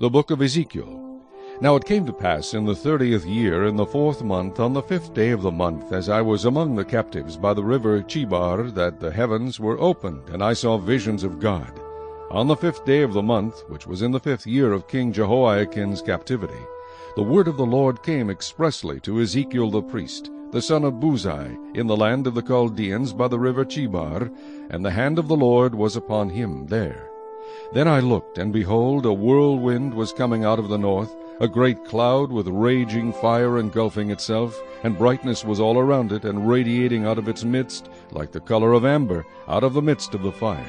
The book of Ezekiel. Now it came to pass in the thirtieth year, in the fourth month, on the fifth day of the month, as I was among the captives by the river Chebar, that the heavens were opened, and I saw visions of God. On the fifth day of the month, which was in the fifth year of King Jehoiachin's captivity, the word of the Lord came expressly to Ezekiel the priest, the son of Buzi, in the land of the Chaldeans by the river Chebar, and the hand of the Lord was upon him there. Then I looked, and behold, a whirlwind was coming out of the north, a great cloud with raging fire engulfing itself, and brightness was all around it, and radiating out of its midst, like the color of amber, out of the midst of the fire.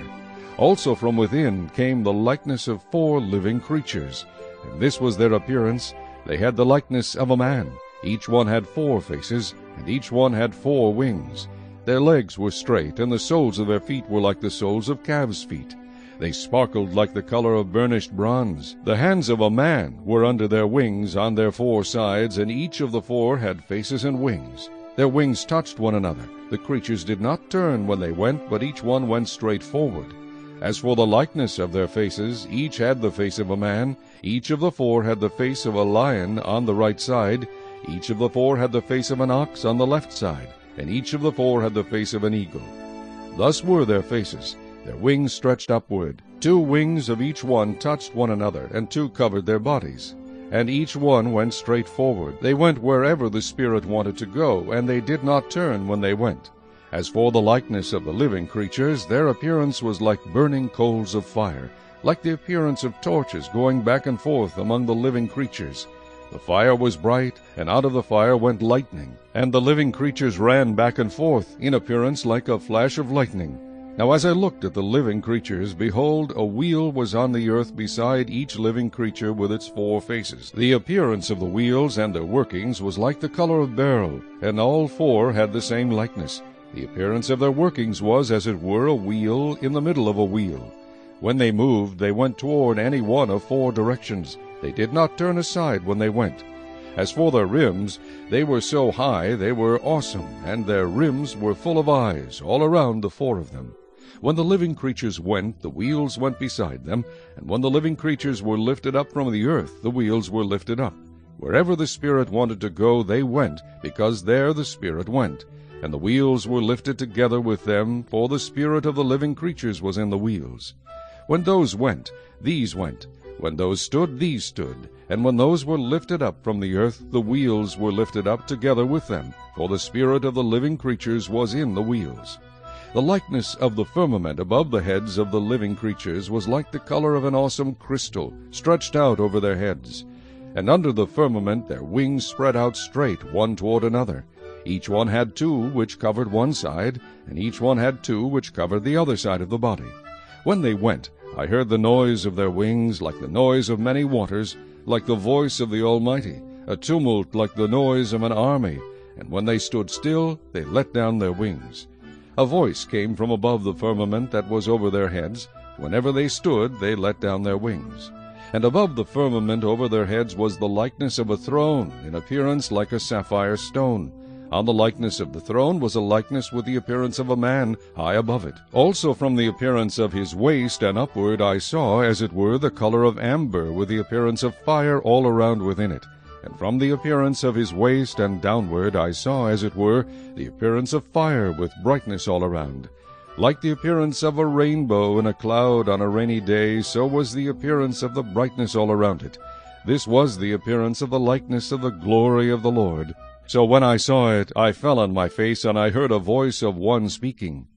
Also from within came the likeness of four living creatures, and this was their appearance. They had the likeness of a man. Each one had four faces, and each one had four wings. Their legs were straight, and the soles of their feet were like the soles of calves' feet. They sparkled like the color of burnished bronze. The hands of a man were under their wings on their four sides, and each of the four had faces and wings. Their wings touched one another. The creatures did not turn when they went, but each one went straight forward. As for the likeness of their faces, each had the face of a man. Each of the four had the face of a lion on the right side. Each of the four had the face of an ox on the left side, and each of the four had the face of an eagle. Thus were their faces. Their wings stretched upward. Two wings of each one touched one another, and two covered their bodies. And each one went straight forward. They went wherever the Spirit wanted to go, and they did not turn when they went. As for the likeness of the living creatures, their appearance was like burning coals of fire, like the appearance of torches going back and forth among the living creatures. The fire was bright, and out of the fire went lightning, and the living creatures ran back and forth, in appearance like a flash of lightning. Now as I looked at the living creatures, behold, a wheel was on the earth beside each living creature with its four faces. The appearance of the wheels and their workings was like the color of beryl, and all four had the same likeness. The appearance of their workings was, as it were, a wheel in the middle of a wheel. When they moved, they went toward any one of four directions. They did not turn aside when they went. As for their rims, they were so high they were awesome, and their rims were full of eyes all around the four of them. When the living creatures went, the wheels went beside them, and when the living creatures were lifted up from the earth, the wheels were lifted up. Wherever the Spirit wanted to go, they went, because there the Spirit went. And the wheels were lifted together with them, for the Spirit of the living creatures was in the wheels. When those went, these went. When those stood, these stood. And when those were lifted up from the earth, the wheels were lifted up together with them, for the Spirit of the living creatures was in the wheels. The likeness of the firmament above the heads of the living creatures was like the color of an awesome crystal, stretched out over their heads. And under the firmament their wings spread out straight, one toward another. Each one had two which covered one side, and each one had two which covered the other side of the body. When they went, I heard the noise of their wings like the noise of many waters, like the voice of the Almighty, a tumult like the noise of an army. And when they stood still, they let down their wings. A voice came from above the firmament that was over their heads. Whenever they stood, they let down their wings. And above the firmament over their heads was the likeness of a throne, in appearance like a sapphire stone. On the likeness of the throne was a likeness with the appearance of a man high above it. Also from the appearance of his waist and upward I saw, as it were, the color of amber, with the appearance of fire all around within it. And from the appearance of his waist and downward I saw, as it were, the appearance of fire with brightness all around. Like the appearance of a rainbow in a cloud on a rainy day, so was the appearance of the brightness all around it. This was the appearance of the likeness of the glory of the Lord. So when I saw it, I fell on my face, and I heard a voice of one speaking.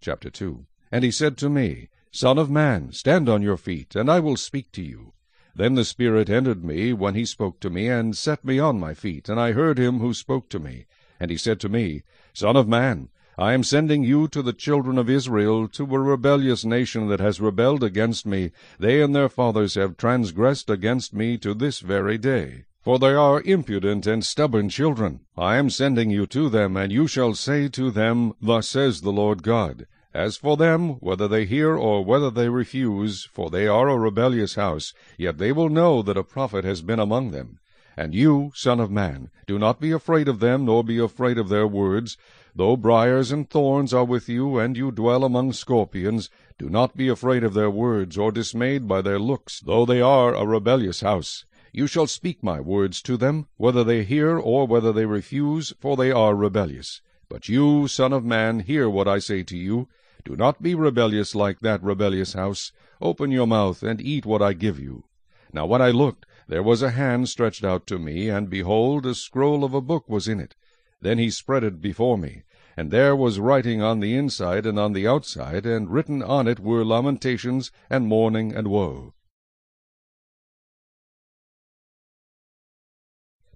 Chapter 2 And he said to me, Son of man, stand on your feet, and I will speak to you. Then the Spirit entered me when he spoke to me, and set me on my feet, and I heard him who spoke to me. And he said to me, Son of man, I am sending you to the children of Israel, to a rebellious nation that has rebelled against me. They and their fathers have transgressed against me to this very day. For they are impudent and stubborn children. I am sending you to them, and you shall say to them, Thus says the Lord God. As for them, whether they hear or whether they refuse, for they are a rebellious house, yet they will know that a prophet has been among them. And you, son of man, do not be afraid of them, nor be afraid of their words, Though briers and thorns are with you, and you dwell among scorpions, do not be afraid of their words, or dismayed by their looks, though they are a rebellious house. You shall speak my words to them, whether they hear or whether they refuse, for they are rebellious. But you, son of man, hear what I say to you. Do not be rebellious like that rebellious house. Open your mouth, and eat what I give you. Now when I looked, there was a hand stretched out to me, and behold, a scroll of a book was in it. Then he spread it before me, and there was writing on the inside and on the outside, and written on it were lamentations, and mourning, and woe.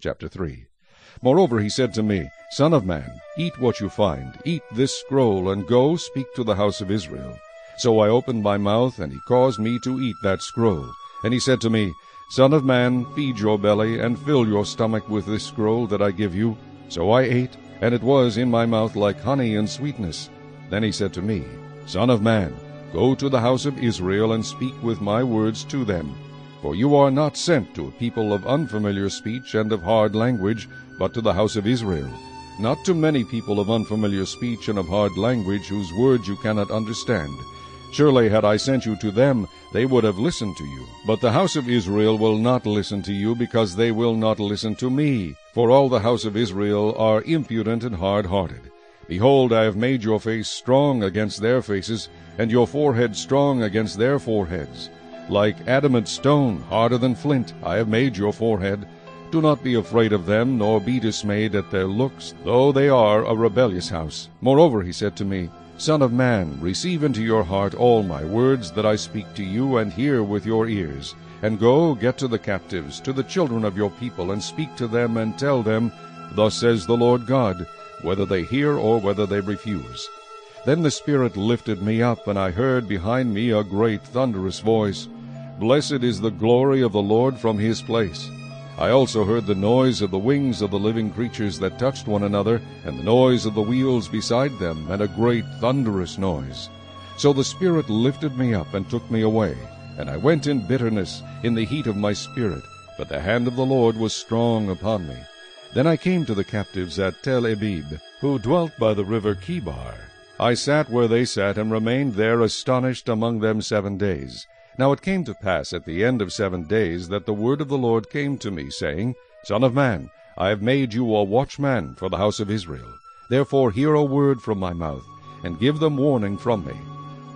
Chapter 3 Moreover he said to me, Son of man, eat what you find, eat this scroll, and go speak to the house of Israel. So I opened my mouth, and he caused me to eat that scroll. And he said to me, Son of man, feed your belly, and fill your stomach with this scroll that I give you. So I ate, and it was in my mouth like honey and sweetness. Then he said to me, Son of man, go to the house of Israel, and speak with my words to them. For you are not sent to a people of unfamiliar speech and of hard language, but to the house of Israel. Not to many people of unfamiliar speech and of hard language, whose words you cannot understand. Surely had I sent you to them, they would have listened to you. But the house of Israel will not listen to you, because they will not listen to me. For all the house of Israel are impudent and hard-hearted. Behold, I have made your face strong against their faces, and your forehead strong against their foreheads. Like adamant stone, harder than flint, I have made your forehead. Do not be afraid of them, nor be dismayed at their looks, though they are a rebellious house. Moreover he said to me, Son of man, receive into your heart all my words that I speak to you, and hear with your ears. And go, get to the captives, to the children of your people, and speak to them, and tell them, Thus says the Lord God, whether they hear or whether they refuse. Then the Spirit lifted me up, and I heard behind me a great thunderous voice, Blessed is the glory of the Lord from his place. I also heard the noise of the wings of the living creatures that touched one another, and the noise of the wheels beside them, and a great thunderous noise. So the Spirit lifted me up and took me away, and I went in bitterness, in the heat of my spirit, but the hand of the Lord was strong upon me. Then I came to the captives at Tel Abib, who dwelt by the river Chebar. I sat where they sat, and remained there astonished among them seven days. Now it came to pass at the end of seven days that the word of the Lord came to me, saying, Son of man, I have made you a watchman for the house of Israel. Therefore hear a word from my mouth, and give them warning from me.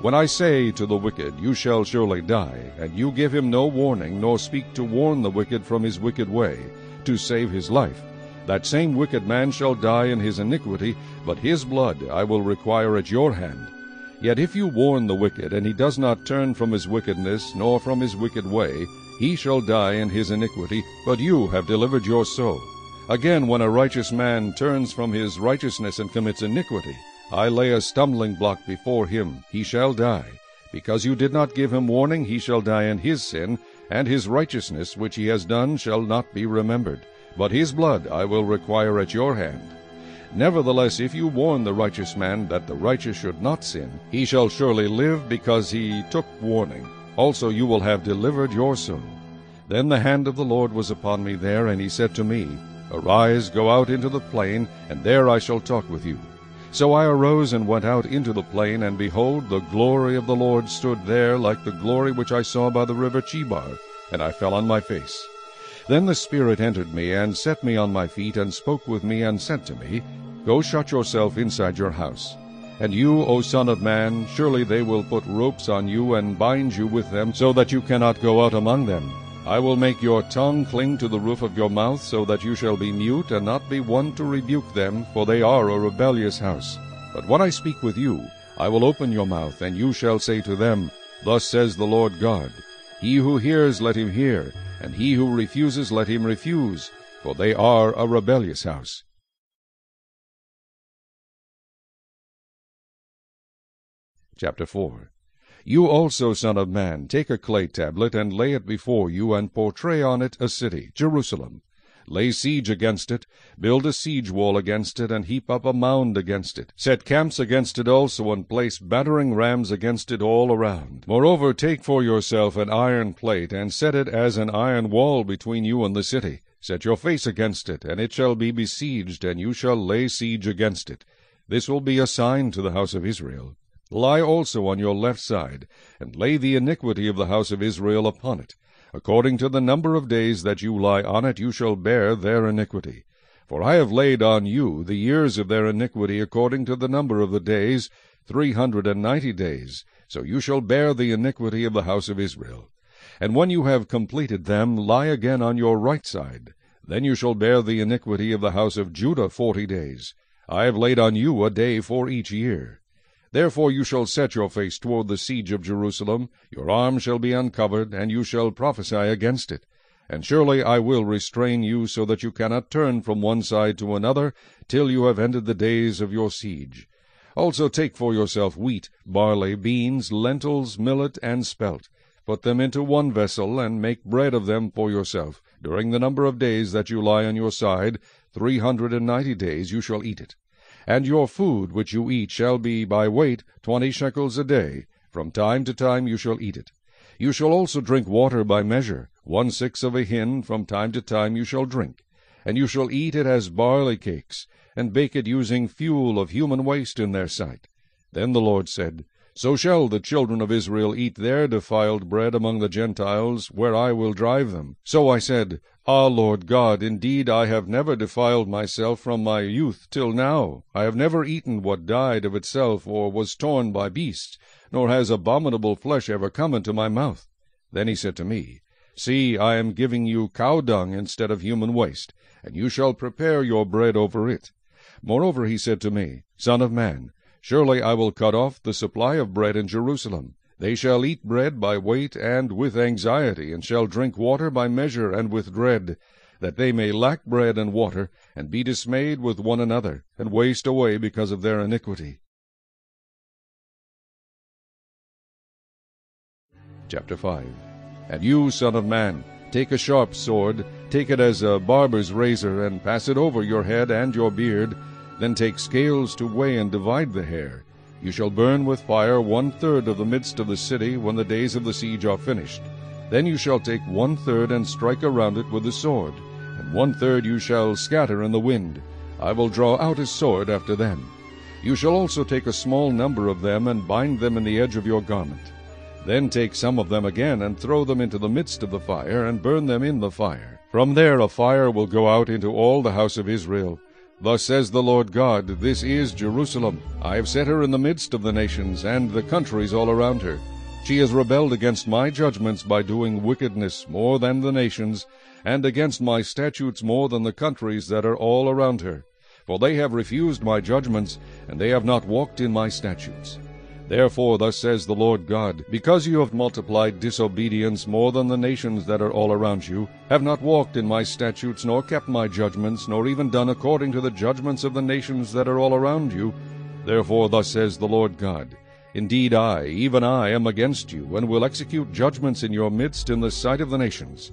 When I say to the wicked, You shall surely die, and you give him no warning, nor speak to warn the wicked from his wicked way, to save his life, that same wicked man shall die in his iniquity, but his blood I will require at your hand. Yet if you warn the wicked, and he does not turn from his wickedness, nor from his wicked way, he shall die in his iniquity, but you have delivered your soul. Again, when a righteous man turns from his righteousness and commits iniquity, I lay a stumbling block before him, he shall die. Because you did not give him warning, he shall die in his sin, and his righteousness which he has done shall not be remembered. But his blood I will require at your hand. Nevertheless, if you warn the righteous man that the righteous should not sin, he shall surely live because he took warning. Also you will have delivered your soul. Then the hand of the Lord was upon me there, and he said to me, Arise, go out into the plain, and there I shall talk with you. So I arose and went out into the plain, and behold, the glory of the Lord stood there like the glory which I saw by the river Chebar, and I fell on my face. Then the Spirit entered me, and set me on my feet, and spoke with me, and said to me, Go shut yourself inside your house. And you, O Son of Man, surely they will put ropes on you, and bind you with them, so that you cannot go out among them. I will make your tongue cling to the roof of your mouth, so that you shall be mute, and not be one to rebuke them, for they are a rebellious house. But when I speak with you, I will open your mouth, and you shall say to them, Thus says the Lord God, He who hears, let him hear, and he who refuses, let him refuse, for they are a rebellious house. Chapter 4 You also, son of man, take a clay tablet, and lay it before you, and portray on it a city, Jerusalem. Lay siege against it, build a siege wall against it, and heap up a mound against it. Set camps against it also, and place battering rams against it all around. Moreover, take for yourself an iron plate, and set it as an iron wall between you and the city. Set your face against it, and it shall be besieged, and you shall lay siege against it. This will be a sign to the house of Israel. Lie also on your left side, and lay the iniquity of the house of Israel upon it. According to the number of days that you lie on it, you shall bear their iniquity. For I have laid on you the years of their iniquity according to the number of the days, three hundred and ninety days. So you shall bear the iniquity of the house of Israel. And when you have completed them, lie again on your right side. Then you shall bear the iniquity of the house of Judah forty days. I have laid on you a day for each year. Therefore you shall set your face toward the siege of Jerusalem, your arm shall be uncovered, and you shall prophesy against it. And surely I will restrain you, so that you cannot turn from one side to another, till you have ended the days of your siege. Also take for yourself wheat, barley, beans, lentils, millet, and spelt. Put them into one vessel, and make bread of them for yourself. During the number of days that you lie on your side, three hundred and ninety days, you shall eat it. And your food which you eat shall be by weight twenty shekels a day. From time to time you shall eat it. You shall also drink water by measure. One sixth of a hin from time to time you shall drink. And you shall eat it as barley cakes, and bake it using fuel of human waste in their sight. Then the Lord said, So shall the children of Israel eat their defiled bread among the Gentiles, where I will drive them. So I said, Ah, Lord God, indeed I have never defiled myself from my youth till now. I have never eaten what died of itself, or was torn by beasts, nor has abominable flesh ever come into my mouth. Then he said to me, See, I am giving you cow dung instead of human waste, and you shall prepare your bread over it. Moreover he said to me, Son of man, surely I will cut off the supply of bread in Jerusalem, they shall eat bread by weight and with anxiety, and shall drink water by measure and with dread, that they may lack bread and water, and be dismayed with one another, and waste away because of their iniquity. Chapter 5 And you, son of man, take a sharp sword, take it as a barber's razor, and pass it over your head and your beard, then take scales to weigh and divide the hair, you shall burn with fire one third of the midst of the city when the days of the siege are finished. Then you shall take one third and strike around it with the sword, and one third you shall scatter in the wind. I will draw out a sword after them. You shall also take a small number of them and bind them in the edge of your garment. Then take some of them again and throw them into the midst of the fire and burn them in the fire. From there a fire will go out into all the house of Israel. Thus says the Lord God, This is Jerusalem. I have set her in the midst of the nations, and the countries all around her. She has rebelled against my judgments by doing wickedness more than the nations, and against my statutes more than the countries that are all around her. For they have refused my judgments, and they have not walked in my statutes. Therefore thus says the Lord God, Because you have multiplied disobedience more than the nations that are all around you, have not walked in my statutes, nor kept my judgments, nor even done according to the judgments of the nations that are all around you, therefore thus says the Lord God, Indeed I, even I, am against you, and will execute judgments in your midst in the sight of the nations.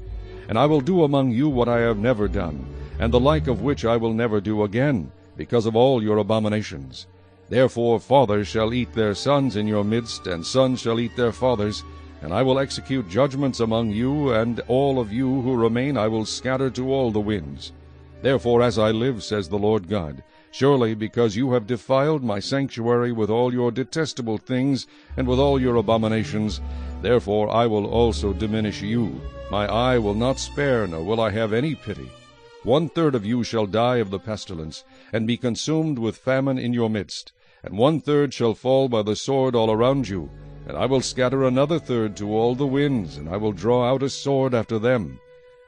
And I will do among you what I have never done, and the like of which I will never do again, because of all your abominations. Therefore fathers shall eat their sons in your midst, and sons shall eat their fathers. And I will execute judgments among you, and all of you who remain I will scatter to all the winds. Therefore as I live, says the Lord God, surely because you have defiled my sanctuary with all your detestable things, and with all your abominations, therefore I will also diminish you. My eye will not spare, nor will I have any pity. One third of you shall die of the pestilence, and be consumed with famine in your midst and one third shall fall by the sword all around you. And I will scatter another third to all the winds, and I will draw out a sword after them.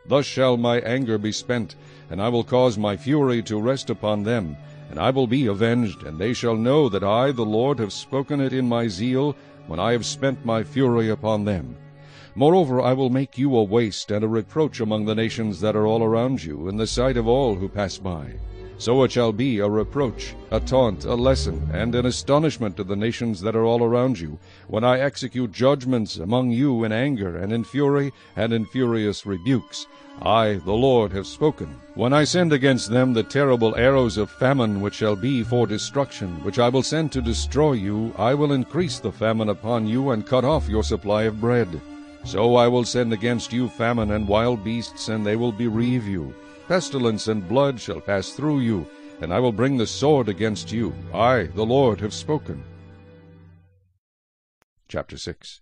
Thus shall my anger be spent, and I will cause my fury to rest upon them, and I will be avenged, and they shall know that I, the Lord, have spoken it in my zeal, when I have spent my fury upon them. Moreover, I will make you a waste and a reproach among the nations that are all around you, in the sight of all who pass by. So it shall be a reproach, a taunt, a lesson, and an astonishment to the nations that are all around you, when I execute judgments among you in anger, and in fury, and in furious rebukes. I, the Lord, have spoken. When I send against them the terrible arrows of famine which shall be for destruction, which I will send to destroy you, I will increase the famine upon you, and cut off your supply of bread. So I will send against you famine and wild beasts, and they will bereave you. Pestilence and blood shall pass through you, and I will bring the sword against you. I, the Lord, have spoken. Chapter 6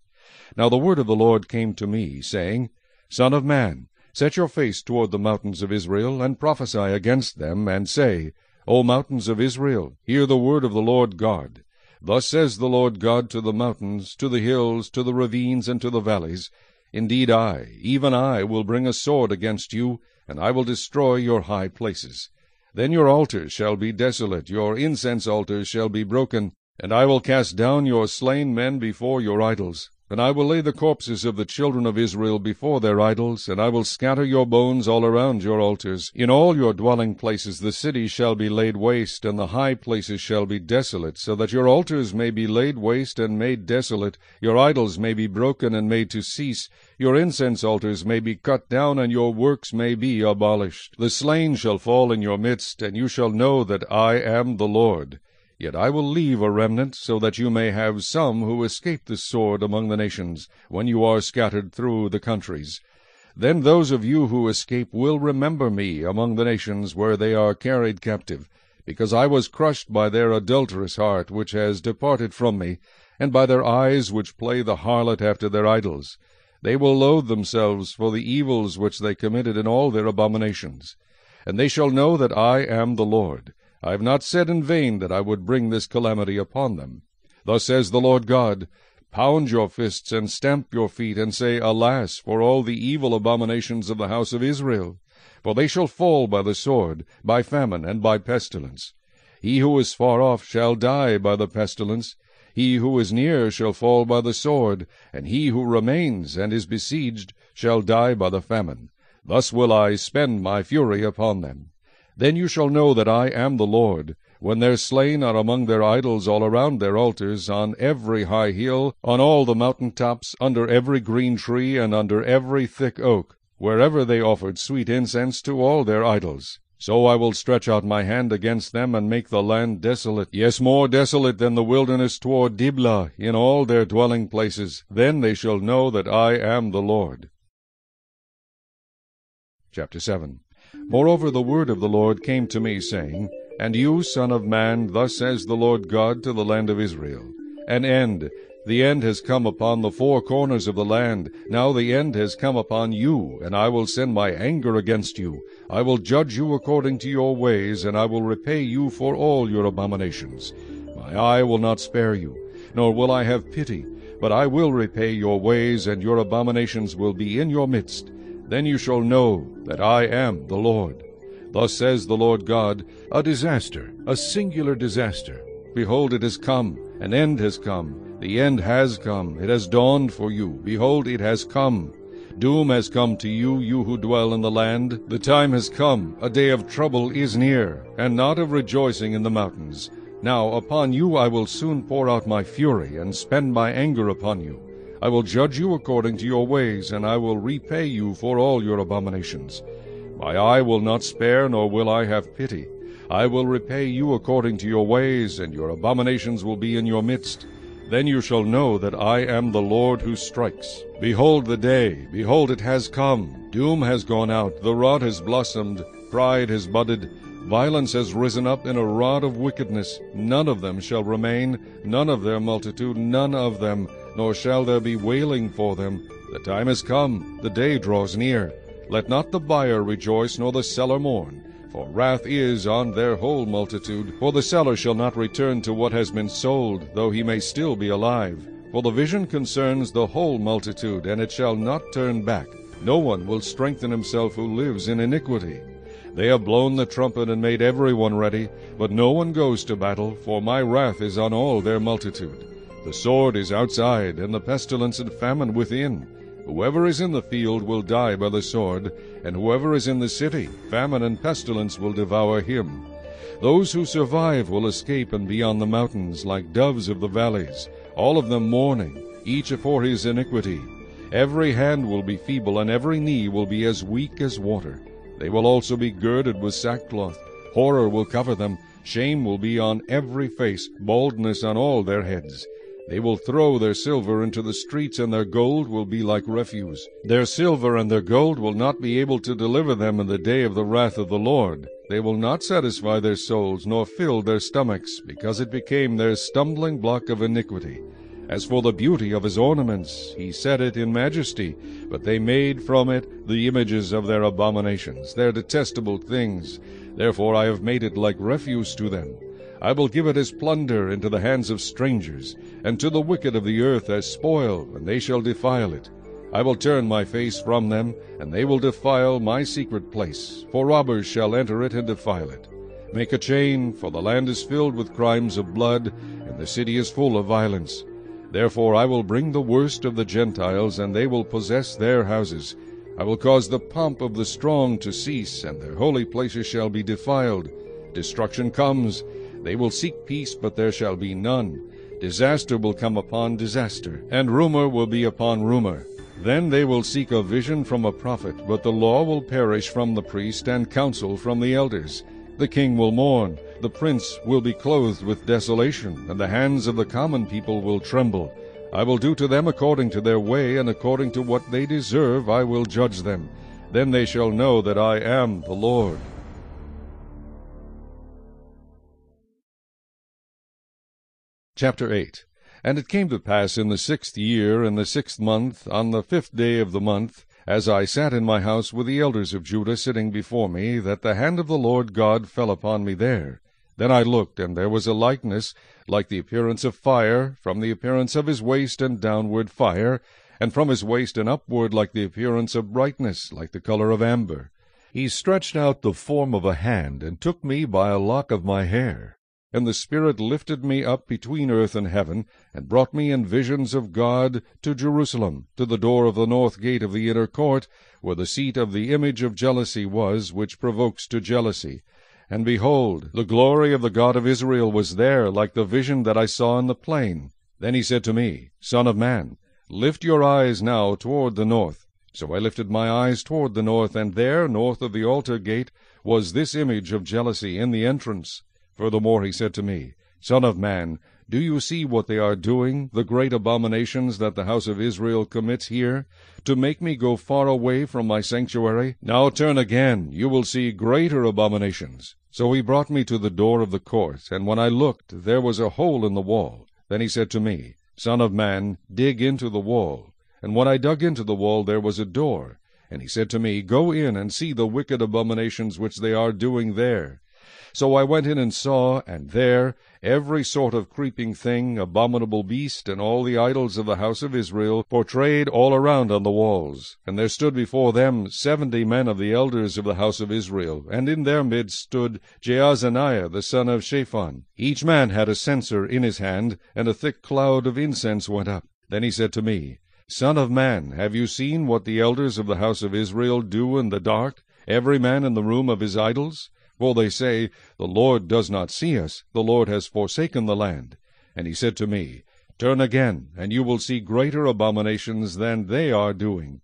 Now the word of the Lord came to me, saying, Son of man, set your face toward the mountains of Israel, and prophesy against them, and say, O mountains of Israel, hear the word of the Lord God. Thus says the Lord God to the mountains, to the hills, to the ravines, and to the valleys, Indeed I, even I, will bring a sword against you, and I will destroy your high places. Then your altars shall be desolate, your incense altars shall be broken, and I will cast down your slain men before your idols. And I will lay the corpses of the children of Israel before their idols, and I will scatter your bones all around your altars. In all your dwelling places the cities shall be laid waste, and the high places shall be desolate, so that your altars may be laid waste and made desolate, your idols may be broken and made to cease, your incense altars may be cut down, and your works may be abolished. The slain shall fall in your midst, and you shall know that I am the Lord. Yet I will leave a remnant, so that you may have some who escape the sword among the nations, when you are scattered through the countries. Then those of you who escape will remember me among the nations where they are carried captive, because I was crushed by their adulterous heart, which has departed from me, and by their eyes which play the harlot after their idols. They will loathe themselves for the evils which they committed in all their abominations. And they shall know that I am the Lord. I have not said in vain that I would bring this calamity upon them. Thus says the Lord God, Pound your fists, and stamp your feet, and say, Alas, for all the evil abominations of the house of Israel! For they shall fall by the sword, by famine, and by pestilence. He who is far off shall die by the pestilence, he who is near shall fall by the sword, and he who remains and is besieged shall die by the famine. Thus will I spend my fury upon them. Then you shall know that I am the Lord, when their slain are among their idols all around their altars, on every high hill, on all the mountain tops, under every green tree, and under every thick oak, wherever they offered sweet incense to all their idols. So I will stretch out my hand against them, and make the land desolate, yes, more desolate than the wilderness toward Diblah, in all their dwelling places. Then they shall know that I am the Lord. Chapter 7 Moreover the word of the Lord came to me, saying, And you, son of man, thus says the Lord God to the land of Israel, An end, the end has come upon the four corners of the land. Now the end has come upon you, and I will send my anger against you. I will judge you according to your ways, and I will repay you for all your abominations. My eye will not spare you, nor will I have pity, but I will repay your ways, and your abominations will be in your midst. Then you shall know that I am the Lord. Thus says the Lord God, A disaster, a singular disaster. Behold, it has come, an end has come. The end has come, it has dawned for you. Behold, it has come. Doom has come to you, you who dwell in the land. The time has come, a day of trouble is near, and not of rejoicing in the mountains. Now upon you I will soon pour out my fury, and spend my anger upon you. I will judge you according to your ways, and I will repay you for all your abominations. My eye will not spare, nor will I have pity. I will repay you according to your ways, and your abominations will be in your midst. Then you shall know that I am the Lord who strikes. Behold the day, behold it has come. Doom has gone out, the rod has blossomed, pride has budded, violence has risen up in a rod of wickedness. None of them shall remain, none of their multitude, none of them nor shall there be wailing for them. The time is come, the day draws near. Let not the buyer rejoice, nor the seller mourn. For wrath is on their whole multitude. For the seller shall not return to what has been sold, though he may still be alive. For the vision concerns the whole multitude, and it shall not turn back. No one will strengthen himself who lives in iniquity. They have blown the trumpet and made every one ready, but no one goes to battle, for my wrath is on all their multitude. The sword is outside, and the pestilence and famine within. Whoever is in the field will die by the sword, and whoever is in the city, famine and pestilence will devour him. Those who survive will escape and be on the mountains, like doves of the valleys, all of them mourning, each for his iniquity. Every hand will be feeble, and every knee will be as weak as water. They will also be girded with sackcloth. Horror will cover them, shame will be on every face, baldness on all their heads. They will throw their silver into the streets, and their gold will be like refuse. Their silver and their gold will not be able to deliver them in the day of the wrath of the Lord. They will not satisfy their souls, nor fill their stomachs, because it became their stumbling block of iniquity. As for the beauty of his ornaments, he set it in majesty, but they made from it the images of their abominations, their detestable things. Therefore I have made it like refuse to them. I will give it as plunder into the hands of strangers, and to the wicked of the earth as spoil, and they shall defile it. I will turn my face from them, and they will defile my secret place, for robbers shall enter it and defile it. Make a chain, for the land is filled with crimes of blood, and the city is full of violence. Therefore I will bring the worst of the Gentiles, and they will possess their houses. I will cause the pomp of the strong to cease, and their holy places shall be defiled. Destruction comes. They will seek peace, but there shall be none. Disaster will come upon disaster, and rumor will be upon rumor. Then they will seek a vision from a prophet, but the law will perish from the priest, and counsel from the elders. The king will mourn, the prince will be clothed with desolation, and the hands of the common people will tremble. I will do to them according to their way, and according to what they deserve I will judge them. Then they shall know that I am the Lord. Chapter 8 And it came to pass in the sixth year, in the sixth month, on the fifth day of the month, as I sat in my house with the elders of Judah sitting before me, that the hand of the Lord God fell upon me there. Then I looked, and there was a likeness, like the appearance of fire, from the appearance of his waist and downward fire, and from his waist and upward like the appearance of brightness, like the color of amber. He stretched out the form of a hand, and took me by a lock of my hair. And the Spirit lifted me up between earth and heaven, and brought me in visions of God to Jerusalem, to the door of the north gate of the inner court, where the seat of the image of jealousy was, which provokes to jealousy. And behold, the glory of the God of Israel was there, like the vision that I saw in the plain. Then he said to me, Son of man, lift your eyes now toward the north. So I lifted my eyes toward the north, and there, north of the altar gate, was this image of jealousy in the entrance. Furthermore he said to me, Son of man, do you see what they are doing, the great abominations that the house of Israel commits here, to make me go far away from my sanctuary? Now turn again, you will see greater abominations. So he brought me to the door of the court, and when I looked, there was a hole in the wall. Then he said to me, Son of man, dig into the wall. And when I dug into the wall, there was a door. And he said to me, Go in and see the wicked abominations which they are doing there. So I went in and saw, and there every sort of creeping thing, abominable beast, and all the idols of the house of Israel, portrayed all around on the walls. And there stood before them seventy men of the elders of the house of Israel, and in their midst stood Jaazaniah the son of Shaphan. Each man had a censer in his hand, and a thick cloud of incense went up. Then he said to me, Son of man, have you seen what the elders of the house of Israel do in the dark, every man in the room of his idols? For they say, The Lord does not see us, the Lord has forsaken the land. And he said to me, Turn again, and you will see greater abominations than they are doing.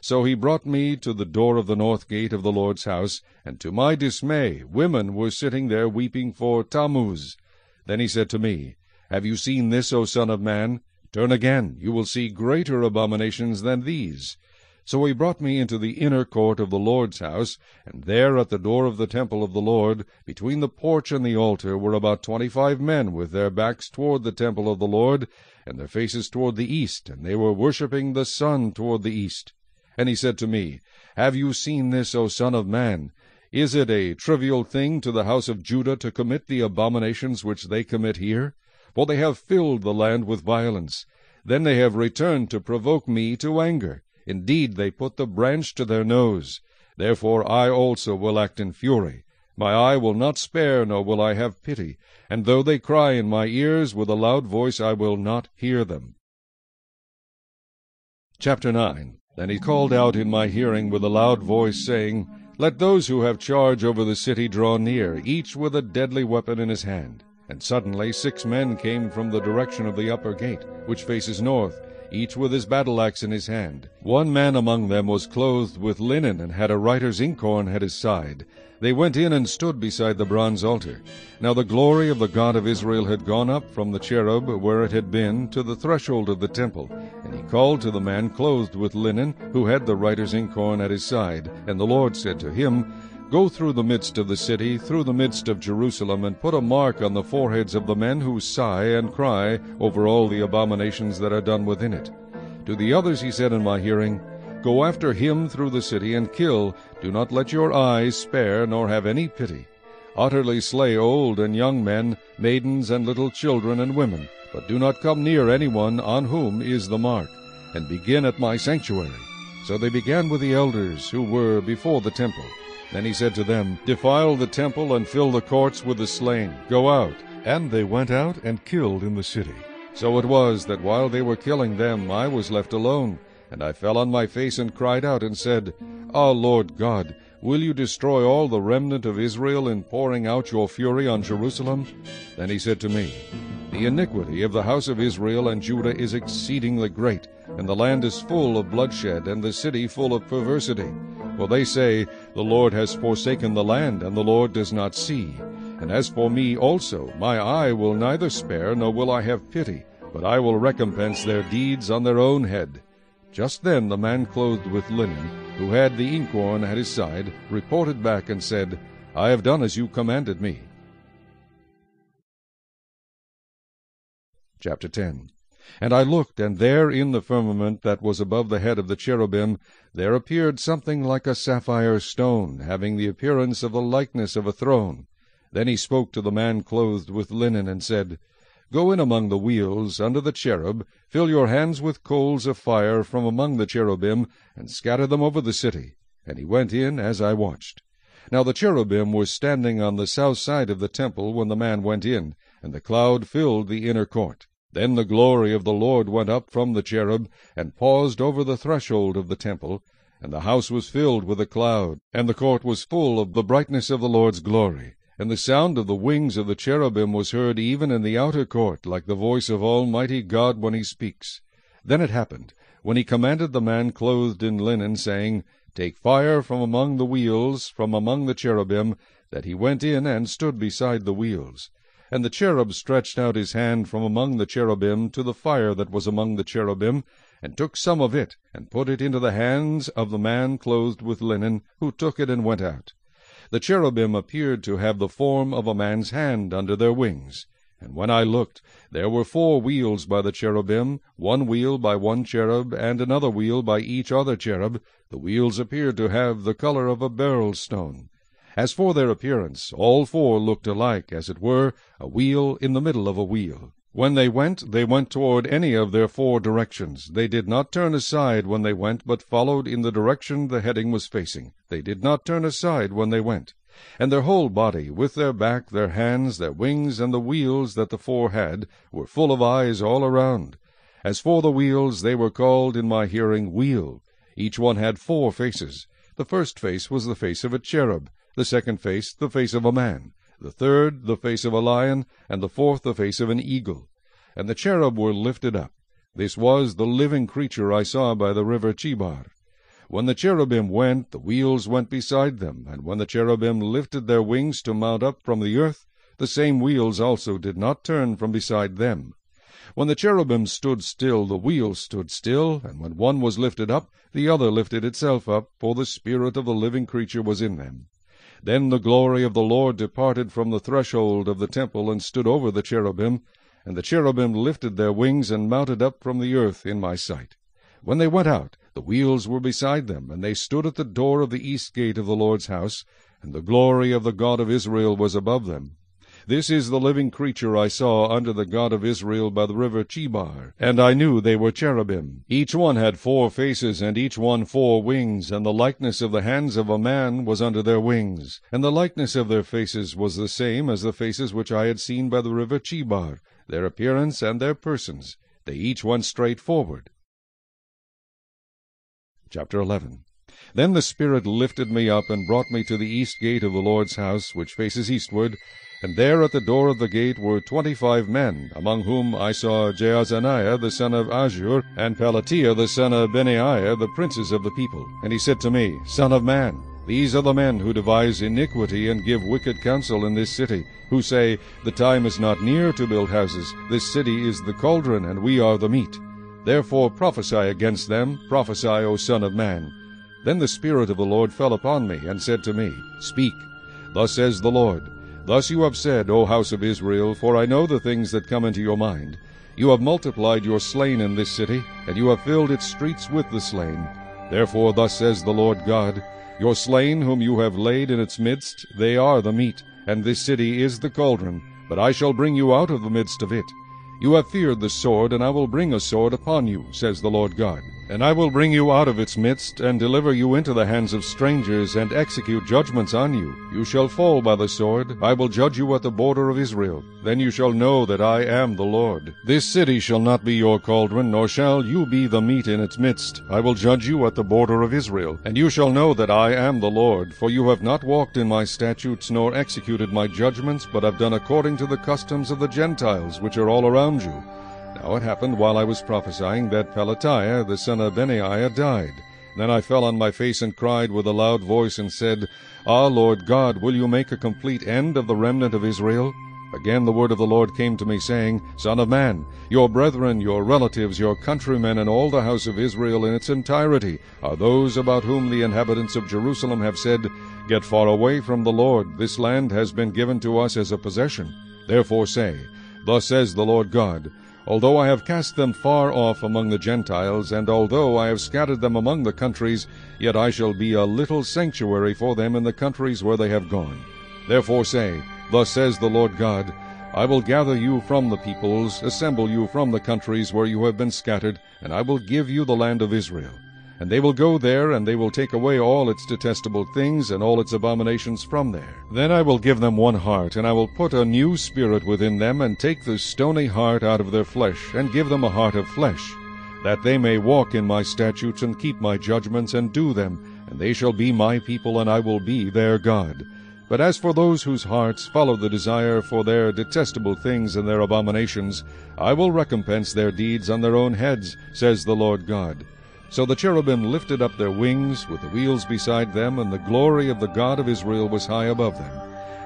So he brought me to the door of the north gate of the Lord's house, and to my dismay women were sitting there weeping for Tammuz. Then he said to me, Have you seen this, O son of man? Turn again, you will see greater abominations than these. So he brought me into the inner court of the Lord's house, and there at the door of the temple of the Lord, between the porch and the altar, were about twenty-five men with their backs toward the temple of the Lord, and their faces toward the east, and they were worshipping the sun toward the east. And he said to me, Have you seen this, O son of man? Is it a trivial thing to the house of Judah to commit the abominations which they commit here? For they have filled the land with violence. Then they have returned to provoke me to anger. Indeed, they put the branch to their nose. Therefore I also will act in fury. My eye will not spare, nor will I have pity. And though they cry in my ears with a loud voice, I will not hear them. Chapter 9 Then he called out in my hearing with a loud voice, saying, Let those who have charge over the city draw near, each with a deadly weapon in his hand. And suddenly six men came from the direction of the upper gate, which faces north, each with his battle-axe in his hand. One man among them was clothed with linen, and had a writer's inkhorn at his side. They went in and stood beside the bronze altar. Now the glory of the God of Israel had gone up from the cherub where it had been to the threshold of the temple. And he called to the man clothed with linen, who had the writer's inkhorn at his side. And the Lord said to him, Go through the midst of the city, through the midst of Jerusalem, and put a mark on the foreheads of the men who sigh and cry over all the abominations that are done within it. To the others he said in my hearing, Go after him through the city, and kill. Do not let your eyes spare, nor have any pity. Utterly slay old and young men, maidens and little children and women, but do not come near anyone on whom is the mark, and begin at my sanctuary. So they began with the elders who were before the temple. Then he said to them, Defile the temple and fill the courts with the slain. Go out. And they went out and killed in the city. So it was that while they were killing them, I was left alone. And I fell on my face and cried out and said, Ah, Lord God, Will you destroy all the remnant of Israel in pouring out your fury on Jerusalem? Then he said to me, The iniquity of the house of Israel and Judah is exceedingly great, and the land is full of bloodshed, and the city full of perversity. For they say, The Lord has forsaken the land, and the Lord does not see. And as for me also, my eye will neither spare, nor will I have pity, but I will recompense their deeds on their own head. Just then the man clothed with linen, who had the inkhorn at his side, reported back and said, I have done as you commanded me. Chapter 10 And I looked, and there in the firmament that was above the head of the cherubim there appeared something like a sapphire stone, having the appearance of the likeness of a throne. Then he spoke to the man clothed with linen, and said, Go in among the wheels, under the cherub, fill your hands with coals of fire from among the cherubim, and scatter them over the city. And he went in as I watched. Now the cherubim were standing on the south side of the temple when the man went in, and the cloud filled the inner court. Then the glory of the Lord went up from the cherub, and paused over the threshold of the temple, and the house was filled with a cloud, and the court was full of the brightness of the Lord's glory. And the sound of the wings of the cherubim was heard even in the outer court, like the voice of Almighty God when he speaks. Then it happened, when he commanded the man clothed in linen, saying, Take fire from among the wheels, from among the cherubim, that he went in and stood beside the wheels. And the cherub stretched out his hand from among the cherubim to the fire that was among the cherubim, and took some of it, and put it into the hands of the man clothed with linen, who took it and went out. The cherubim appeared to have the form of a man's hand under their wings. And when I looked, there were four wheels by the cherubim, one wheel by one cherub, and another wheel by each other cherub. The wheels appeared to have the color of a beryl stone. As for their appearance, all four looked alike, as it were, a wheel in the middle of a wheel. When they went, they went toward any of their four directions. They did not turn aside when they went, but followed in the direction the heading was facing. They did not turn aside when they went. And their whole body, with their back, their hands, their wings, and the wheels that the four had, were full of eyes all around. As for the wheels, they were called in my hearing wheel. Each one had four faces. The first face was the face of a cherub, the second face the face of a man the third the face of a lion, and the fourth the face of an eagle. And the cherub were lifted up. This was the living creature I saw by the river Chebar. When the cherubim went, the wheels went beside them, and when the cherubim lifted their wings to mount up from the earth, the same wheels also did not turn from beside them. When the cherubim stood still, the wheels stood still, and when one was lifted up, the other lifted itself up, for the spirit of the living creature was in them. Then the glory of the Lord departed from the threshold of the temple and stood over the cherubim, and the cherubim lifted their wings and mounted up from the earth in my sight. When they went out, the wheels were beside them, and they stood at the door of the east gate of the Lord's house, and the glory of the God of Israel was above them. This is the living creature I saw under the God of Israel by the river Chebar, and I knew they were cherubim. Each one had four faces, and each one four wings, and the likeness of the hands of a man was under their wings, and the likeness of their faces was the same as the faces which I had seen by the river Chebar, their appearance and their persons. They each went straight forward. Chapter 11 Then the Spirit lifted me up and brought me to the east gate of the Lord's house, which faces eastward, and there at the door of the gate were twenty-five men, among whom I saw Jaazaniah the son of Azur, and Pelatiah the son of Benaiah, the princes of the people. And he said to me, Son of man, these are the men who devise iniquity and give wicked counsel in this city, who say, The time is not near to build houses, this city is the cauldron, and we are the meat. Therefore prophesy against them, prophesy, O Son of man. Then the Spirit of the Lord fell upon me, and said to me, Speak. Thus says the Lord, Thus you have said, O house of Israel, for I know the things that come into your mind. You have multiplied your slain in this city, and you have filled its streets with the slain. Therefore thus says the Lord God, Your slain whom you have laid in its midst, they are the meat, and this city is the cauldron, but I shall bring you out of the midst of it. You have feared the sword, and I will bring a sword upon you, says the Lord God. And I will bring you out of its midst, and deliver you into the hands of strangers, and execute judgments on you. You shall fall by the sword. I will judge you at the border of Israel. Then you shall know that I am the Lord. This city shall not be your cauldron, nor shall you be the meat in its midst. I will judge you at the border of Israel. And you shall know that I am the Lord, for you have not walked in my statutes, nor executed my judgments, but have done according to the customs of the Gentiles, which are all around you. Now it happened while I was prophesying that Pelatiah the son of Benaiah died. Then I fell on my face and cried with a loud voice and said, Ah, Lord God, will you make a complete end of the remnant of Israel? Again the word of the Lord came to me, saying, Son of man, your brethren, your relatives, your countrymen, and all the house of Israel in its entirety are those about whom the inhabitants of Jerusalem have said, Get far away from the Lord, this land has been given to us as a possession. Therefore say, Thus says the Lord God, Although I have cast them far off among the Gentiles, and although I have scattered them among the countries, yet I shall be a little sanctuary for them in the countries where they have gone. Therefore say, Thus says the Lord God, I will gather you from the peoples, assemble you from the countries where you have been scattered, and I will give you the land of Israel. And they will go there, and they will take away all its detestable things and all its abominations from there. Then I will give them one heart, and I will put a new spirit within them, and take the stony heart out of their flesh, and give them a heart of flesh, that they may walk in my statutes, and keep my judgments, and do them, and they shall be my people, and I will be their God. But as for those whose hearts follow the desire for their detestable things and their abominations, I will recompense their deeds on their own heads, says the Lord God. So the cherubim lifted up their wings, with the wheels beside them, and the glory of the God of Israel was high above them.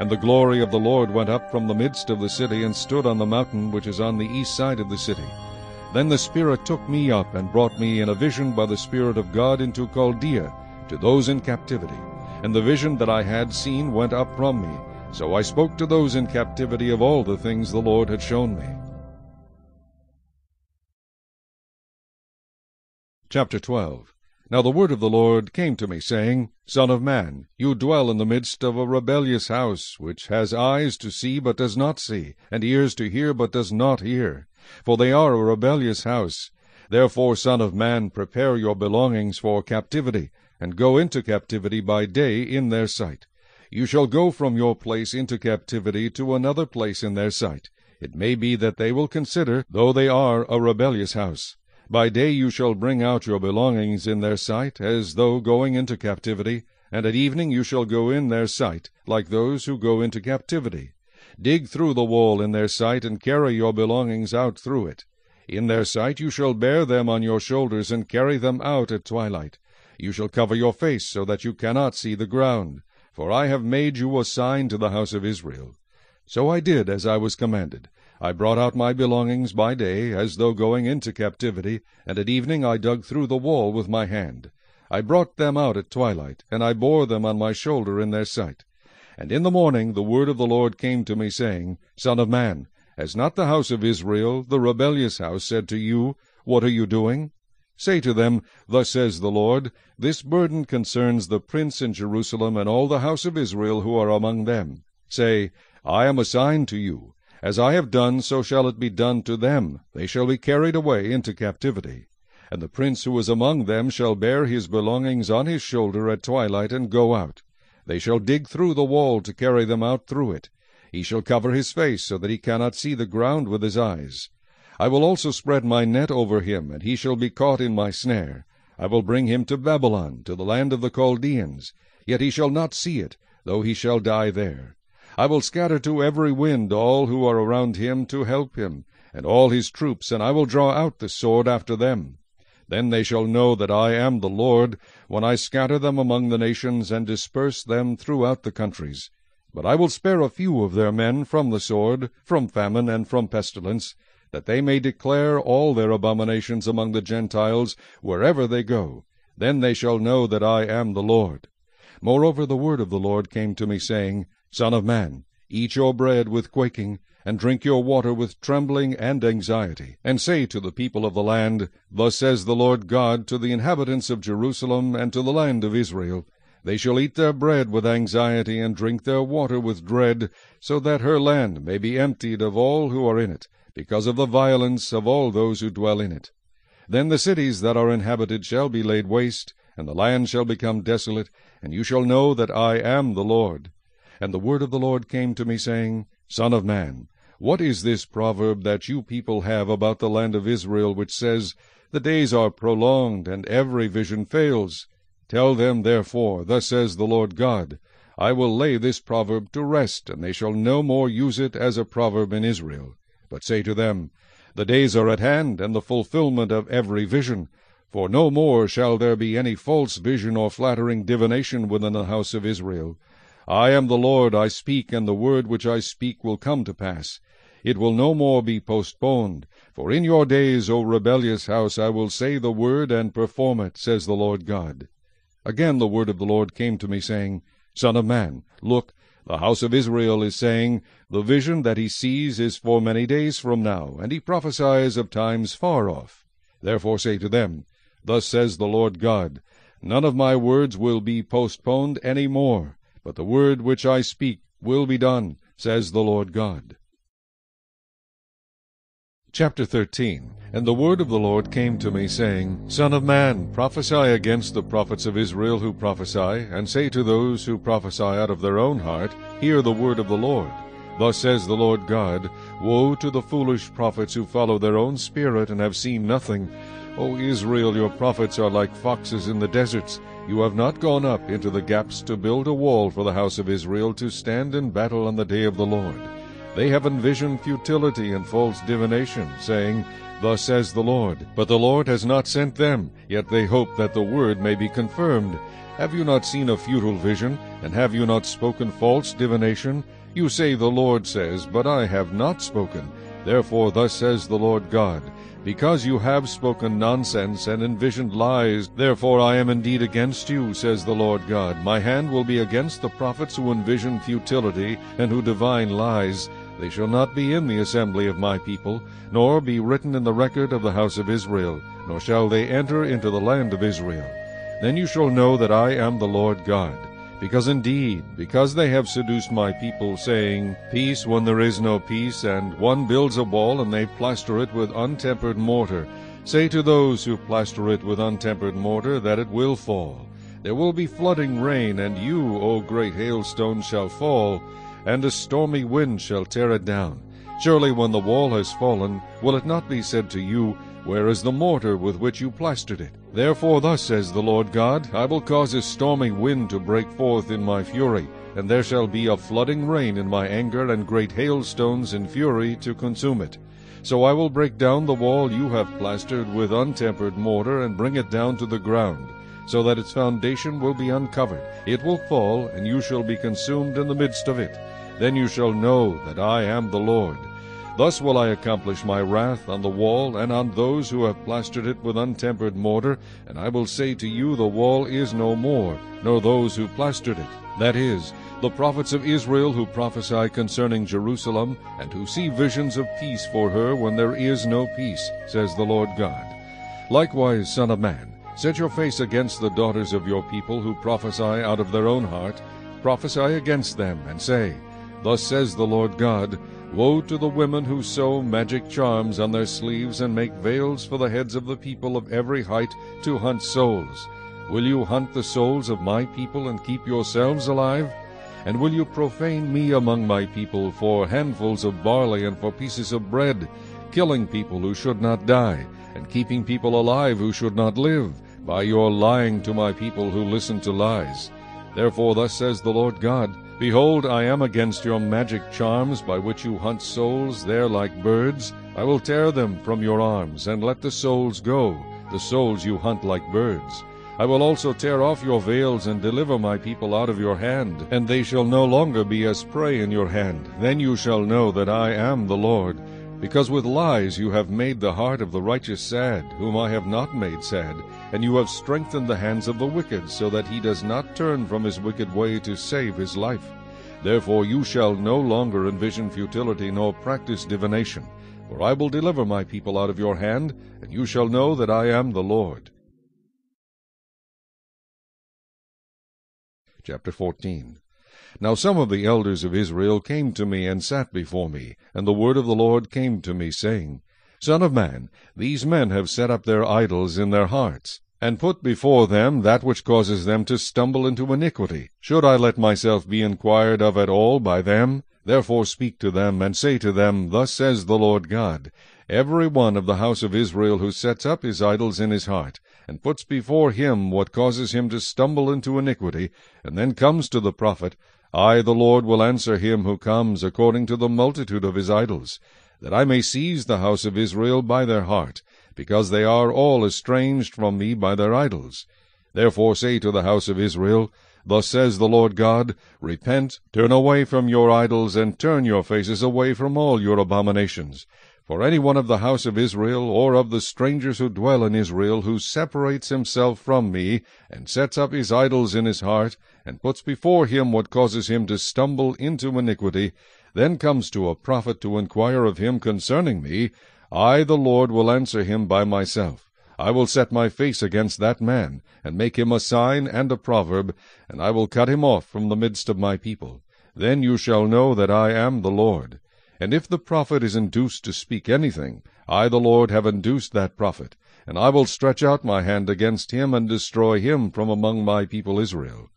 And the glory of the Lord went up from the midst of the city, and stood on the mountain which is on the east side of the city. Then the Spirit took me up, and brought me in a vision by the Spirit of God into Chaldea, to those in captivity. And the vision that I had seen went up from me. So I spoke to those in captivity of all the things the Lord had shown me. Chapter 12 Now the word of the Lord came to me, saying, Son of man, you dwell in the midst of a rebellious house, which has eyes to see but does not see, and ears to hear but does not hear. For they are a rebellious house. Therefore, Son of man, prepare your belongings for captivity, and go into captivity by day in their sight. You shall go from your place into captivity to another place in their sight. It may be that they will consider, though they are a rebellious house. By day you shall bring out your belongings in their sight, as though going into captivity, and at evening you shall go in their sight, like those who go into captivity. Dig through the wall in their sight, and carry your belongings out through it. In their sight you shall bear them on your shoulders, and carry them out at twilight. You shall cover your face, so that you cannot see the ground. For I have made you a sign to the house of Israel. So I did as I was commanded. I brought out my belongings by day, as though going into captivity, and at evening I dug through the wall with my hand. I brought them out at twilight, and I bore them on my shoulder in their sight. And in the morning the word of the Lord came to me, saying, Son of man, has not the house of Israel, the rebellious house, said to you, What are you doing? Say to them, Thus says the Lord, This burden concerns the prince in Jerusalem and all the house of Israel who are among them. Say, I am a sign to you. As I have done, so shall it be done to them. They shall be carried away into captivity. And the prince who is among them shall bear his belongings on his shoulder at twilight, and go out. They shall dig through the wall to carry them out through it. He shall cover his face, so that he cannot see the ground with his eyes. I will also spread my net over him, and he shall be caught in my snare. I will bring him to Babylon, to the land of the Chaldeans. Yet he shall not see it, though he shall die there. I will scatter to every wind all who are around him to help him, and all his troops, and I will draw out the sword after them. Then they shall know that I am the Lord, when I scatter them among the nations, and disperse them throughout the countries. But I will spare a few of their men from the sword, from famine, and from pestilence, that they may declare all their abominations among the Gentiles wherever they go. Then they shall know that I am the Lord. Moreover the word of the Lord came to me, saying, Son of man, eat your bread with quaking, and drink your water with trembling and anxiety, and say to the people of the land, Thus says the Lord God to the inhabitants of Jerusalem and to the land of Israel, They shall eat their bread with anxiety, and drink their water with dread, so that her land may be emptied of all who are in it, because of the violence of all those who dwell in it. Then the cities that are inhabited shall be laid waste, and the land shall become desolate, and you shall know that I am the Lord. And the word of the Lord came to me, saying, Son of man, what is this proverb that you people have about the land of Israel, which says, The days are prolonged, and every vision fails? Tell them, therefore, Thus says the Lord God, I will lay this proverb to rest, and they shall no more use it as a proverb in Israel. But say to them, The days are at hand, and the fulfillment of every vision. For no more shall there be any false vision or flattering divination within the house of Israel. I am the Lord, I speak, and the word which I speak will come to pass. It will no more be postponed. For in your days, O rebellious house, I will say the word and perform it, says the Lord God. Again the word of the Lord came to me, saying, Son of man, look, the house of Israel is saying, The vision that he sees is for many days from now, and he prophesies of times far off. Therefore say to them, Thus says the Lord God, None of my words will be postponed any more, but the word which I speak will be done, says the Lord God. Chapter 13 And the word of the Lord came to me, saying, Son of man, prophesy against the prophets of Israel who prophesy, and say to those who prophesy out of their own heart, Hear the word of the Lord. Thus says the Lord God, Woe to the foolish prophets who follow their own spirit and have seen nothing. O Israel, your prophets are like foxes in the deserts. You have not gone up into the gaps to build a wall for the house of Israel to stand in battle on the day of the Lord. They have envisioned futility and false divination, saying, Thus says the Lord. But the Lord has not sent them, yet they hope that the word may be confirmed. Have you not seen a futile vision, and have you not spoken false divination? You say, The Lord says, but I have not spoken. Therefore thus says the Lord God, Because you have spoken nonsense and envisioned lies, therefore I am indeed against you, says the Lord God. My hand will be against the prophets who envision futility and who divine lies. They shall not be in the assembly of my people, nor be written in the record of the house of Israel, nor shall they enter into the land of Israel. Then you shall know that I am the Lord God. Because indeed, because they have seduced my people, saying, Peace when there is no peace, and one builds a wall, and they plaster it with untempered mortar. Say to those who plaster it with untempered mortar that it will fall. There will be flooding rain, and you, O great hailstones, shall fall, and a stormy wind shall tear it down. Surely when the wall has fallen, will it not be said to you, Where is the mortar with which you plastered it? Therefore thus says the Lord God, I will cause a stormy wind to break forth in my fury, and there shall be a flooding rain in my anger, and great hailstones in fury to consume it. So I will break down the wall you have plastered with untempered mortar, and bring it down to the ground, so that its foundation will be uncovered. It will fall, and you shall be consumed in the midst of it. Then you shall know that I am the Lord. Thus will I accomplish my wrath on the wall and on those who have plastered it with untempered mortar, and I will say to you, The wall is no more, nor those who plastered it. That is, the prophets of Israel who prophesy concerning Jerusalem, and who see visions of peace for her when there is no peace, says the Lord God. Likewise, Son of man, set your face against the daughters of your people who prophesy out of their own heart, prophesy against them, and say, Thus says the Lord God, Woe to the women who sew magic charms on their sleeves and make veils for the heads of the people of every height to hunt souls. Will you hunt the souls of my people and keep yourselves alive? And will you profane me among my people for handfuls of barley and for pieces of bread, killing people who should not die, and keeping people alive who should not live, by your lying to my people who listen to lies? Therefore thus says the Lord God, Behold, I am against your magic charms, by which you hunt souls there like birds. I will tear them from your arms, and let the souls go, the souls you hunt like birds. I will also tear off your veils, and deliver my people out of your hand, and they shall no longer be as prey in your hand. Then you shall know that I am the Lord. Because with lies you have made the heart of the righteous sad, whom I have not made sad, and you have strengthened the hands of the wicked, so that he does not turn from his wicked way to save his life. Therefore you shall no longer envision futility, nor practice divination. For I will deliver my people out of your hand, and you shall know that I am the Lord. Chapter 14 Now some of the elders of Israel came to me and sat before me, and the word of the Lord came to me, saying, Son of man, these men have set up their idols in their hearts, and put before them that which causes them to stumble into iniquity. Should I let myself be inquired of at all by them? Therefore speak to them, and say to them, Thus says the Lord God, Every one of the house of Israel who sets up his idols in his heart, and puts before him what causes him to stumble into iniquity, and then comes to the prophet, I the Lord will answer him who comes according to the multitude of his idols, that I may seize the house of Israel by their heart, because they are all estranged from me by their idols. Therefore say to the house of Israel, Thus says the Lord God, Repent, turn away from your idols, and turn your faces away from all your abominations. For any one of the house of Israel, or of the strangers who dwell in Israel, who separates himself from me, and sets up his idols in his heart, and puts before him what causes him to stumble into iniquity, then comes to a prophet to inquire of him concerning me, I the Lord will answer him by myself. I will set my face against that man, and make him a sign and a proverb, and I will cut him off from the midst of my people. Then you shall know that I am the Lord. And if the prophet is induced to speak anything, I the Lord have induced that prophet, and I will stretch out my hand against him, and destroy him from among my people Israel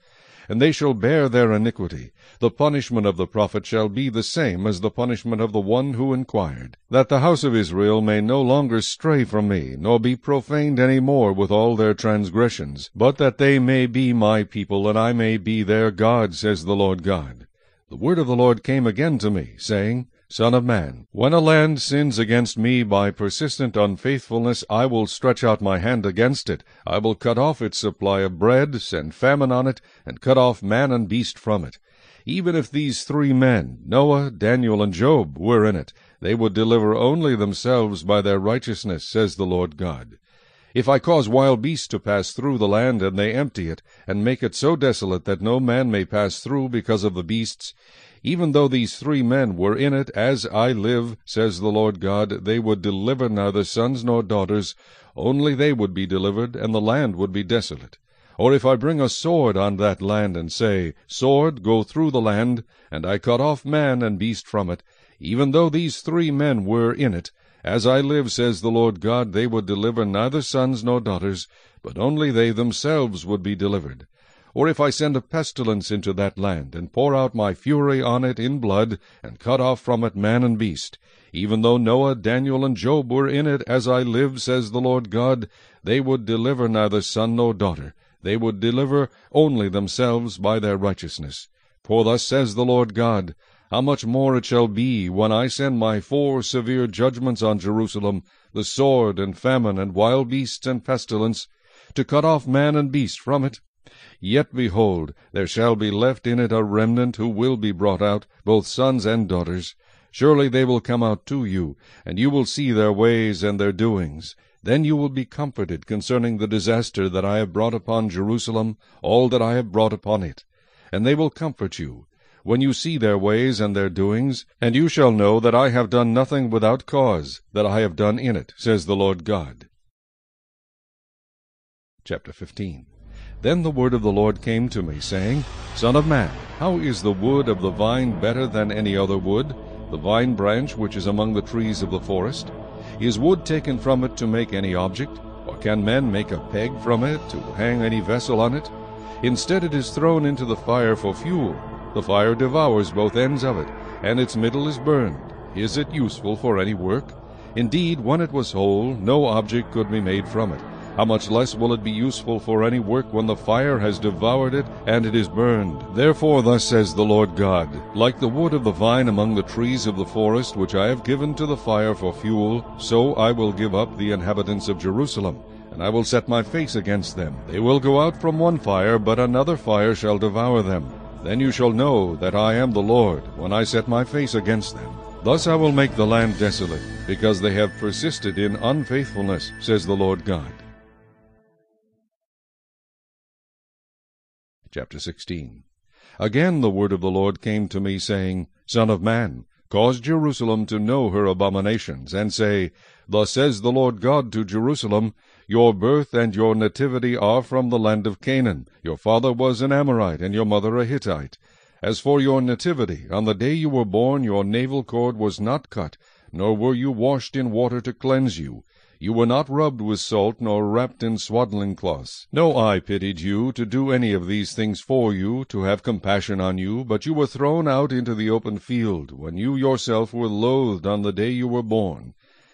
and they shall bear their iniquity. The punishment of the prophet shall be the same as the punishment of the one who inquired, that the house of Israel may no longer stray from me, nor be profaned any more with all their transgressions, but that they may be my people, and I may be their God, says the Lord God. The word of the Lord came again to me, saying, Son of man, when a land sins against me by persistent unfaithfulness, I will stretch out my hand against it. I will cut off its supply of bread, send famine on it, and cut off man and beast from it. Even if these three men, Noah, Daniel, and Job, were in it, they would deliver only themselves by their righteousness, says the Lord God. If I cause wild beasts to pass through the land, and they empty it, and make it so desolate that no man may pass through because of the beasts, even though these three men were in it, as I live, says the Lord God, they would deliver neither sons nor daughters, only they would be delivered, and the land would be desolate. Or if I bring a sword on that land, and say, Sword, go through the land, and I cut off man and beast from it, even though these three men were in it, as I live, says the Lord God, they would deliver neither sons nor daughters, but only they themselves would be delivered. Or if I send a pestilence into that land, and pour out my fury on it in blood, and cut off from it man and beast, even though Noah, Daniel, and Job were in it, as I live, says the Lord God, they would deliver neither son nor daughter, they would deliver only themselves by their righteousness. For thus says the Lord God, How much more it shall be, when I send my four severe judgments on Jerusalem, the sword, and famine, and wild beasts, and pestilence, to cut off man and beast from it? Yet, behold, there shall be left in it a remnant who will be brought out, both sons and daughters. Surely they will come out to you, and you will see their ways and their doings. Then you will be comforted concerning the disaster that I have brought upon Jerusalem, all that I have brought upon it. And they will comfort you, when you see their ways and their doings, and you shall know that I have done nothing without cause, that I have done in it, says the Lord God. Chapter 15 then the word of the Lord came to me, saying, Son of man, how is the wood of the vine better than any other wood, the vine branch which is among the trees of the forest? Is wood taken from it to make any object? Or can men make a peg from it, to hang any vessel on it? Instead it is thrown into the fire for fuel. The fire devours both ends of it, and its middle is burned. Is it useful for any work? Indeed, when it was whole, no object could be made from it. How much less will it be useful for any work when the fire has devoured it and it is burned? Therefore thus says the Lord God, Like the wood of the vine among the trees of the forest, which I have given to the fire for fuel, so I will give up the inhabitants of Jerusalem, and I will set my face against them. They will go out from one fire, but another fire shall devour them. Then you shall know that I am the Lord, when I set my face against them. Thus I will make the land desolate, because they have persisted in unfaithfulness, says the Lord God. Chapter 16 Again the word of the Lord came to me, saying, Son of man, cause Jerusalem to know her abominations, and say, Thus says the Lord God to Jerusalem, Your birth and your nativity are from the land of Canaan. Your father was an Amorite, and your mother a Hittite. As for your nativity, on the day you were born your navel cord was not cut, nor were you washed in water to cleanse you. You were not rubbed with salt, nor wrapped in swaddling cloths. No eye pitied you to do any of these things for you, to have compassion on you, but you were thrown out into the open field, when you yourself were loathed on the day you were born.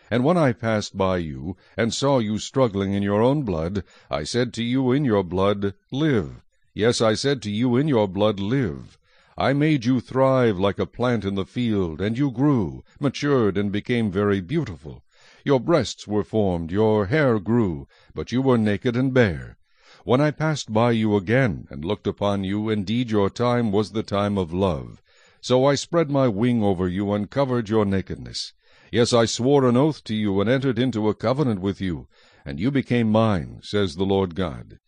And when I passed by you, and saw you struggling in your own blood, I said to you in your blood, Live. Yes, I said to you in your blood, Live. I made you thrive like a plant in the field, and you grew, matured, and became very beautiful. Your breasts were formed, your hair grew, but you were naked and bare. When I passed by you again, and looked upon you, indeed your time was the time of love. So I spread my wing over you, and covered your nakedness. Yes, I swore an oath to you, and entered into a covenant with you, and you became mine, says the Lord God.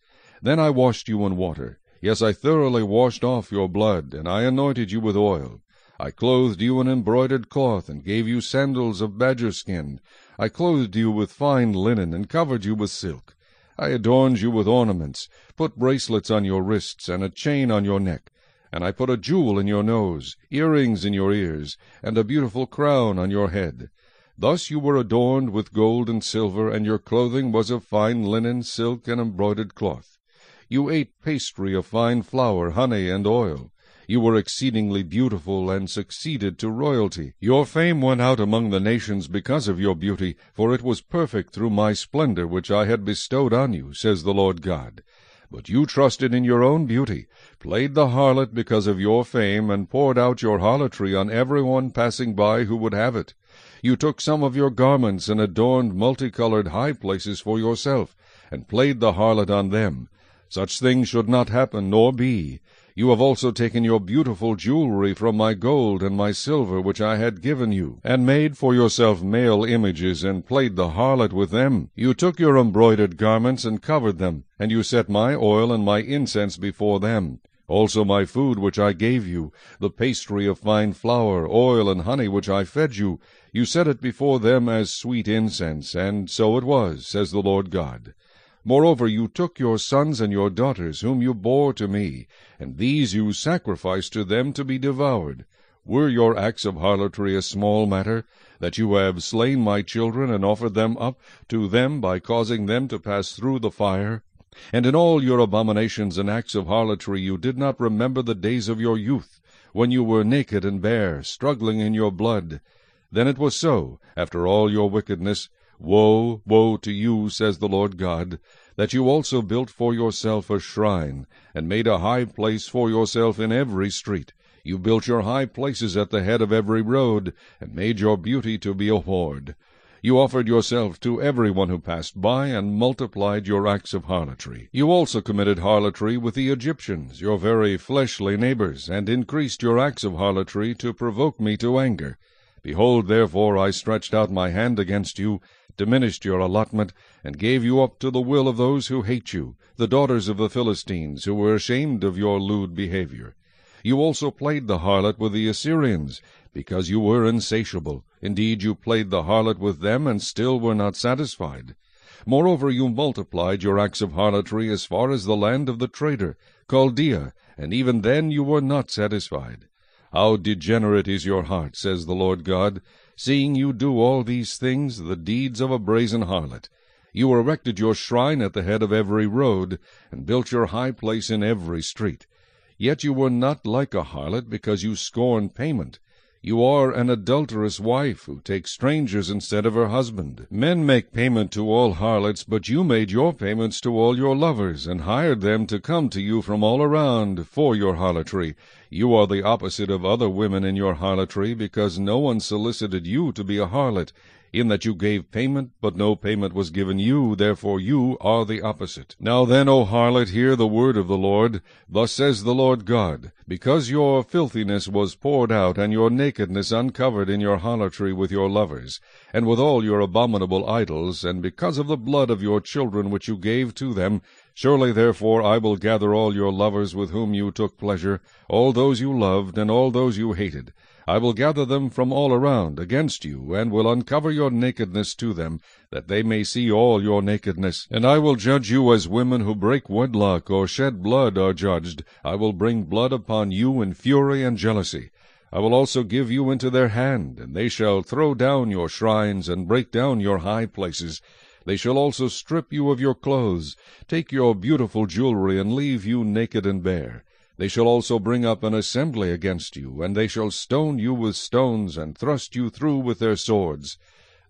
Then I washed you in water. Yes, I thoroughly washed off your blood, and I anointed you with oil. I clothed you in embroidered cloth, and gave you sandals of badger skin. I clothed you with fine linen, and covered you with silk. I adorned you with ornaments, put bracelets on your wrists, and a chain on your neck. And I put a jewel in your nose, earrings in your ears, and a beautiful crown on your head. Thus you were adorned with gold and silver, and your clothing was of fine linen, silk, and embroidered cloth. You ate pastry of fine flour, honey, and oil. You were exceedingly beautiful, and succeeded to royalty. Your fame went out among the nations because of your beauty, for it was perfect through my splendor which I had bestowed on you, says the Lord God. But you trusted in your own beauty, played the harlot because of your fame, and poured out your harlotry on every one passing by who would have it. You took some of your garments and adorned multicolored high places for yourself, and played the harlot on them. Such things should not happen, nor be. You have also taken your beautiful jewelry from my gold and my silver which I had given you, and made for yourself male images, and played the harlot with them. You took your embroidered garments and covered them, and you set my oil and my incense before them. Also my food which I gave you, the pastry of fine flour, oil, and honey which I fed you, you set it before them as sweet incense, and so it was, says the Lord God. Moreover, you took your sons and your daughters, whom you bore to me, and these you sacrificed to them to be devoured. Were your acts of harlotry a small matter, that you have slain my children, and offered them up to them by causing them to pass through the fire? And in all your abominations and acts of harlotry you did not remember the days of your youth, when you were naked and bare, struggling in your blood. Then it was so, after all your wickedness, Woe, woe to you, says the Lord God, that you also built for yourself a shrine, and made a high place for yourself in every street. You built your high places at the head of every road, and made your beauty to be a abhorred. You offered yourself to every one who passed by, and multiplied your acts of harlotry. You also committed harlotry with the Egyptians, your very fleshly neighbors, and increased your acts of harlotry to provoke me to anger. Behold, therefore, I stretched out my hand against you, diminished your allotment, and gave you up to the will of those who hate you, the daughters of the Philistines, who were ashamed of your lewd behavior. You also played the harlot with the Assyrians, because you were insatiable. Indeed, you played the harlot with them, and still were not satisfied. Moreover, you multiplied your acts of harlotry as far as the land of the traitor, Chaldea, and even then you were not satisfied. How degenerate is your heart, says the Lord God, seeing you do all these things, the deeds of a brazen harlot. You erected your shrine at the head of every road, and built your high place in every street. Yet you were not like a harlot, because you scorn payment. You are an adulterous wife, who takes strangers instead of her husband. Men make payment to all harlots, but you made your payments to all your lovers, and hired them to come to you from all around for your harlotry. You are the opposite of other women in your harlotry, because no one solicited you to be a harlot. in that you gave payment, but no payment was given you, therefore you are the opposite. Now then, O harlot, hear the word of the Lord. Thus says the Lord God, Because your filthiness was poured out, and your nakedness uncovered in your harlotry with your lovers, and with all your abominable idols, and because of the blood of your children which you gave to them, Surely therefore I will gather all your lovers with whom you took pleasure, all those you loved, and all those you hated. I will gather them from all around against you, and will uncover your nakedness to them, that they may see all your nakedness. And I will judge you as women who break wedlock or shed blood are judged. I will bring blood upon you in fury and jealousy. I will also give you into their hand, and they shall throw down your shrines, and break down your high places. They shall also strip you of your clothes, take your beautiful jewelry, and leave you naked and bare. They shall also bring up an assembly against you, and they shall stone you with stones, and thrust you through with their swords.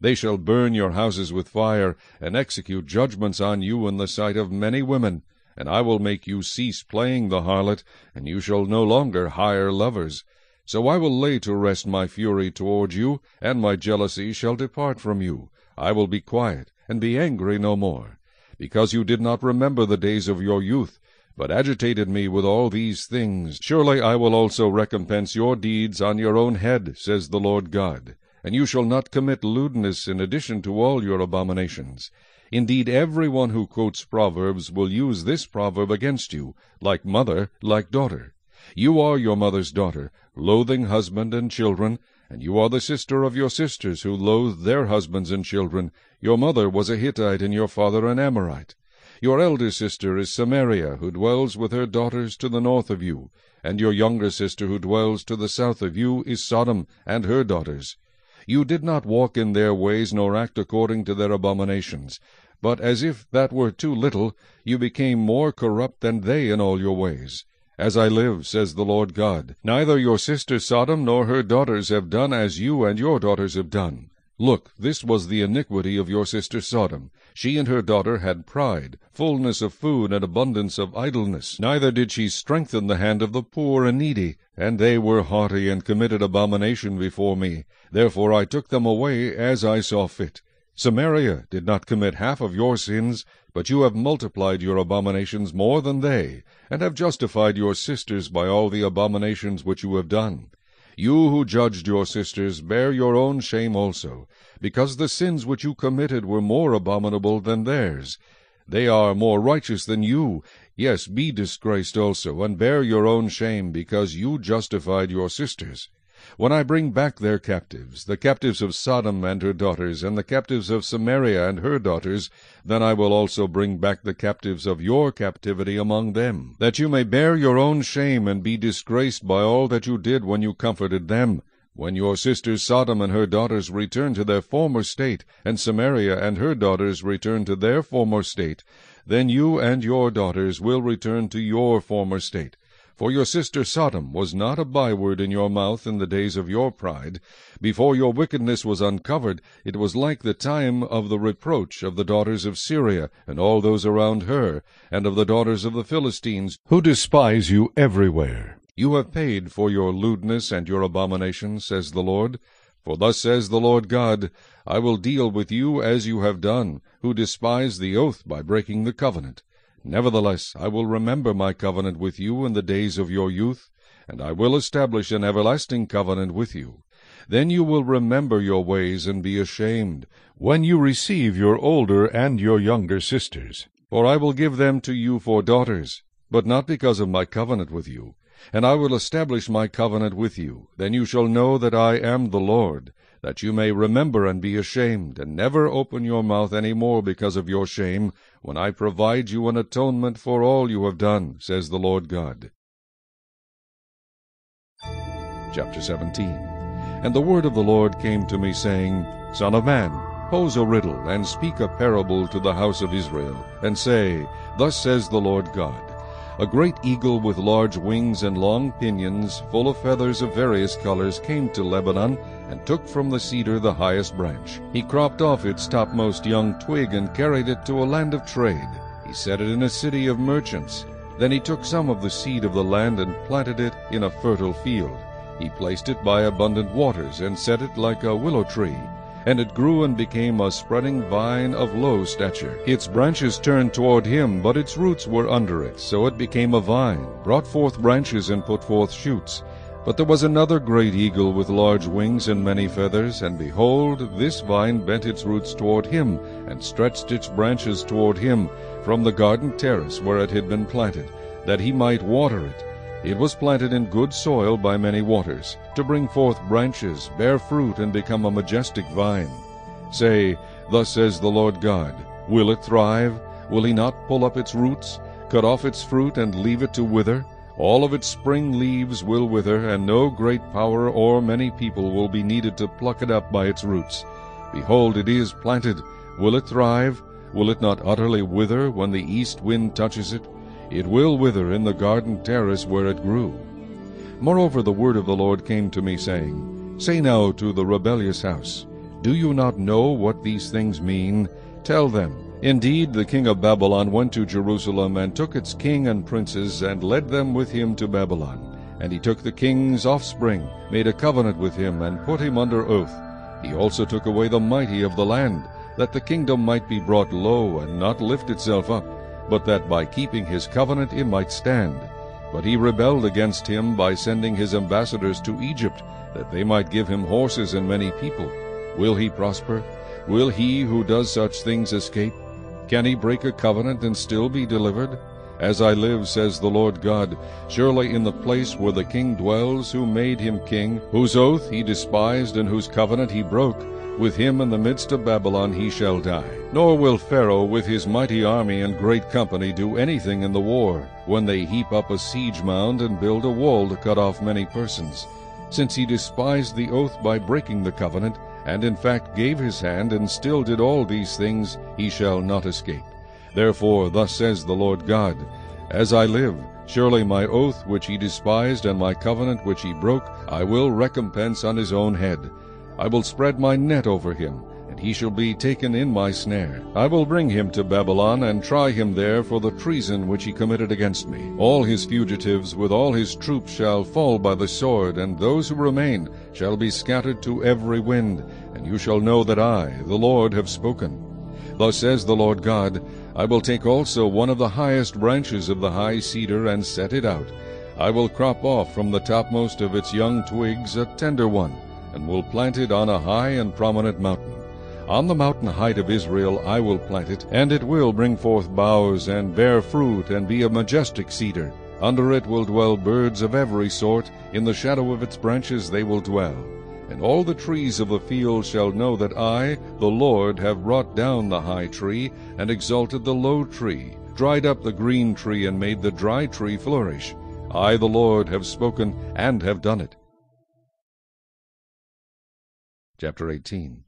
They shall burn your houses with fire, and execute judgments on you in the sight of many women. And I will make you cease playing the harlot, and you shall no longer hire lovers. So I will lay to rest my fury toward you, and my jealousy shall depart from you. I will be quiet, and be angry no more, because you did not remember the days of your youth, but agitated me with all these things. Surely I will also recompense your deeds on your own head, says the Lord God. And you shall not commit lewdness in addition to all your abominations. Indeed, every one who quotes Proverbs will use this proverb against you, like mother, like daughter. You are your mother's daughter, loathing husband and children, and you are the sister of your sisters who loathed their husbands and children. Your mother was a Hittite, and your father an Amorite. Your elder sister is Samaria, who dwells with her daughters to the north of you. And your younger sister, who dwells to the south of you, is Sodom, and her daughters. You did not walk in their ways, nor act according to their abominations. But as if that were too little, you became more corrupt than they in all your ways. As I live, says the Lord God, neither your sister Sodom nor her daughters have done as you and your daughters have done. Look, this was the iniquity of your sister Sodom. She and her daughter had pride, fullness of food, and abundance of idleness. Neither did she strengthen the hand of the poor and needy. And they were haughty, and committed abomination before me. Therefore I took them away as I saw fit. Samaria did not commit half of your sins, but you have multiplied your abominations more than they, and have justified your sisters by all the abominations which you have done. You who judged your sisters bear your own shame also, because the sins which you committed were more abominable than theirs. They are more righteous than you. Yes, be disgraced also, and bear your own shame, because you justified your sisters. When I bring back their captives, the captives of Sodom and her daughters, and the captives of Samaria and her daughters, then I will also bring back the captives of your captivity among them, that you may bear your own shame and be disgraced by all that you did when you comforted them. When your sisters Sodom and her daughters return to their former state, and Samaria and her daughters return to their former state, then you and your daughters will return to your former state. For your sister Sodom was not a byword in your mouth in the days of your pride. Before your wickedness was uncovered, it was like the time of the reproach of the daughters of Syria, and all those around her, and of the daughters of the Philistines, who despise you everywhere. You have paid for your lewdness and your abomination, says the Lord. For thus says the Lord God, I will deal with you as you have done, who despise the oath by breaking the covenant. Nevertheless, I will remember my covenant with you in the days of your youth, and I will establish an everlasting covenant with you. Then you will remember your ways and be ashamed, when you receive your older and your younger sisters. For I will give them to you for daughters, but not because of my covenant with you. And I will establish my covenant with you. Then you shall know that I am the Lord that you may remember and be ashamed, and never open your mouth any more because of your shame, when I provide you an atonement for all you have done, says the Lord God. Chapter 17 And the word of the Lord came to me, saying, Son of man, pose a riddle, and speak a parable to the house of Israel, and say, Thus says the Lord God, a great eagle with large wings and long pinions, full of feathers of various colors, came to Lebanon, and took from the cedar the highest branch. He cropped off its topmost young twig, and carried it to a land of trade. He set it in a city of merchants. Then he took some of the seed of the land, and planted it in a fertile field. He placed it by abundant waters, and set it like a willow tree. And it grew and became a spreading vine of low stature. Its branches turned toward him, but its roots were under it. So it became a vine, brought forth branches, and put forth shoots. But there was another great eagle with large wings and many feathers, and behold, this vine bent its roots toward him, and stretched its branches toward him, from the garden terrace where it had been planted, that he might water it. It was planted in good soil by many waters, to bring forth branches, bear fruit, and become a majestic vine. Say, Thus says the Lord God, Will it thrive? Will he not pull up its roots, cut off its fruit, and leave it to wither? All of its spring leaves will wither, and no great power or many people will be needed to pluck it up by its roots. Behold, it is planted. Will it thrive? Will it not utterly wither when the east wind touches it? It will wither in the garden terrace where it grew. Moreover the word of the Lord came to me, saying, Say now to the rebellious house, Do you not know what these things mean? Tell them, Indeed, the king of Babylon went to Jerusalem, and took its king and princes, and led them with him to Babylon. And he took the king's offspring, made a covenant with him, and put him under oath. He also took away the mighty of the land, that the kingdom might be brought low, and not lift itself up but that by keeping his covenant it might stand. But he rebelled against him by sending his ambassadors to Egypt, that they might give him horses and many people. Will he prosper? Will he who does such things escape? Can he break a covenant and still be delivered? As I live, says the Lord God, surely in the place where the king dwells, who made him king, whose oath he despised and whose covenant he broke, with him in the midst of Babylon he shall die. Nor will Pharaoh with his mighty army and great company do anything in the war, when they heap up a siege mound and build a wall to cut off many persons. Since he despised the oath by breaking the covenant, and in fact gave his hand, and still did all these things, he shall not escape. Therefore thus says the Lord God, As I live, surely my oath which he despised, and my covenant which he broke, I will recompense on his own head. I will spread my net over him, he shall be taken in my snare. I will bring him to Babylon, and try him there for the treason which he committed against me. All his fugitives with all his troops shall fall by the sword, and those who remain shall be scattered to every wind, and you shall know that I, the Lord, have spoken. Thus says the Lord God, I will take also one of the highest branches of the high cedar, and set it out. I will crop off from the topmost of its young twigs a tender one, and will plant it on a high and prominent mountain. On the mountain height of Israel I will plant it, and it will bring forth boughs, and bear fruit, and be a majestic cedar. Under it will dwell birds of every sort, in the shadow of its branches they will dwell. And all the trees of the field shall know that I, the Lord, have brought down the high tree, and exalted the low tree, dried up the green tree, and made the dry tree flourish. I, the Lord, have spoken, and have done it. Chapter 18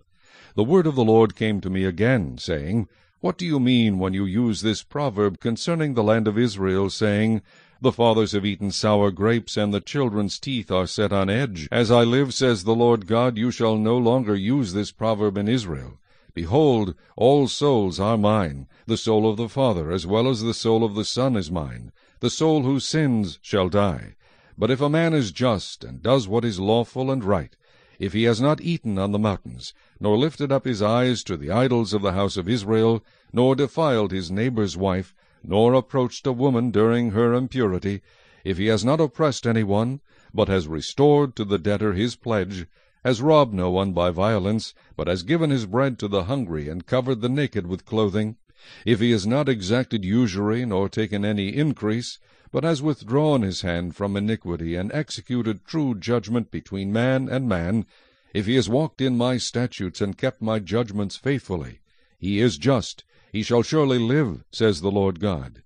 The word of the Lord came to me again, saying, What do you mean when you use this proverb concerning the land of Israel, saying, The fathers have eaten sour grapes, and the children's teeth are set on edge? As I live, says the Lord God, you shall no longer use this proverb in Israel. Behold, all souls are mine. The soul of the Father, as well as the soul of the Son, is mine. The soul who sins shall die. But if a man is just, and does what is lawful and right, if he has not eaten on the mountains, nor lifted up his eyes to the idols of the house of Israel, nor defiled his neighbor's wife, nor approached a woman during her impurity, if he has not oppressed any one, but has restored to the debtor his pledge, has robbed no one by violence, but has given his bread to the hungry, and covered the naked with clothing, if he has not exacted usury, nor taken any increase, but has withdrawn his hand from iniquity, and executed true judgment between man and man, if he has walked in my statutes, and kept my judgments faithfully, he is just, he shall surely live, says the Lord God.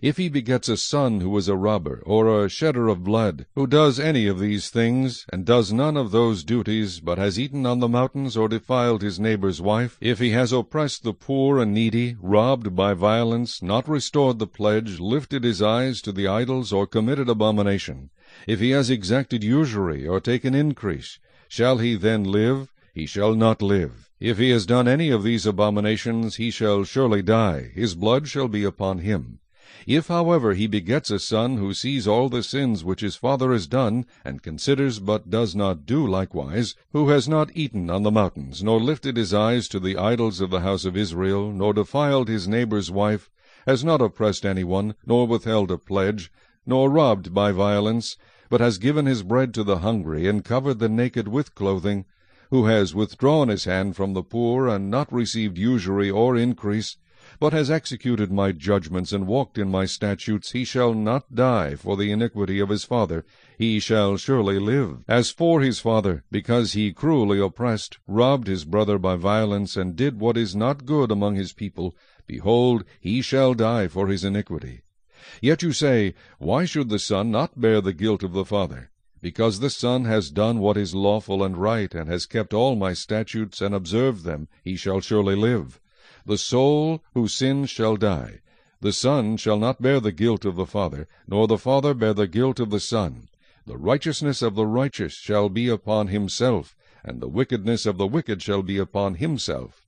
If he begets a son who is a robber, or a shedder of blood, who does any of these things, and does none of those duties, but has eaten on the mountains, or defiled his neighbor's wife, if he has oppressed the poor and needy, robbed by violence, not restored the pledge, lifted his eyes to the idols, or committed abomination, if he has exacted usury, or taken increase, shall he then live? He shall not live. If he has done any of these abominations, he shall surely die, his blood shall be upon him. If, however, he begets a son who sees all the sins which his father has done, and considers but does not do likewise, who has not eaten on the mountains, nor lifted his eyes to the idols of the house of Israel, nor defiled his neighbor's wife, has not oppressed any one, nor withheld a pledge, nor robbed by violence, but has given his bread to the hungry, and covered the naked with clothing, who has withdrawn his hand from the poor, and not received usury or increase, but has executed my judgments and walked in my statutes, he shall not die for the iniquity of his father, he shall surely live. As for his father, because he cruelly oppressed, robbed his brother by violence, and did what is not good among his people, behold, he shall die for his iniquity. Yet you say, Why should the son not bear the guilt of the father? Because the son has done what is lawful and right, and has kept all my statutes and observed them, he shall surely live. The soul who sins shall die. The son shall not bear the guilt of the father, nor the father bear the guilt of the son. The righteousness of the righteous shall be upon himself, and the wickedness of the wicked shall be upon himself.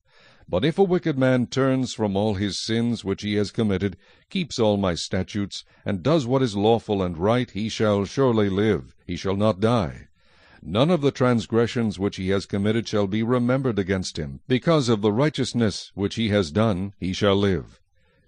But if a wicked man turns from all his sins which he has committed, keeps all my statutes, and does what is lawful and right, he shall surely live, he shall not die. None of the transgressions which he has committed shall be remembered against him. Because of the righteousness which he has done, he shall live.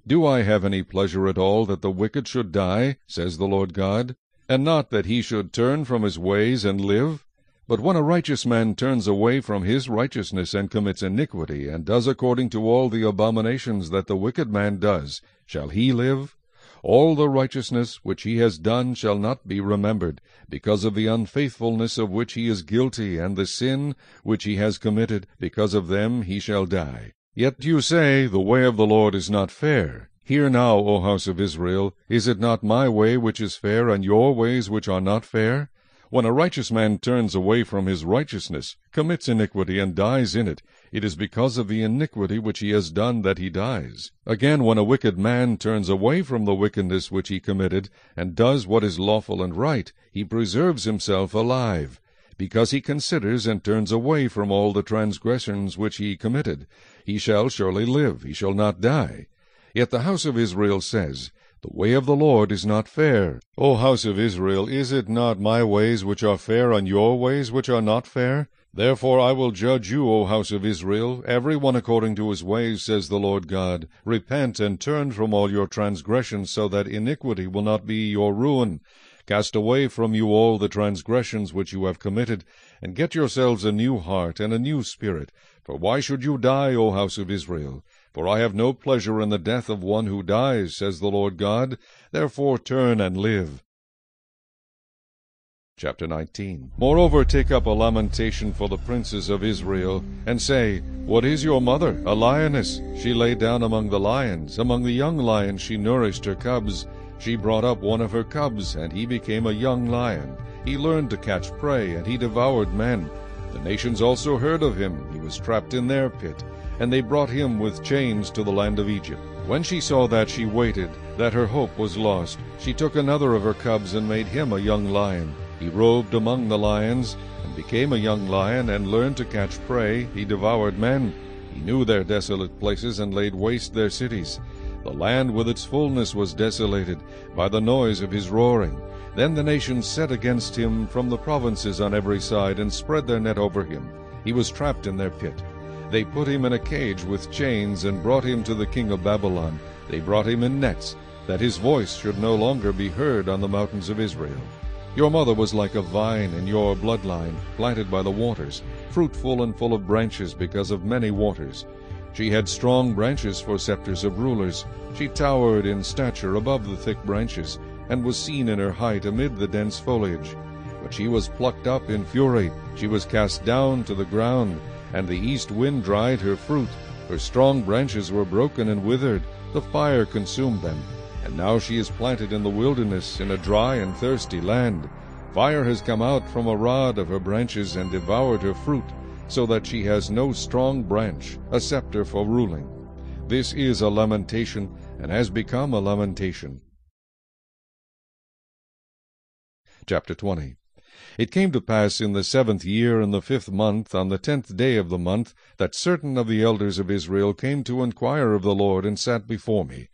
Do I have any pleasure at all that the wicked should die, says the Lord God, and not that he should turn from his ways and live? But when a righteous man turns away from his righteousness and commits iniquity, and does according to all the abominations that the wicked man does, shall he live? All the righteousness which he has done shall not be remembered, because of the unfaithfulness of which he is guilty, and the sin which he has committed, because of them he shall die. Yet you say, The way of the Lord is not fair. Hear now, O house of Israel, is it not my way which is fair, and your ways which are not fair? When a righteous man turns away from his righteousness, commits iniquity, and dies in it, it is because of the iniquity which he has done that he dies. Again, when a wicked man turns away from the wickedness which he committed, and does what is lawful and right, he preserves himself alive, because he considers and turns away from all the transgressions which he committed. He shall surely live, he shall not die. Yet the house of Israel says, the way of the Lord is not fair. O house of Israel, is it not my ways which are fair, and your ways which are not fair? Therefore I will judge you, O house of Israel, every one according to his ways, says the Lord God. Repent and turn from all your transgressions, so that iniquity will not be your ruin. Cast away from you all the transgressions which you have committed, and get yourselves a new heart and a new spirit. For why should you die, O house of Israel? For I have no pleasure in the death of one who dies, says the Lord God. Therefore turn and live. Chapter 19 Moreover take up a lamentation for the princes of Israel, and say, What is your mother? A lioness. She lay down among the lions. Among the young lions she nourished her cubs. She brought up one of her cubs, and he became a young lion. He learned to catch prey, and he devoured men. The nations also heard of him. He was trapped in their pit and they brought him with chains to the land of Egypt. When she saw that, she waited, that her hope was lost. She took another of her cubs and made him a young lion. He roved among the lions, and became a young lion, and learned to catch prey. He devoured men. He knew their desolate places, and laid waste their cities. The land with its fullness was desolated by the noise of his roaring. Then the nations set against him from the provinces on every side, and spread their net over him. He was trapped in their pit. They put him in a cage with chains and brought him to the king of Babylon. They brought him in nets, that his voice should no longer be heard on the mountains of Israel. Your mother was like a vine in your bloodline, planted by the waters, fruitful and full of branches because of many waters. She had strong branches for scepters of rulers. She towered in stature above the thick branches, and was seen in her height amid the dense foliage. But she was plucked up in fury, she was cast down to the ground and the east wind dried her fruit. Her strong branches were broken and withered, the fire consumed them. And now she is planted in the wilderness, in a dry and thirsty land. Fire has come out from a rod of her branches and devoured her fruit, so that she has no strong branch, a scepter for ruling. This is a lamentation, and has become a lamentation. Chapter 20 it came to pass in the seventh year, in the fifth month, on the tenth day of the month, that certain of the elders of Israel came to inquire of the Lord, and sat before me.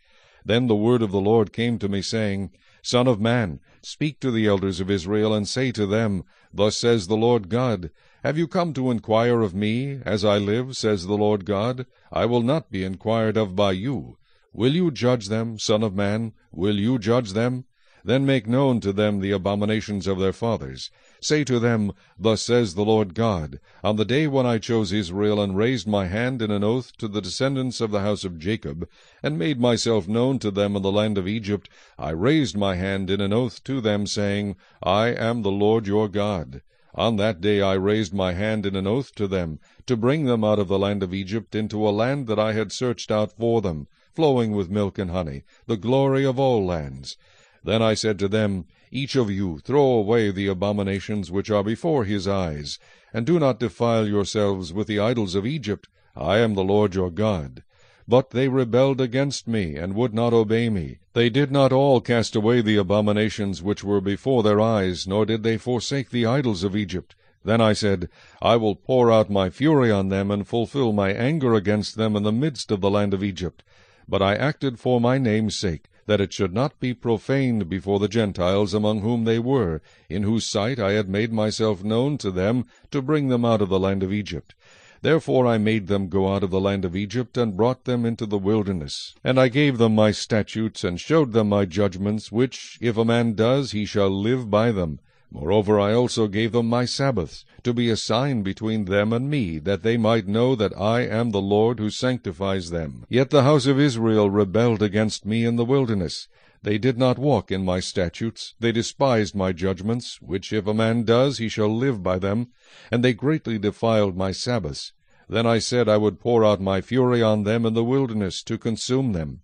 Then the word of the Lord came to me, saying, Son of man, speak to the elders of Israel, and say to them, Thus says the Lord God, Have you come to inquire of me? As I live, says the Lord God, I will not be inquired of by you. Will you judge them, son of man? Will you judge them? Then make known to them the abominations of their fathers. Say to them, Thus says the Lord God, On the day when I chose Israel, and raised my hand in an oath to the descendants of the house of Jacob, and made myself known to them in the land of Egypt, I raised my hand in an oath to them, saying, I am the Lord your God. On that day I raised my hand in an oath to them, to bring them out of the land of Egypt into a land that I had searched out for them, flowing with milk and honey, the glory of all lands. Then I said to them, Each of you throw away the abominations which are before his eyes, and do not defile yourselves with the idols of Egypt. I am the Lord your God. But they rebelled against me, and would not obey me. They did not all cast away the abominations which were before their eyes, nor did they forsake the idols of Egypt. Then I said, I will pour out my fury on them, and fulfill my anger against them in the midst of the land of Egypt. But I acted for my name's sake, that it should not be profaned before the Gentiles among whom they were, in whose sight I had made myself known to them to bring them out of the land of Egypt. Therefore I made them go out of the land of Egypt, and brought them into the wilderness. And I gave them my statutes, and showed them my judgments, which, if a man does, he shall live by them. Moreover, I also gave them my Sabbaths, to be a sign between them and me, that they might know that I am the Lord who sanctifies them. Yet the house of Israel rebelled against me in the wilderness. They did not walk in my statutes, they despised my judgments, which if a man does, he shall live by them, and they greatly defiled my Sabbaths. Then I said I would pour out my fury on them in the wilderness, to consume them.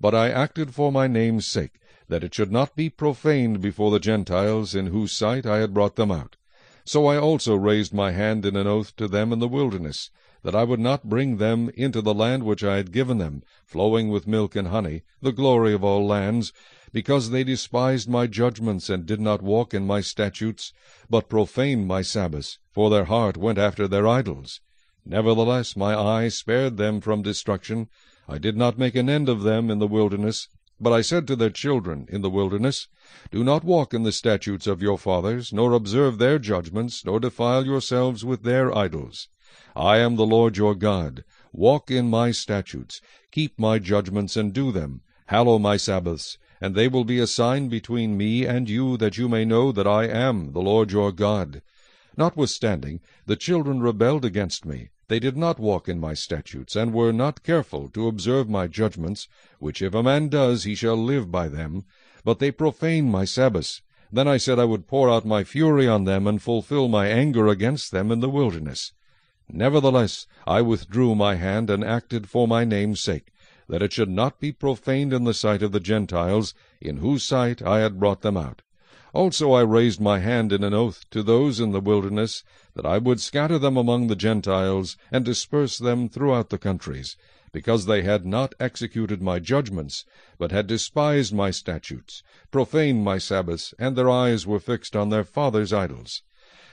But I acted for my name's sake, that it should not be profaned before the Gentiles, in whose sight I had brought them out. So I also raised my hand in an oath to them in the wilderness, that I would not bring them into the land which I had given them, flowing with milk and honey, the glory of all lands, because they despised my judgments, and did not walk in my statutes, but profaned my Sabbaths, for their heart went after their idols. Nevertheless my eye spared them from destruction, I did not make an end of them in the wilderness, but I said to their children in the wilderness, Do not walk in the statutes of your fathers, nor observe their judgments, nor defile yourselves with their idols. I am the Lord your God. Walk in my statutes, keep my judgments, and do them. Hallow my Sabbaths, and they will be a sign between me and you, that you may know that I am the Lord your God. Notwithstanding, the children rebelled against me. They did not walk in my statutes, and were not careful to observe my judgments, which if a man does, he shall live by them. But they profaned my Sabbaths. Then I said I would pour out my fury on them, and fulfill my anger against them in the wilderness. Nevertheless I withdrew my hand, and acted for my name's sake, that it should not be profaned in the sight of the Gentiles, in whose sight I had brought them out. Also I raised my hand in an oath to those in the wilderness, that I would scatter them among the Gentiles, and disperse them throughout the countries, because they had not executed my judgments, but had despised my statutes, profaned my Sabbaths, and their eyes were fixed on their fathers' idols.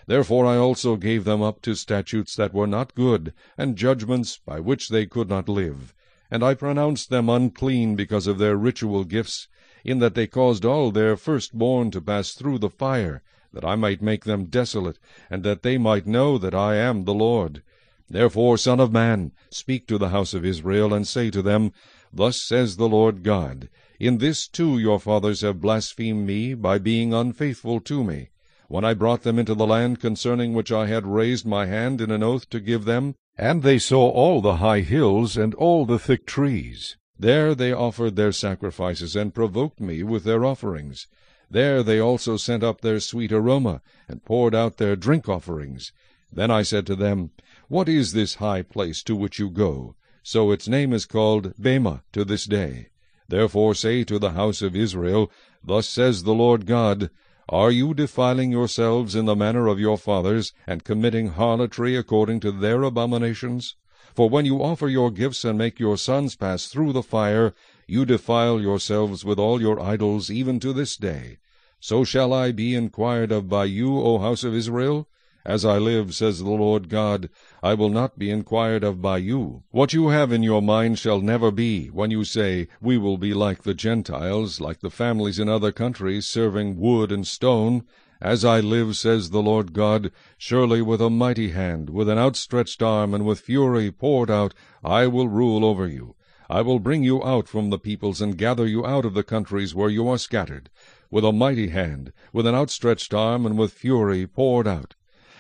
Therefore I also gave them up to statutes that were not good, and judgments by which they could not live. And I pronounced them unclean because of their ritual gifts, in that they caused all their firstborn to pass through the fire, that I might make them desolate, and that they might know that I am the Lord. Therefore, Son of man, speak to the house of Israel, and say to them, Thus says the Lord God, In this too your fathers have blasphemed me, by being unfaithful to me. When I brought them into the land concerning which I had raised my hand in an oath to give them, and they saw all the high hills and all the thick trees, there they offered their sacrifices, and provoked me with their offerings. There they also sent up their sweet aroma, and poured out their drink offerings. Then I said to them, What is this high place to which you go? So its name is called Bamah to this day. Therefore say to the house of Israel, Thus says the Lord God, Are you defiling yourselves in the manner of your fathers, and committing harlotry according to their abominations? For when you offer your gifts and make your sons pass through the fire, you defile yourselves with all your idols even to this day. So shall I be inquired of by you, O house of Israel? As I live, says the Lord God, I will not be inquired of by you. What you have in your mind shall never be, when you say, We will be like the Gentiles, like the families in other countries, serving wood and stone. As I live, says the Lord God, surely with a mighty hand, with an outstretched arm, and with fury poured out, I will rule over you. I will bring you out from the peoples, and gather you out of the countries where you are scattered, with a mighty hand, with an outstretched arm, and with fury poured out.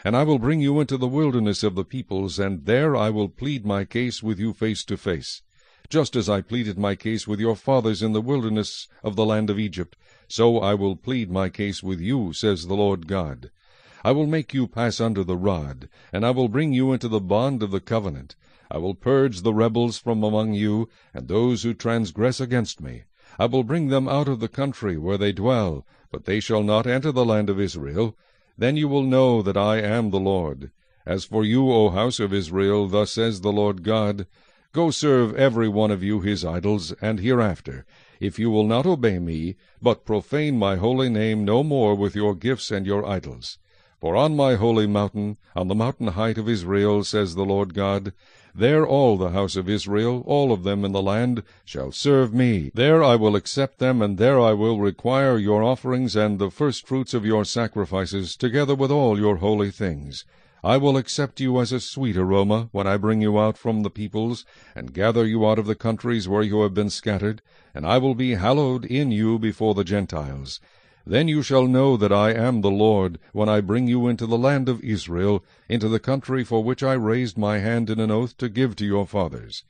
And I will bring you into the wilderness of the peoples, and there I will plead my case with you face to face. Just as I pleaded my case with your fathers in the wilderness of the land of Egypt, so I will plead my case with you, says the Lord God. I will make you pass under the rod, and I will bring you into the bond of the covenant. I will purge the rebels from among you, and those who transgress against me. I will bring them out of the country where they dwell, but they shall not enter the land of Israel. Then you will know that I am the Lord. As for you, O house of Israel, thus says the Lord God, Go serve every one of you his idols, and hereafter, if you will not obey me, but profane my holy name no more with your gifts and your idols. For on my holy mountain, on the mountain height of Israel, says the Lord God, there all the house of Israel, all of them in the land, shall serve me. There I will accept them, and there I will require your offerings and the firstfruits of your sacrifices, together with all your holy things. I will accept you as a sweet aroma when I bring you out from the peoples, and gather you out of the countries where you have been scattered, and I will be hallowed in you before the Gentiles. Then you shall know that I am the Lord, when I bring you into the land of Israel, into the country for which I raised my hand in an oath to give to your fathers.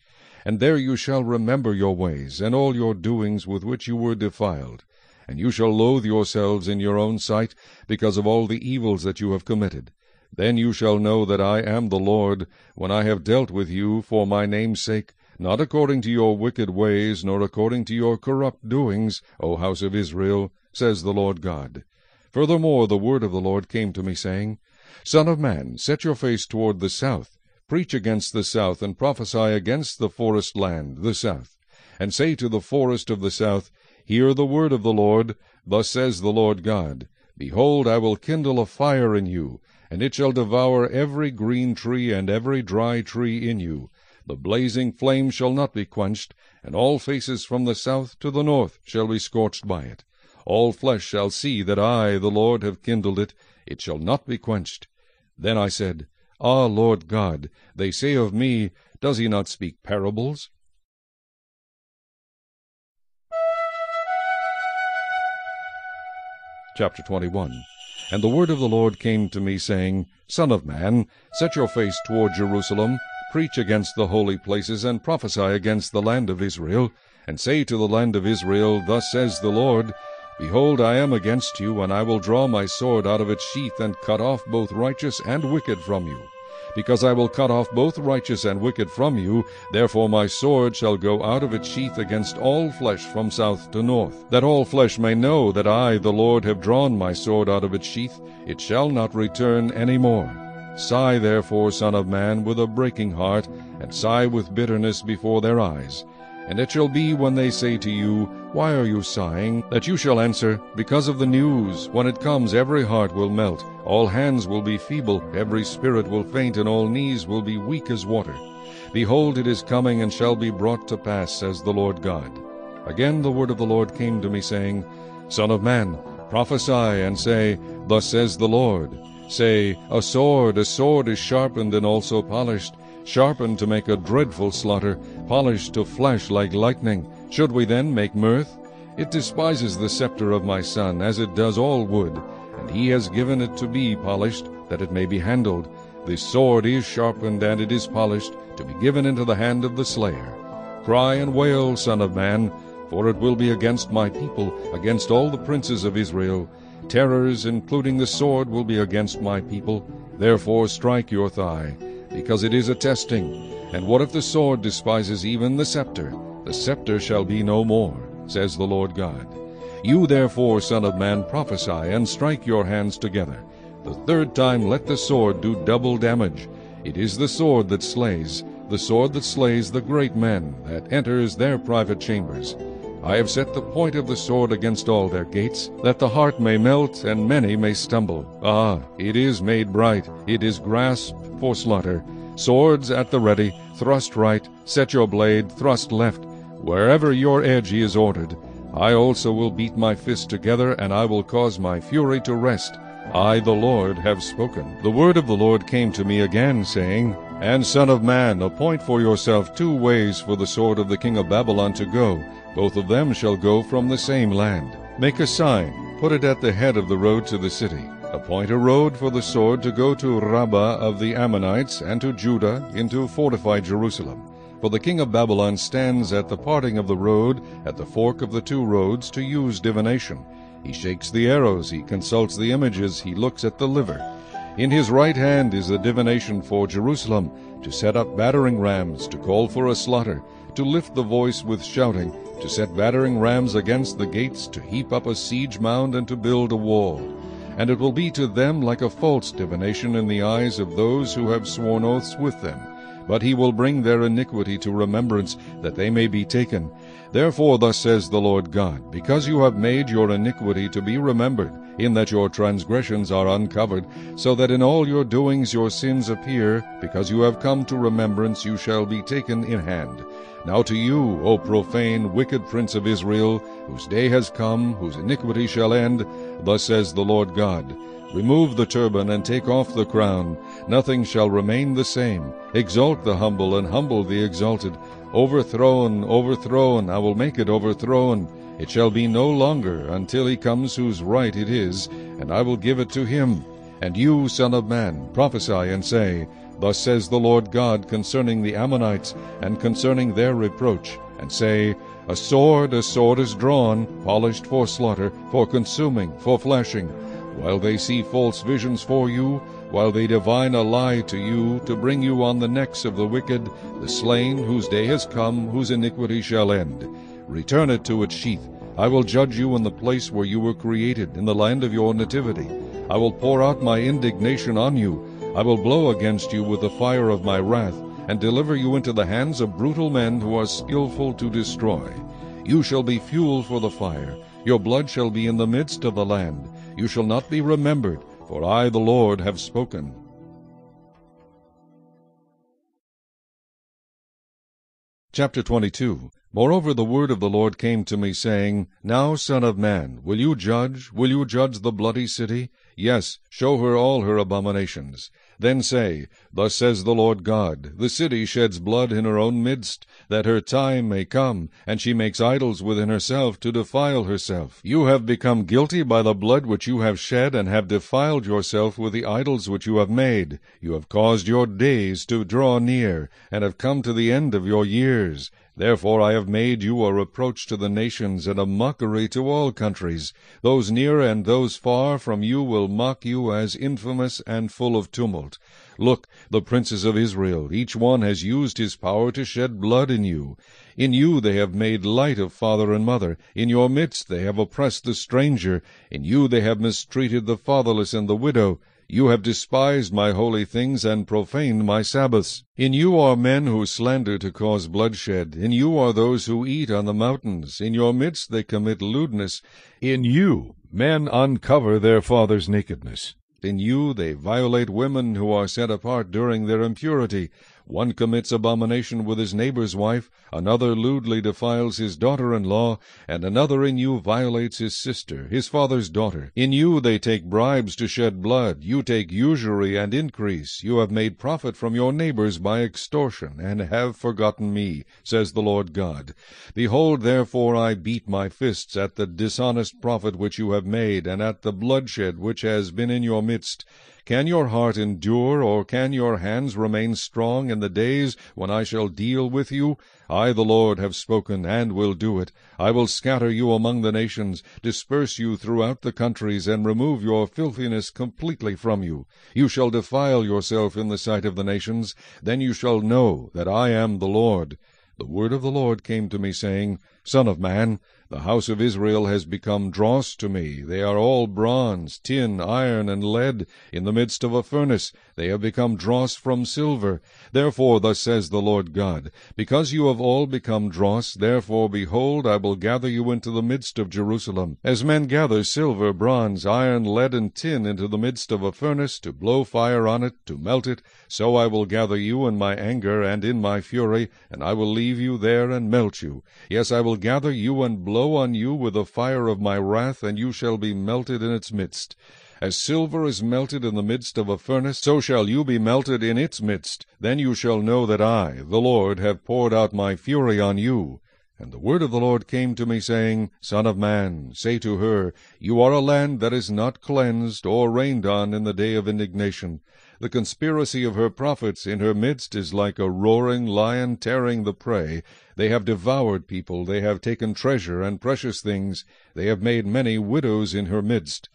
And there you shall remember your ways, and all your doings with which you were defiled. And you shall loathe yourselves in your own sight, because of all the evils that you have committed. Then you shall know that I am the Lord, when I have dealt with you for my name's sake, not according to your wicked ways, nor according to your corrupt doings, O house of Israel, says the Lord God. Furthermore the word of the Lord came to me, saying, Son of man, set your face toward the south, preach against the south, and prophesy against the forest land, the south. And say to the forest of the south, Hear the word of the Lord, thus says the Lord God, Behold, I will kindle a fire in you, and it shall devour every green tree and every dry tree in you. The blazing flame shall not be quenched, and all faces from the south to the north shall be scorched by it. All flesh shall see that I, the Lord, have kindled it. It shall not be quenched. Then I said, Ah, Lord God, they say of me, Does he not speak parables? Chapter 21 And the word of the Lord came to me, saying, Son of man, set your face toward Jerusalem, preach against the holy places, and prophesy against the land of Israel, and say to the land of Israel, Thus says the Lord, Behold, I am against you, and I will draw my sword out of its sheath, and cut off both righteous and wicked from you. Because I will cut off both righteous and wicked from you, therefore my sword shall go out of its sheath against all flesh from south to north, that all flesh may know that I, the Lord, have drawn my sword out of its sheath. It shall not return any more. Sigh therefore, Son of man, with a breaking heart, and sigh with bitterness before their eyes. And it shall be when they say to you, Why are you sighing? that you shall answer, Because of the news. When it comes, every heart will melt, all hands will be feeble, every spirit will faint, and all knees will be weak as water. Behold, it is coming, and shall be brought to pass, says the Lord God. Again the word of the Lord came to me, saying, Son of man, prophesy, and say, Thus says the Lord. Say, A sword, a sword is sharpened and also polished, sharpened to make a dreadful slaughter, polished to flash like lightning. Should we then make mirth? It despises the scepter of my son, as it does all wood, and he has given it to be polished, that it may be handled. The sword is sharpened, and it is polished, to be given into the hand of the slayer. Cry and wail, son of man, for it will be against my people, against all the princes of Israel. Terrors, including the sword, will be against my people. Therefore strike your thigh because it is a testing. And what if the sword despises even the scepter? The scepter shall be no more, says the Lord God. You therefore, son of man, prophesy, and strike your hands together. The third time let the sword do double damage. It is the sword that slays, the sword that slays the great men, that enters their private chambers. I have set the point of the sword against all their gates, that the heart may melt, and many may stumble. Ah, it is made bright, it is grasped for slaughter. Swords at the ready, thrust right, set your blade, thrust left. Wherever your edge is ordered, I also will beat my fist together, and I will cause my fury to rest. I, the Lord, have spoken. The word of the Lord came to me again, saying, And, son of man, appoint for yourself two ways for the sword of the king of Babylon to go, both of them shall go from the same land. Make a sign, put it at the head of the road to the city. Appoint a road for the sword to go to Rabbah of the Ammonites, and to Judah, into fortified Jerusalem. For the king of Babylon stands at the parting of the road, at the fork of the two roads, to use divination. He shakes the arrows, he consults the images, he looks at the liver. In his right hand is the divination for Jerusalem, to set up battering rams, to call for a slaughter, to lift the voice with shouting, to set battering rams against the gates, to heap up a siege mound, and to build a wall. And it will be to them like a false divination in the eyes of those who have sworn oaths with them. But he will bring their iniquity to remembrance, that they may be taken. Therefore thus says the Lord God, Because you have made your iniquity to be remembered, in that your transgressions are uncovered, so that in all your doings your sins appear, because you have come to remembrance, you shall be taken in hand. Now to you, O profane, wicked prince of Israel, whose day has come, whose iniquity shall end, thus says the Lord God, Remove the turban and take off the crown. Nothing shall remain the same. Exalt the humble and humble the exalted. Overthrown, overthrown, I will make it overthrown. It shall be no longer until he comes whose right it is, and I will give it to him. And you, son of man, prophesy and say, Thus says the Lord God concerning the Ammonites, and concerning their reproach, and say, A sword, a sword is drawn, polished for slaughter, for consuming, for flashing, while they see false visions for you, while they divine a lie to you, to bring you on the necks of the wicked, the slain, whose day has come, whose iniquity shall end. Return it to its sheath. I will judge you in the place where you were created, in the land of your nativity. I will pour out my indignation on you, I will blow against you with the fire of my wrath, and deliver you into the hands of brutal men who are skilful to destroy. You shall be fuel for the fire. Your blood shall be in the midst of the land. You shall not be remembered, for I, the Lord, have spoken. Chapter 22 Moreover the word of the Lord came to me, saying, Now, son of man, will you judge? Will you judge the bloody city? Yes, show her all her abominations. Then say, Thus says the Lord God, The city sheds blood in her own midst, that her time may come, and she makes idols within herself to defile herself. You have become guilty by the blood which you have shed, and have defiled yourself with the idols which you have made. You have caused your days to draw near, and have come to the end of your years. Therefore I have made you a reproach to the nations, and a mockery to all countries. Those near and those far from you will mock you as infamous and full of tumult. Look, the princes of Israel, each one has used his power to shed blood in you. In you they have made light of father and mother. In your midst they have oppressed the stranger. In you they have mistreated the fatherless and the widow. You have despised my holy things and profaned my Sabbaths. In you are men who slander to cause bloodshed. In you are those who eat on the mountains. In your midst they commit lewdness. In you men uncover their father's nakedness. In you they violate women who are set apart during their impurity. One commits abomination with his neighbor's wife, another lewdly defiles his daughter-in-law, and another in you violates his sister, his father's daughter. In you they take bribes to shed blood. You take usury and increase. You have made profit from your neighbors by extortion, and have forgotten me, says the Lord God. Behold, therefore, I beat my fists at the dishonest profit which you have made, and at the bloodshed which has been in your midst. Can your heart endure, or can your hands remain strong in the days when I shall deal with you? I, the Lord, have spoken, and will do it. I will scatter you among the nations, disperse you throughout the countries, and remove your filthiness completely from you. You shall defile yourself in the sight of the nations. Then you shall know that I am the Lord. The word of the Lord came to me, saying, Son of man, The house of Israel has become dross to me. They are all bronze, tin, iron, and lead, in the midst of a furnace. They have become dross from silver. Therefore thus says the Lord God, Because you have all become dross, therefore, behold, I will gather you into the midst of Jerusalem, as men gather silver, bronze, iron, lead, and tin into the midst of a furnace, to blow fire on it, to melt it, so I will gather you in my anger and in my fury, and I will leave you there and melt you. Yes, I will gather you and blow blow on you with the fire of my wrath, and you shall be melted in its midst. As silver is melted in the midst of a furnace, so shall you be melted in its midst. Then you shall know that I, the Lord, have poured out my fury on you. And the word of the Lord came to me, saying, Son of man, say to her, You are a land that is not cleansed or rained on in the day of indignation. The conspiracy of her prophets in her midst is like a roaring lion tearing the prey. They have devoured people, they have taken treasure and precious things, they have made many widows in her midst.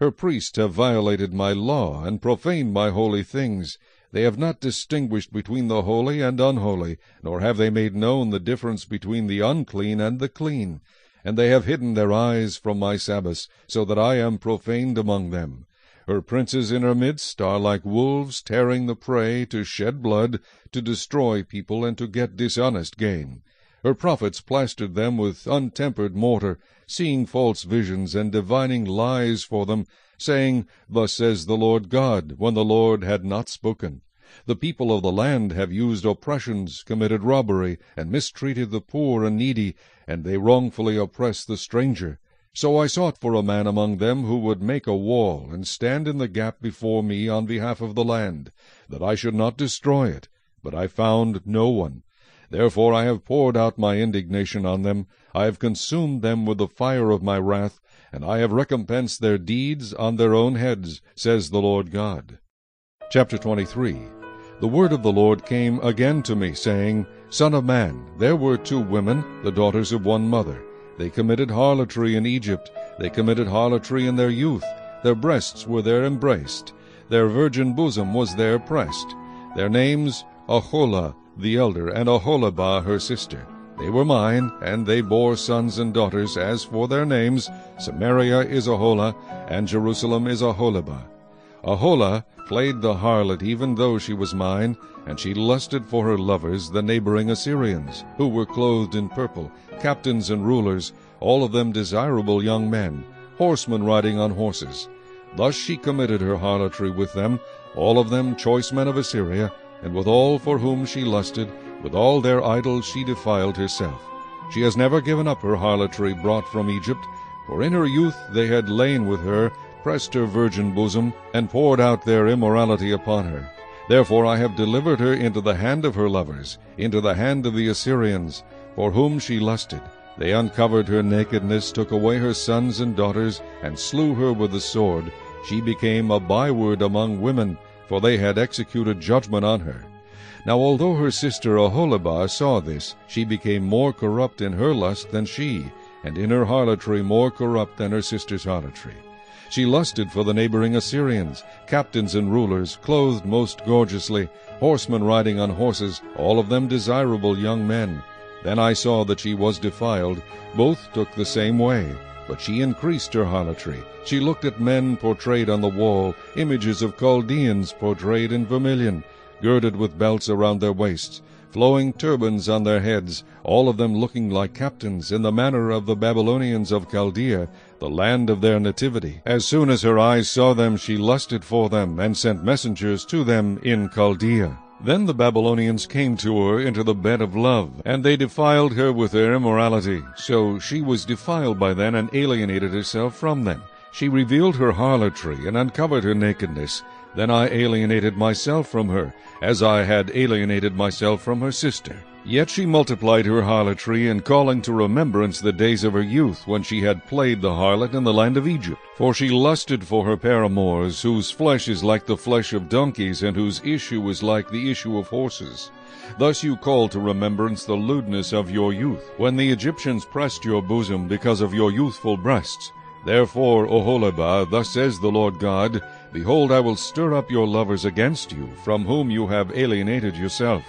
Her priests have violated my law, and profaned my holy things. They have not distinguished between the holy and unholy, nor have they made known the difference between the unclean and the clean. And they have hidden their eyes from my Sabbaths, so that I am profaned among them. Her princes in her midst are like wolves tearing the prey, to shed blood, to destroy people, and to get dishonest gain. Her prophets plastered them with untempered mortar, seeing false visions, and divining lies for them, saying, Thus says the Lord God, when the Lord had not spoken. The people of the land have used oppressions, committed robbery, and mistreated the poor and needy, and they wrongfully oppress the stranger. So I sought for a man among them who would make a wall, and stand in the gap before me on behalf of the land, that I should not destroy it. But I found no one. Therefore I have poured out my indignation on them, I have consumed them with the fire of my wrath, and I have recompensed their deeds on their own heads, says the Lord God. Chapter 23 The word of the Lord came again to me, saying, Son of man, there were two women, the daughters of one mother. They committed harlotry in Egypt. They committed harlotry in their youth. Their breasts were there embraced. Their virgin bosom was there pressed. Their names, Aholah the elder, and Aholibah her sister. They were mine, and they bore sons and daughters. As for their names, Samaria is Aholah, and Jerusalem is Aholibah. Aholah played the harlot even though she was mine, and she lusted for her lovers, the neighboring Assyrians, who were clothed in purple, captains and rulers, all of them desirable young men, horsemen riding on horses. Thus she committed her harlotry with them, all of them choice men of Assyria, and with all for whom she lusted, with all their idols she defiled herself. She has never given up her harlotry brought from Egypt, for in her youth they had lain with her, pressed her virgin bosom, and poured out their immorality upon her. Therefore I have delivered her into the hand of her lovers, into the hand of the Assyrians, for whom she lusted. They uncovered her nakedness, took away her sons and daughters, and slew her with the sword. She became a byword among women, for they had executed judgment on her. Now although her sister Aholibah saw this, she became more corrupt in her lust than she, and in her harlotry more corrupt than her sister's harlotry. She lusted for the neighboring Assyrians, captains and rulers, clothed most gorgeously, horsemen riding on horses, all of them desirable young men. Then I saw that she was defiled. Both took the same way. But she increased her harlotry. She looked at men portrayed on the wall, images of Chaldeans portrayed in vermilion, girded with belts around their waists, flowing turbans on their heads, all of them looking like captains, in the manner of the Babylonians of Chaldea, the land of their nativity. As soon as her eyes saw them, she lusted for them, and sent messengers to them in Chaldea. Then the Babylonians came to her into the bed of love, and they defiled her with their immorality. So she was defiled by them, and alienated herself from them. She revealed her harlotry, and uncovered her nakedness. Then I alienated myself from her, as I had alienated myself from her sister. Yet she multiplied her harlotry in calling to remembrance the days of her youth, when she had played the harlot in the land of Egypt. For she lusted for her paramours, whose flesh is like the flesh of donkeys, and whose issue is like the issue of horses. Thus you call to remembrance the lewdness of your youth, when the Egyptians pressed your bosom because of your youthful breasts. Therefore, Aholibah, thus says the Lord God, Behold, I will stir up your lovers against you, from whom you have alienated yourself.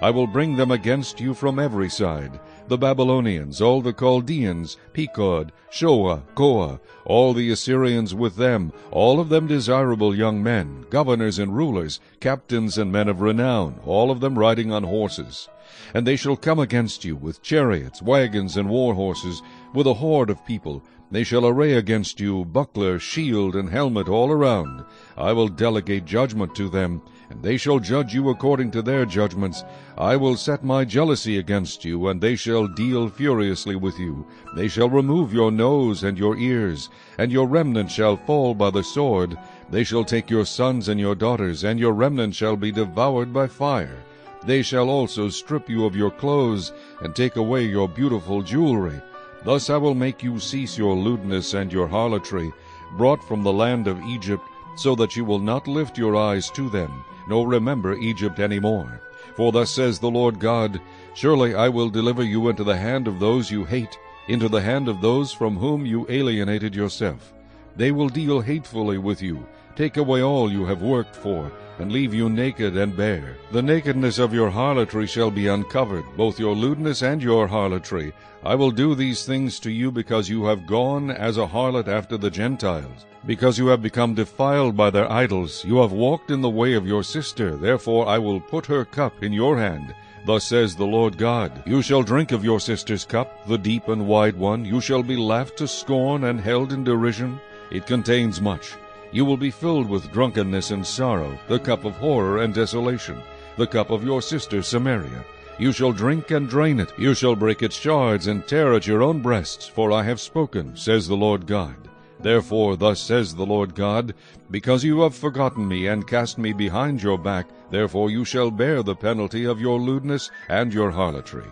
I will bring them against you from every side. the Babylonians, all the Chaldeans, Pekod, Shoa, Koa, all the Assyrians with them, all of them desirable young men, governors and rulers, captains and men of renown, all of them riding on horses. And they shall come against you with chariots, wagons, and war horses, with a horde of people. They shall array against you buckler, shield, and helmet all around. I will delegate judgment to them, and they shall judge you according to their judgments. I will set my jealousy against you, and they shall deal furiously with you. They shall remove your nose and your ears, and your remnant shall fall by the sword. They shall take your sons and your daughters, and your remnant shall be devoured by fire. They shall also strip you of your clothes, and take away your beautiful jewelry. Thus I will make you cease your lewdness and your harlotry, brought from the land of Egypt, so that you will not lift your eyes to them, nor remember Egypt any more. For thus says the Lord God, Surely I will deliver you into the hand of those you hate, into the hand of those from whom you alienated yourself. They will deal hatefully with you, take away all you have worked for, and leave you naked and bare. The nakedness of your harlotry shall be uncovered, both your lewdness and your harlotry. I will do these things to you because you have gone as a harlot after the Gentiles. Because you have become defiled by their idols, you have walked in the way of your sister. Therefore I will put her cup in your hand. Thus says the Lord God, You shall drink of your sister's cup, the deep and wide one. You shall be laughed to scorn and held in derision. It contains much. You will be filled with drunkenness and sorrow, the cup of horror and desolation, the cup of your sister Samaria. You shall drink and drain it. You shall break its shards and tear at your own breasts, for I have spoken, says the Lord God. Therefore thus says the Lord God, Because you have forgotten me and cast me behind your back, therefore you shall bear the penalty of your lewdness and your harlotry.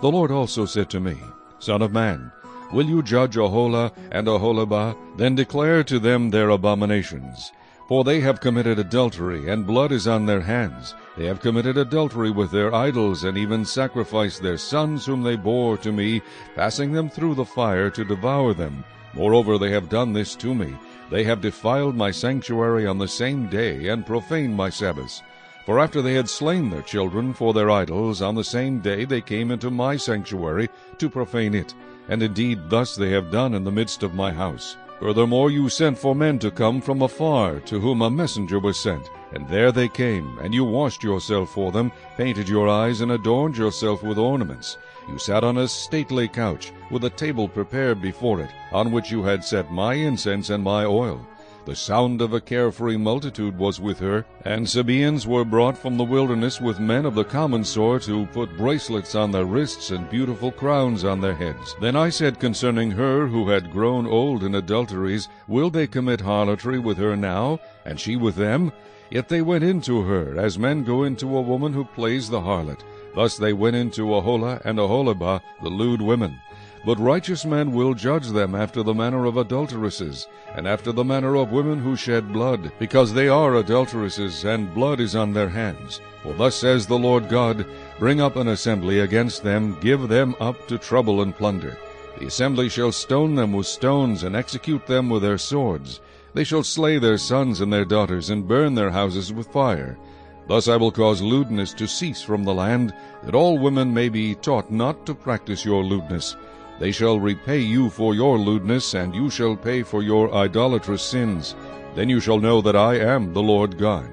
The Lord also said to me, Son of man, Will you judge Aholah and Aholibah? Then declare to them their abominations. For they have committed adultery, and blood is on their hands. They have committed adultery with their idols, and even sacrificed their sons whom they bore to me, passing them through the fire to devour them. Moreover, they have done this to me. They have defiled my sanctuary on the same day, and profaned my Sabbaths. For after they had slain their children for their idols, on the same day they came into my sanctuary to profane it. And indeed thus they have done in the midst of my house. Furthermore you sent for men to come from afar, to whom a messenger was sent. And there they came, and you washed yourself for them, painted your eyes, and adorned yourself with ornaments. You sat on a stately couch, with a table prepared before it, on which you had set my incense and my oil. The sound of a carefree multitude was with her, and Sabaeans were brought from the wilderness with men of the common sort who put bracelets on their wrists and beautiful crowns on their heads. Then I said concerning her who had grown old in adulteries, Will they commit harlotry with her now, and she with them? Yet they went into her, as men go into a woman who plays the harlot. Thus they went into Aholah and Aholibah, the lewd women. But righteous men will judge them after the manner of adulteresses, and after the manner of women who shed blood, because they are adulteresses, and blood is on their hands. For thus says the Lord God, Bring up an assembly against them, give them up to trouble and plunder. The assembly shall stone them with stones, and execute them with their swords. They shall slay their sons and their daughters, and burn their houses with fire. Thus I will cause lewdness to cease from the land, that all women may be taught not to practice your lewdness. They shall repay you for your lewdness, and you shall pay for your idolatrous sins. Then you shall know that I am the Lord God.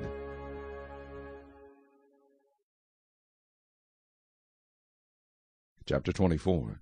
Chapter 24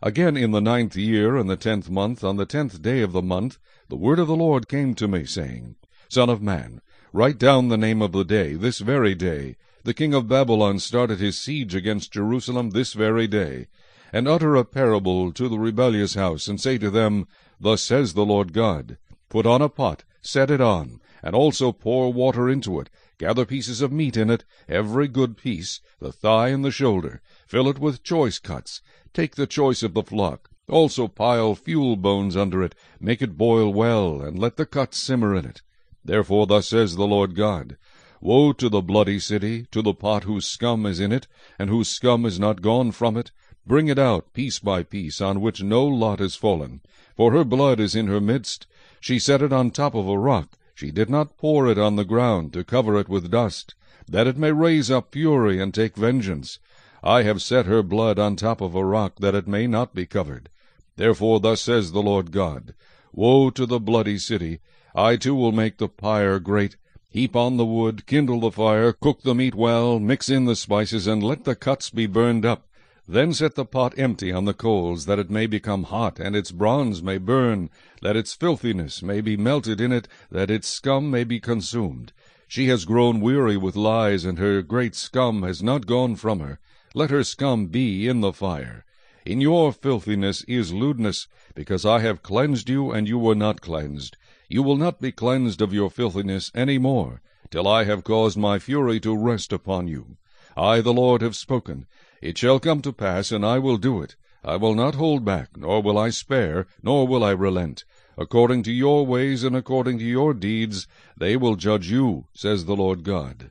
Again in the ninth year, in the tenth month, on the tenth day of the month, the word of the Lord came to me, saying, Son of man, write down the name of the day, this very day. The king of Babylon started his siege against Jerusalem this very day and utter a parable to the rebellious house, and say to them, Thus says the Lord God, Put on a pot, set it on, and also pour water into it, gather pieces of meat in it, every good piece, the thigh and the shoulder, fill it with choice cuts, take the choice of the flock, also pile fuel bones under it, make it boil well, and let the cuts simmer in it. Therefore thus says the Lord God, Woe to the bloody city, to the pot whose scum is in it, and whose scum is not gone from it, Bring it out piece by piece, on which no lot is fallen. For her blood is in her midst. She set it on top of a rock. She did not pour it on the ground, to cover it with dust, that it may raise up fury and take vengeance. I have set her blood on top of a rock, that it may not be covered. Therefore thus says the Lord God, Woe to the bloody city! I too will make the pyre great. Heap on the wood, kindle the fire, cook the meat well, mix in the spices, and let the cuts be burned up. Then set the pot empty on the coals, that it may become hot, and its bronze may burn, that its filthiness may be melted in it, that its scum may be consumed. She has grown weary with lies, and her great scum has not gone from her. Let her scum be in the fire. In your filthiness is lewdness, because I have cleansed you, and you were not cleansed. You will not be cleansed of your filthiness any more, till I have caused my fury to rest upon you. I, the Lord, have spoken. It shall come to pass, and I will do it. I will not hold back, nor will I spare, nor will I relent. According to your ways and according to your deeds, they will judge you, says the Lord God.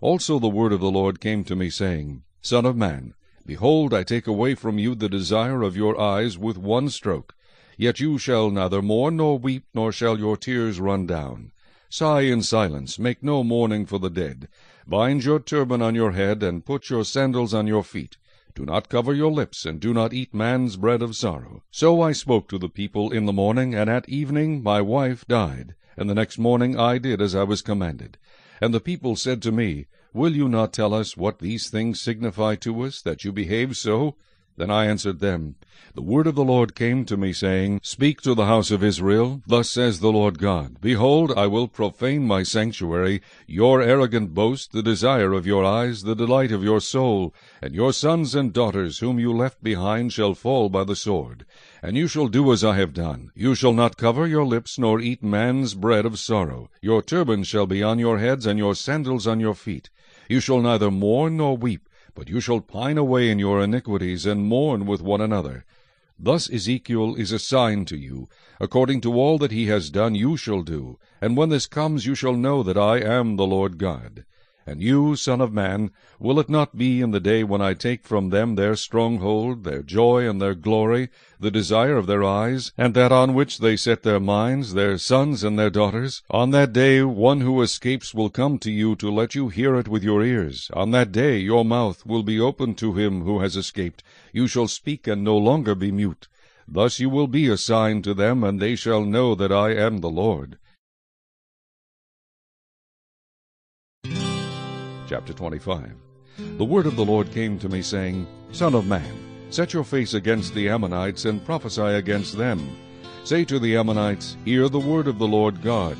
Also the word of the Lord came to me, saying, Son of man, behold, I take away from you the desire of your eyes with one stroke. Yet you shall neither mourn nor weep, nor shall your tears run down. Sigh in silence, make no mourning for the dead. Bind your turban on your head, and put your sandals on your feet. Do not cover your lips, and do not eat man's bread of sorrow. So I spoke to the people in the morning, and at evening my wife died. And the next morning I did as I was commanded. And the people said to me, Will you not tell us what these things signify to us, that you behave so? Then I answered them, The word of the Lord came to me, saying, Speak to the house of Israel, Thus says the Lord God, Behold, I will profane my sanctuary, your arrogant boast, the desire of your eyes, the delight of your soul, and your sons and daughters whom you left behind shall fall by the sword. And you shall do as I have done. You shall not cover your lips, nor eat man's bread of sorrow. Your turbans shall be on your heads, and your sandals on your feet. You shall neither mourn nor weep, but you shall pine away in your iniquities, and mourn with one another. Thus Ezekiel is a sign to you. According to all that he has done you shall do. And when this comes, you shall know that I am the Lord God. And you, Son of man, will it not be in the day when I take from them their stronghold, their joy and their glory, the desire of their eyes, and that on which they set their minds, their sons and their daughters? On that day one who escapes will come to you to let you hear it with your ears. On that day your mouth will be opened to him who has escaped. You shall speak and no longer be mute. Thus you will be a sign to them, and they shall know that I am the Lord. Chapter 25 The word of the Lord came to me, saying, Son of man, set your face against the Ammonites, and prophesy against them. Say to the Ammonites, Hear the word of the Lord God.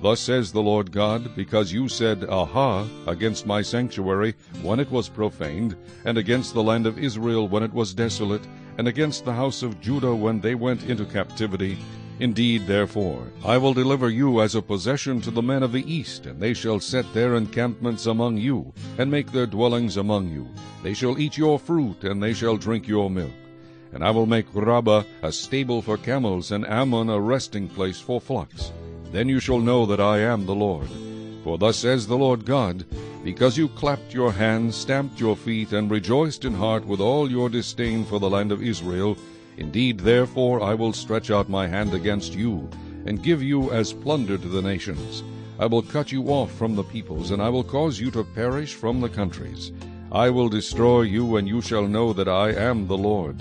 Thus says the Lord God, because you said, Aha, against my sanctuary, when it was profaned, and against the land of Israel when it was desolate, and against the house of Judah when they went into captivity, Indeed, therefore, I will deliver you as a possession to the men of the east, and they shall set their encampments among you, and make their dwellings among you. They shall eat your fruit, and they shall drink your milk. And I will make Rabbah a stable for camels, and Ammon a resting place for flocks. Then you shall know that I am the Lord. For thus says the Lord God, Because you clapped your hands, stamped your feet, and rejoiced in heart with all your disdain for the land of Israel, Indeed, therefore, I will stretch out my hand against you, and give you as plunder to the nations. I will cut you off from the peoples, and I will cause you to perish from the countries. I will destroy you, and you shall know that I am the Lord.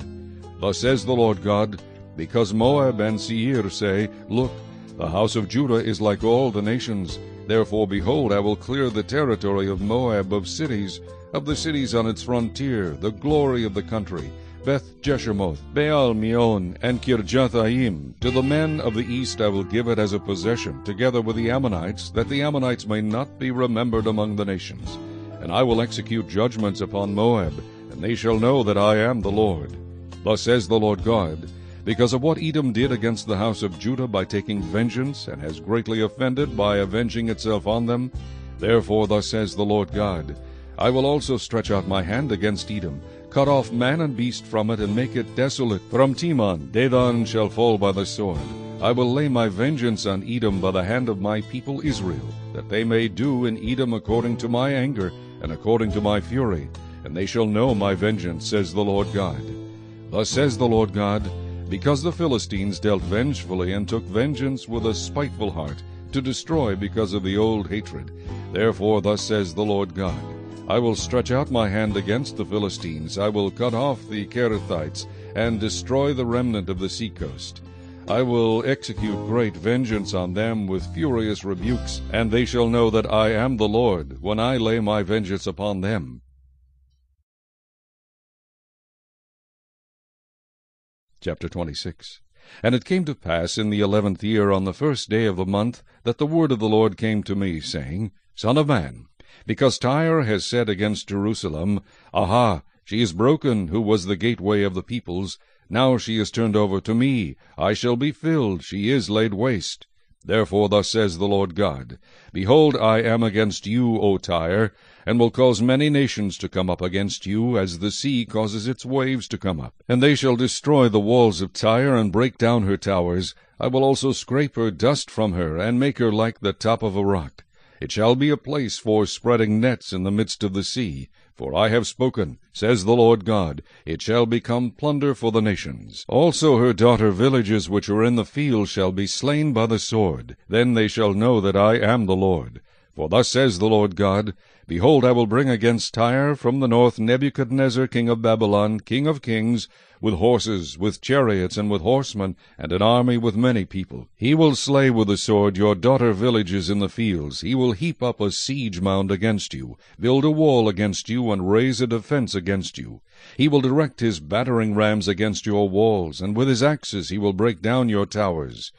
Thus says the Lord God, Because Moab and Seir say, Look, the house of Judah is like all the nations. Therefore, behold, I will clear the territory of Moab of cities, of the cities on its frontier, the glory of the country, Beth Jeshimoth, Baal Meon, and Kirjathaim. To the men of the east I will give it as a possession, together with the Ammonites, that the Ammonites may not be remembered among the nations. And I will execute judgments upon Moab, and they shall know that I am the Lord. Thus says the Lord God, because of what Edom did against the house of Judah by taking vengeance, and has greatly offended by avenging itself on them, therefore thus says the Lord God, I will also stretch out my hand against Edom, cut off man and beast from it, and make it desolate. From Teman, Dedan shall fall by the sword. I will lay my vengeance on Edom by the hand of my people Israel, that they may do in Edom according to my anger, and according to my fury. And they shall know my vengeance, says the Lord God. Thus says the Lord God, Because the Philistines dealt vengefully, and took vengeance with a spiteful heart, to destroy because of the old hatred. Therefore thus says the Lord God, I will stretch out my hand against the Philistines. I will cut off the Cherethites, and destroy the remnant of the seacoast. I will execute great vengeance on them with furious rebukes, and they shall know that I am the Lord, when I lay my vengeance upon them. Chapter 26 And it came to pass in the eleventh year, on the first day of the month, that the word of the Lord came to me, saying, Son of man, because Tyre has said against Jerusalem, Aha, she is broken, who was the gateway of the peoples, now she is turned over to me. I shall be filled. She is laid waste. Therefore thus says the Lord God, Behold, I am against you, O Tyre, and will cause many nations to come up against you, as the sea causes its waves to come up. And they shall destroy the walls of Tyre, and break down her towers. I will also scrape her dust from her, and make her like the top of a rock. It shall be a place for spreading nets in the midst of the sea. For I have spoken, says the Lord God, it shall become plunder for the nations. Also her daughter villages which are in the field shall be slain by the sword. Then they shall know that I am the Lord. For thus says the Lord God, Behold, I will bring against Tyre from the north Nebuchadnezzar king of Babylon, king of kings, with horses, with chariots, and with horsemen, and an army with many people. He will slay with the sword your daughter villages in the fields. He will heap up a siege mound against you, build a wall against you, and raise a defense against you. He will direct his battering rams against your walls, and with his axes he will break down your towers.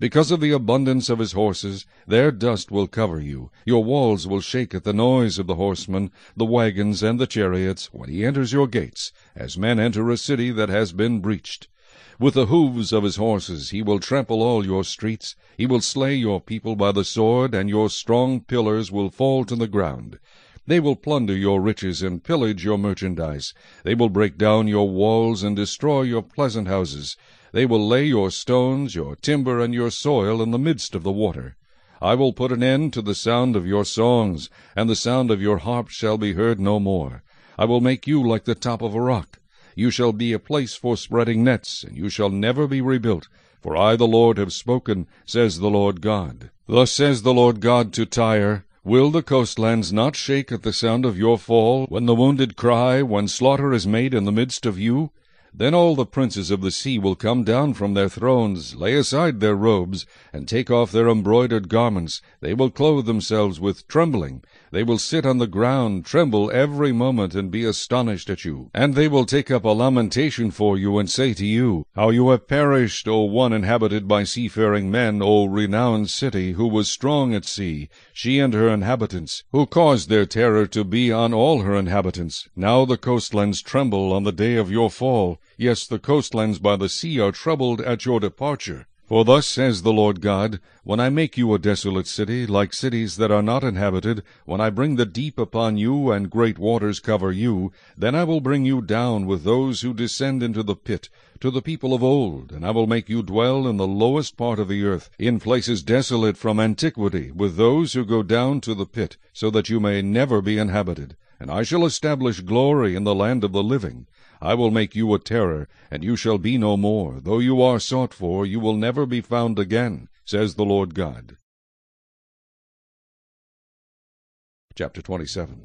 Because of the abundance of his horses, their dust will cover you. Your walls will shake at the noise of the horsemen, the wagons, and the chariots, when he enters your gates, as men enter a city that has been breached. With the hoofs of his horses he will trample all your streets. He will slay your people by the sword, and your strong pillars will fall to the ground. They will plunder your riches and pillage your merchandise. They will break down your walls and destroy your pleasant houses. They will lay your stones, your timber, and your soil in the midst of the water. I will put an end to the sound of your songs, and the sound of your harps shall be heard no more. I will make you like the top of a rock. You shall be a place for spreading nets, and you shall never be rebuilt. For I, the Lord, have spoken, says the Lord God. Thus says the Lord God to Tyre, Will the coastlands not shake at the sound of your fall, when the wounded cry, when slaughter is made in the midst of you? Then all the princes of the sea will come down from their thrones, lay aside their robes, and take off their embroidered garments. They will clothe themselves with trembling. They will sit on the ground, tremble every moment, and be astonished at you. And they will take up a lamentation for you, and say to you, How you have perished, O one inhabited by seafaring men, O renowned city, who was strong at sea, she and her inhabitants, who caused their terror to be on all her inhabitants. Now the coastlands tremble on the day of your fall. Yes, the coastlands by the sea are troubled at your departure. For thus says the Lord God, When I make you a desolate city, like cities that are not inhabited, when I bring the deep upon you, and great waters cover you, then I will bring you down with those who descend into the pit, to the people of old, and I will make you dwell in the lowest part of the earth, in places desolate from antiquity, with those who go down to the pit, so that you may never be inhabited. And I shall establish glory in the land of the living. I will make you a terror, and you shall be no more. Though you are sought for, you will never be found again, says the Lord God. Chapter 27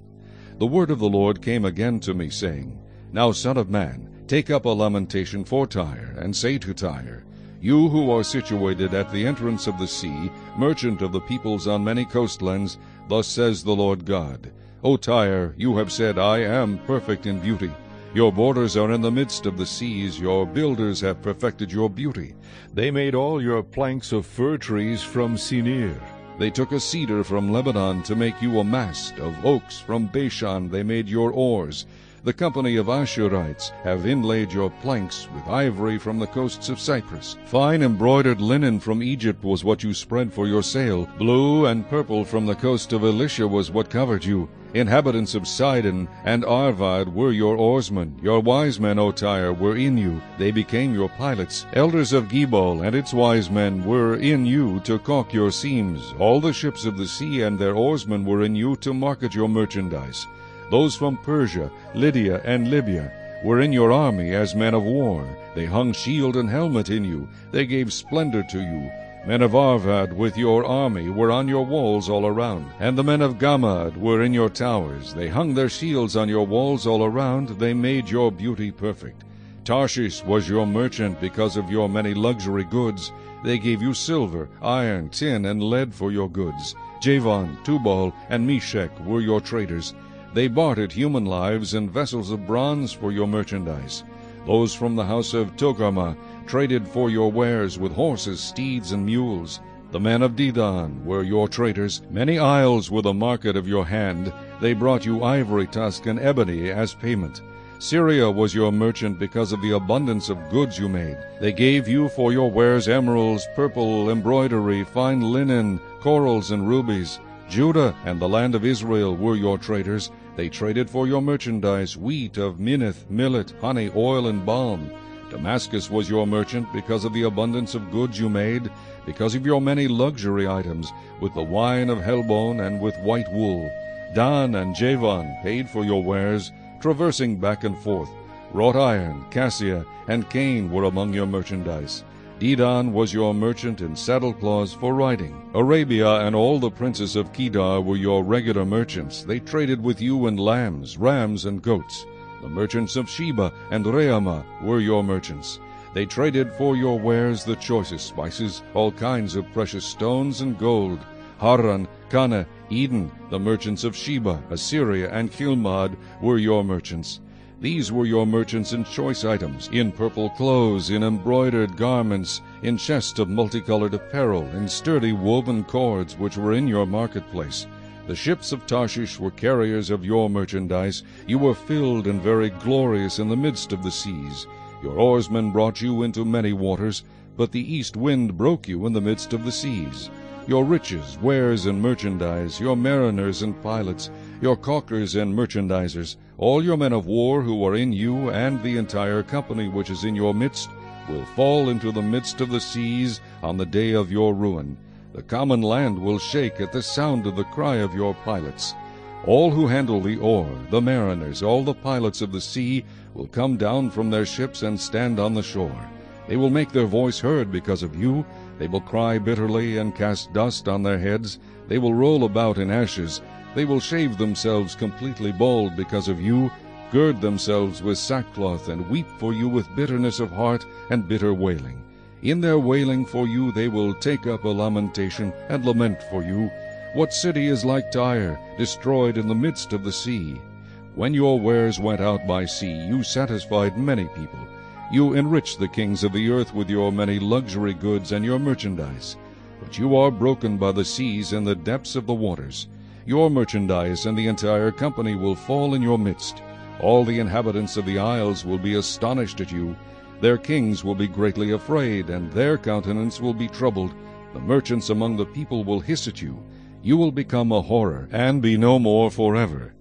The word of the Lord came again to me, saying, Now, son of man, take up a lamentation for Tyre, and say to Tyre, You who are situated at the entrance of the sea, merchant of the peoples on many coastlands, thus says the Lord God, O Tyre, you have said, I am perfect in beauty. Your borders are in the midst of the seas, your builders have perfected your beauty. They made all your planks of fir trees from Senir. They took a cedar from Lebanon to make you a mast, of oaks from Bashan they made your oars. The company of Ashurites have inlaid your planks with ivory from the coasts of Cyprus. Fine embroidered linen from Egypt was what you spread for your sail. Blue and purple from the coast of Elishah was what covered you. Inhabitants of Sidon and Arvad were your oarsmen. Your wise men, O Tyre, were in you. They became your pilots. Elders of Gebal and its wise men were in you to caulk your seams. All the ships of the sea and their oarsmen were in you to market your merchandise. Those from Persia, Lydia, and Libya were in your army as men of war. They hung shield and helmet in you. They gave splendor to you. Men of Arvad with your army were on your walls all around, and the men of Gamad were in your towers. They hung their shields on your walls all around, they made your beauty perfect. Tarshish was your merchant because of your many luxury goods. They gave you silver, iron, tin, and lead for your goods. Javan, Tubal, and Meshech were your traders. They bartered human lives and vessels of bronze for your merchandise. Those from the house of Togarmah traded for your wares with horses, steeds, and mules. The men of Dedan were your traders. Many isles were the market of your hand. They brought you ivory tusk and ebony as payment. Syria was your merchant because of the abundance of goods you made. They gave you for your wares emeralds, purple, embroidery, fine linen, corals, and rubies. Judah and the land of Israel were your traders. They traded for your merchandise wheat of Minnith, millet, honey, oil, and balm. Damascus was your merchant because of the abundance of goods you made, because of your many luxury items, with the wine of Helbon and with white wool. Dan and Javan paid for your wares, traversing back and forth. Wrought iron, cassia, and cane were among your merchandise. Dedan was your merchant in saddlecloths for riding. Arabia and all the princes of Kedar were your regular merchants. They traded with you in lambs, rams, and goats. The merchants of Sheba and Raamah were your merchants. They traded for your wares the choicest spices, all kinds of precious stones and gold. Haran, Canneh, Eden, the merchants of Sheba, Assyria, and Chilmad were your merchants. These were your merchants in choice items, in purple clothes, in embroidered garments, in chests of multicolored apparel, in sturdy woven cords which were in your marketplace. The ships of Tarshish were carriers of your merchandise. You were filled and very glorious in the midst of the seas. Your oarsmen brought you into many waters, but the east wind broke you in the midst of the seas. Your riches, wares, and merchandise, your mariners and pilots, your caulkers and merchandisers, all your men of war who are in you, and the entire company which is in your midst, will fall into the midst of the seas on the day of your ruin. The common land will shake at the sound of the cry of your pilots. All who handle the oar, the mariners, all the pilots of the sea, will come down from their ships and stand on the shore. They will make their voice heard because of you, they will cry bitterly and cast dust on their heads. They will roll about in ashes. They will shave themselves completely bald because of you, gird themselves with sackcloth, and weep for you with bitterness of heart and bitter wailing. In their wailing for you they will take up a lamentation and lament for you. What city is like Tyre, destroyed in the midst of the sea? When your wares went out by sea, you satisfied many people. You enriched the kings of the earth with your many luxury goods and your merchandise. But you are broken by the seas and the depths of the waters. Your merchandise and the entire company will fall in your midst. All the inhabitants of the isles will be astonished at you. Their kings will be greatly afraid, and their countenance will be troubled. The merchants among the people will hiss at you. You will become a horror, and be no more forever.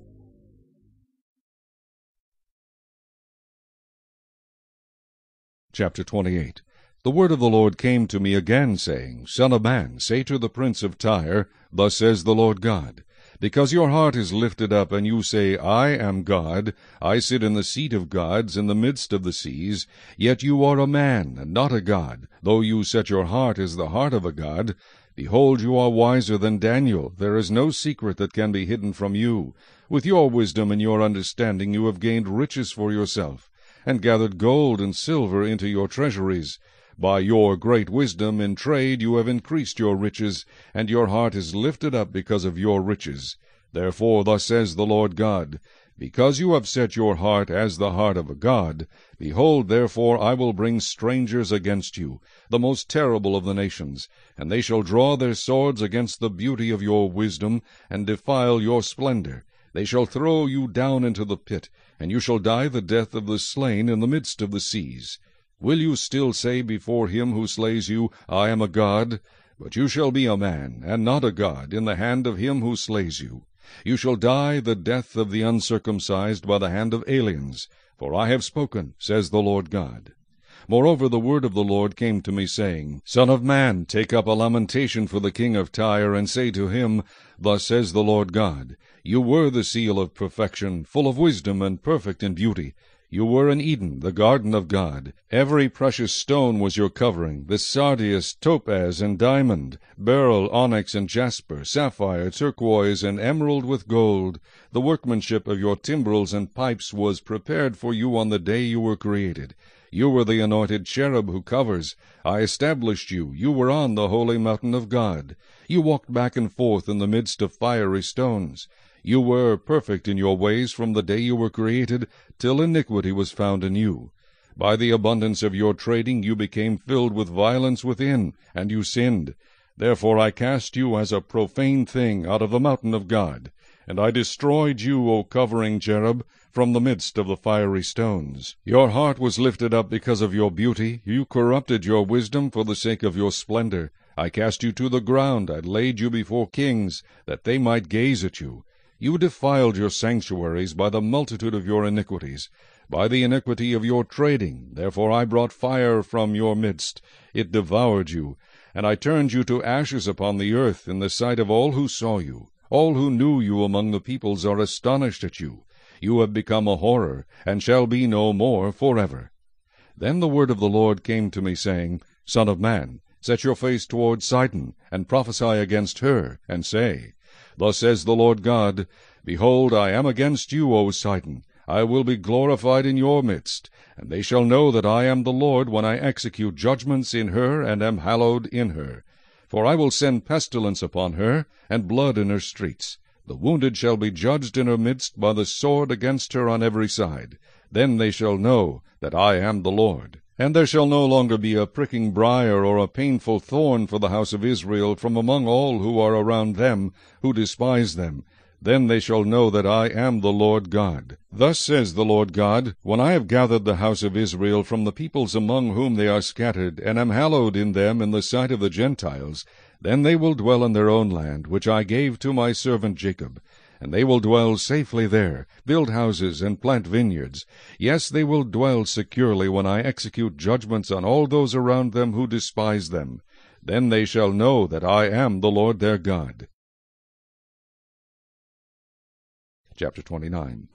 Chapter 28 The word of the Lord came to me again, saying, Son of man, say to the prince of Tyre, Thus says the Lord God, Because your heart is lifted up, and you say, I am God, I sit in the seat of gods in the midst of the seas, yet you are a man, and not a god, though you set your heart as the heart of a god. Behold, you are wiser than Daniel. There is no secret that can be hidden from you. With your wisdom and your understanding you have gained riches for yourself and gathered gold and silver into your treasuries. By your great wisdom in trade you have increased your riches, and your heart is lifted up because of your riches. Therefore thus says the Lord God, Because you have set your heart as the heart of a god, behold, therefore I will bring strangers against you, the most terrible of the nations, and they shall draw their swords against the beauty of your wisdom, and defile your splendor. They shall throw you down into the pit, and you shall die the death of the slain in the midst of the seas. Will you still say before him who slays you, I am a god? But you shall be a man, and not a god, in the hand of him who slays you. You shall die the death of the uncircumcised by the hand of aliens. For I have spoken, says the Lord God. Moreover the word of the Lord came to me, saying, Son of man, take up a lamentation for the king of Tyre, and say to him, Thus says the Lord God, You were the seal of perfection, full of wisdom and perfect in beauty. You were in Eden, the garden of God. Every precious stone was your covering, the sardius, topaz, and diamond, beryl, onyx, and jasper, sapphire, turquoise, and emerald with gold. The workmanship of your timbrels and pipes was prepared for you on the day you were created. You were the anointed cherub who covers. I established you. You were on the holy mountain of God. You walked back and forth in the midst of fiery stones. You were perfect in your ways from the day you were created till iniquity was found in you. By the abundance of your trading you became filled with violence within, and you sinned. Therefore I cast you as a profane thing out of the mountain of God. And I destroyed you, O covering cherub, from the midst of the fiery stones. Your heart was lifted up because of your beauty. You corrupted your wisdom for the sake of your splendor. I cast you to the ground. I laid you before kings, that they might gaze at you. You defiled your sanctuaries by the multitude of your iniquities, by the iniquity of your trading. Therefore I brought fire from your midst. It devoured you, and I turned you to ashes upon the earth in the sight of all who saw you. All who knew you among the peoples are astonished at you. You have become a horror, and shall be no more forever. Then the word of the Lord came to me, saying, Son of man, set your face toward Sidon, and prophesy against her, and say, Thus says the Lord God, Behold, I am against you, O Sidon. I will be glorified in your midst, and they shall know that I am the Lord when I execute judgments in her, and am hallowed in her. For I will send pestilence upon her, and blood in her streets. The wounded shall be judged in her midst by the sword against her on every side. Then they shall know that I am the Lord. And there shall no longer be a pricking briar or a painful thorn for the house of Israel from among all who are around them, who despise them. Then they shall know that I am the Lord God. Thus says the Lord God, When I have gathered the house of Israel from the peoples among whom they are scattered, and am hallowed in them in the sight of the Gentiles, then they will dwell in their own land, which I gave to my servant Jacob and they will dwell safely there, build houses, and plant vineyards. Yes, they will dwell securely when I execute judgments on all those around them who despise them. Then they shall know that I am the Lord their God. Chapter 29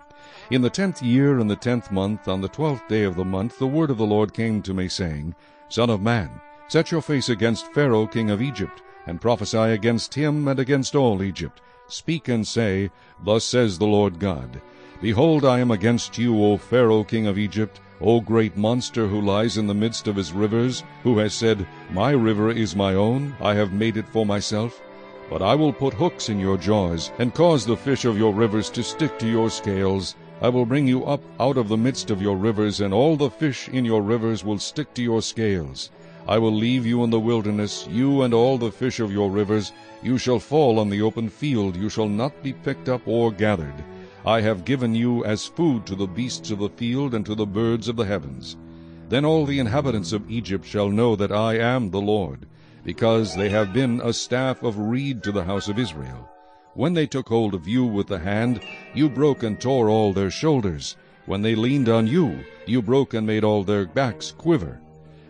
In the tenth year, in the tenth month, on the twelfth day of the month, the word of the Lord came to me, saying, Son of man, set your face against Pharaoh king of Egypt, and prophesy against him and against all Egypt, Speak and say, Thus says the Lord God, Behold, I am against you, O Pharaoh king of Egypt, O great monster who lies in the midst of his rivers, who has said, My river is my own, I have made it for myself. But I will put hooks in your jaws, and cause the fish of your rivers to stick to your scales. I will bring you up out of the midst of your rivers, and all the fish in your rivers will stick to your scales. I will leave you in the wilderness, you and all the fish of your rivers. You shall fall on the open field, you shall not be picked up or gathered. I have given you as food to the beasts of the field and to the birds of the heavens. Then all the inhabitants of Egypt shall know that I am the Lord, because they have been a staff of reed to the house of Israel. When they took hold of you with the hand, you broke and tore all their shoulders. When they leaned on you, you broke and made all their backs quiver.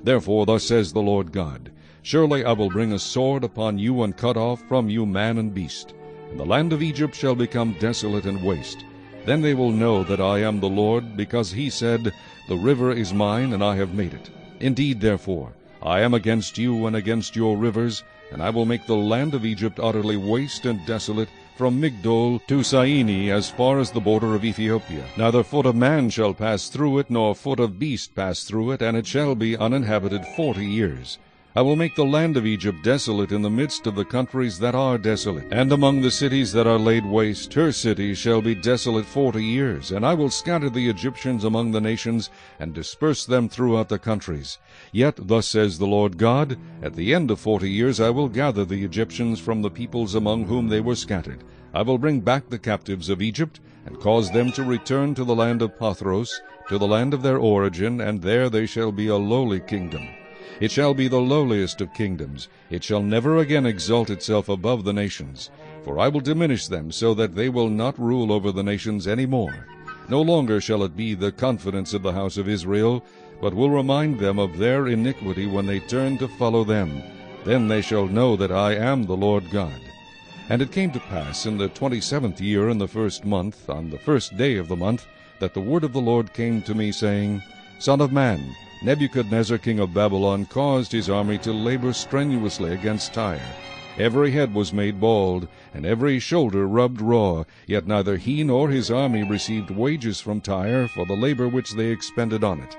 Therefore thus says the Lord God, Surely I will bring a sword upon you, and cut off from you man and beast. And the land of Egypt shall become desolate and waste. Then they will know that I am the Lord, because he said, The river is mine, and I have made it. Indeed, therefore, I am against you and against your rivers, and I will make the land of Egypt utterly waste and desolate, from Migdol to Syene as far as the border of Ethiopia. Neither foot of man shall pass through it, nor foot of beast pass through it, and it shall be uninhabited forty years. I will make the land of Egypt desolate in the midst of the countries that are desolate, and among the cities that are laid waste. Her cities shall be desolate forty years, and I will scatter the Egyptians among the nations, and disperse them throughout the countries. Yet thus says the Lord God, At the end of forty years I will gather the Egyptians from the peoples among whom they were scattered. I will bring back the captives of Egypt, and cause them to return to the land of Pathros, to the land of their origin, and there they shall be a lowly kingdom. It shall be the lowliest of kingdoms. It shall never again exalt itself above the nations. For I will diminish them so that they will not rule over the nations any more. No longer shall it be the confidence of the house of Israel, but will remind them of their iniquity when they turn to follow them. Then they shall know that I am the Lord God. And it came to pass in the twenty-seventh year in the first month, on the first day of the month, that the word of the Lord came to me, saying, Son of man, Nebuchadnezzar king of Babylon caused his army to labor strenuously against Tyre. Every head was made bald, and every shoulder rubbed raw, yet neither he nor his army received wages from Tyre for the labor which they expended on it.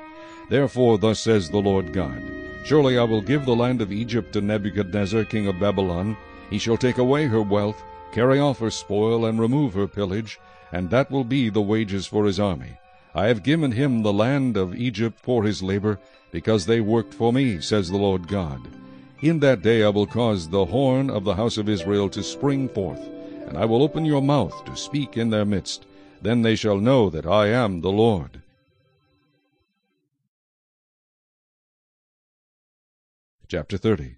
Therefore thus says the Lord God, Surely I will give the land of Egypt to Nebuchadnezzar king of Babylon. He shall take away her wealth, carry off her spoil, and remove her pillage, and that will be the wages for his army. I have given him the land of Egypt for his labor, because they worked for me, says the Lord God. In that day I will cause the horn of the house of Israel to spring forth, and I will open your mouth to speak in their midst. Then they shall know that I am the Lord. Chapter 30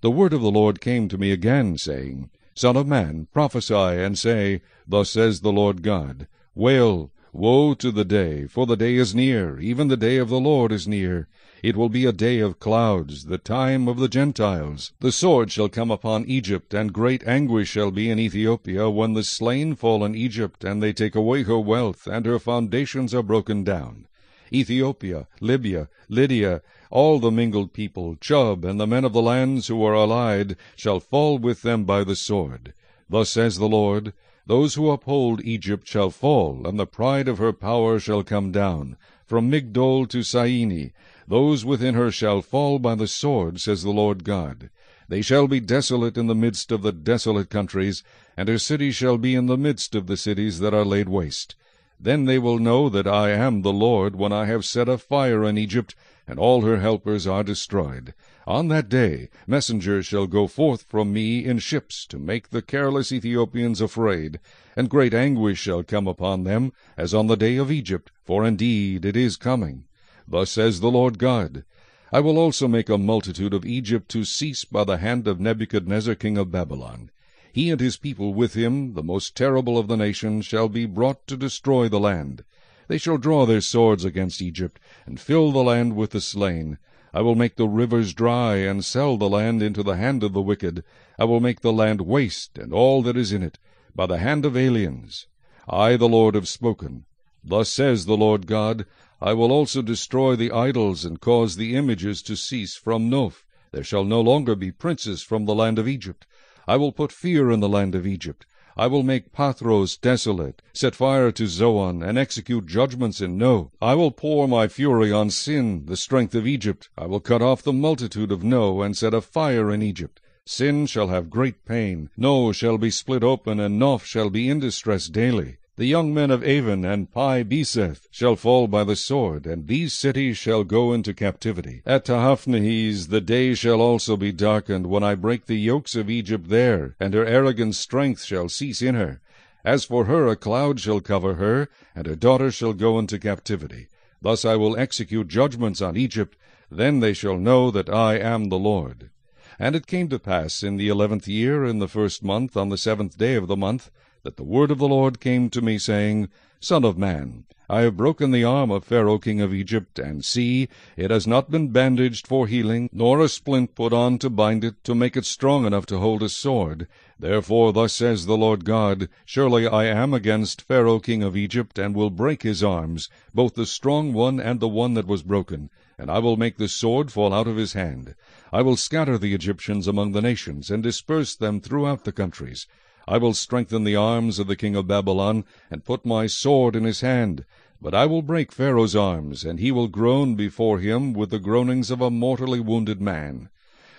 The word of the Lord came to me again, saying, Son of man, prophesy, and say, Thus says the Lord God, Wail, Woe to the day, for the day is near, even the day of the Lord is near. It will be a day of clouds, the time of the Gentiles. The sword shall come upon Egypt, and great anguish shall be in Ethiopia, when the slain fall in Egypt, and they take away her wealth, and her foundations are broken down. Ethiopia, Libya, Lydia, all the mingled people, Chub, and the men of the lands who are allied, shall fall with them by the sword. Thus says the Lord, those who uphold Egypt shall fall, and the pride of her power shall come down. From Migdol to Syene, those within her shall fall by the sword, says the Lord God. They shall be desolate in the midst of the desolate countries, and her cities shall be in the midst of the cities that are laid waste. Then they will know that I am the Lord, when I have set a fire in Egypt, and all her helpers are destroyed. On that day messengers shall go forth from me in ships to make the careless Ethiopians afraid, and great anguish shall come upon them, as on the day of Egypt, for indeed it is coming. Thus says the Lord God, I will also make a multitude of Egypt to cease by the hand of Nebuchadnezzar king of Babylon. He and his people with him, the most terrible of the nations, shall be brought to destroy the land. They shall draw their swords against Egypt, and fill the land with the slain. I will make the rivers dry, and sell the land into the hand of the wicked. I will make the land waste, and all that is in it, by the hand of aliens. I, the Lord, have spoken. Thus says the Lord God, I will also destroy the idols, and cause the images to cease from Noph. There shall no longer be princes from the land of Egypt. I will put fear in the land of Egypt. I will make Pathros desolate, set fire to Zoan, and execute judgments in No. I will pour my fury on Sin, the strength of Egypt. I will cut off the multitude of No, and set a fire in Egypt. Sin shall have great pain. No shall be split open, and Noph shall be in distress daily. The young men of Aven and Pi Beseth shall fall by the sword, and these cities shall go into captivity. At Tehaphnehes the day shall also be darkened, when I break the yokes of Egypt there, and her arrogant strength shall cease in her. As for her, a cloud shall cover her, and her daughters shall go into captivity. Thus I will execute judgments on Egypt, then they shall know that I am the Lord. And it came to pass in the eleventh year, in the first month, on the seventh day of the month, that the word of the Lord came to me, saying, Son of man, I have broken the arm of Pharaoh king of Egypt, and see, it has not been bandaged for healing, nor a splint put on to bind it, to make it strong enough to hold a sword. Therefore thus says the Lord God, Surely I am against Pharaoh king of Egypt, and will break his arms, both the strong one and the one that was broken, and I will make the sword fall out of his hand. I will scatter the Egyptians among the nations, and disperse them throughout the countries. I will strengthen the arms of the king of Babylon, and put my sword in his hand. But I will break Pharaoh's arms, and he will groan before him with the groanings of a mortally wounded man.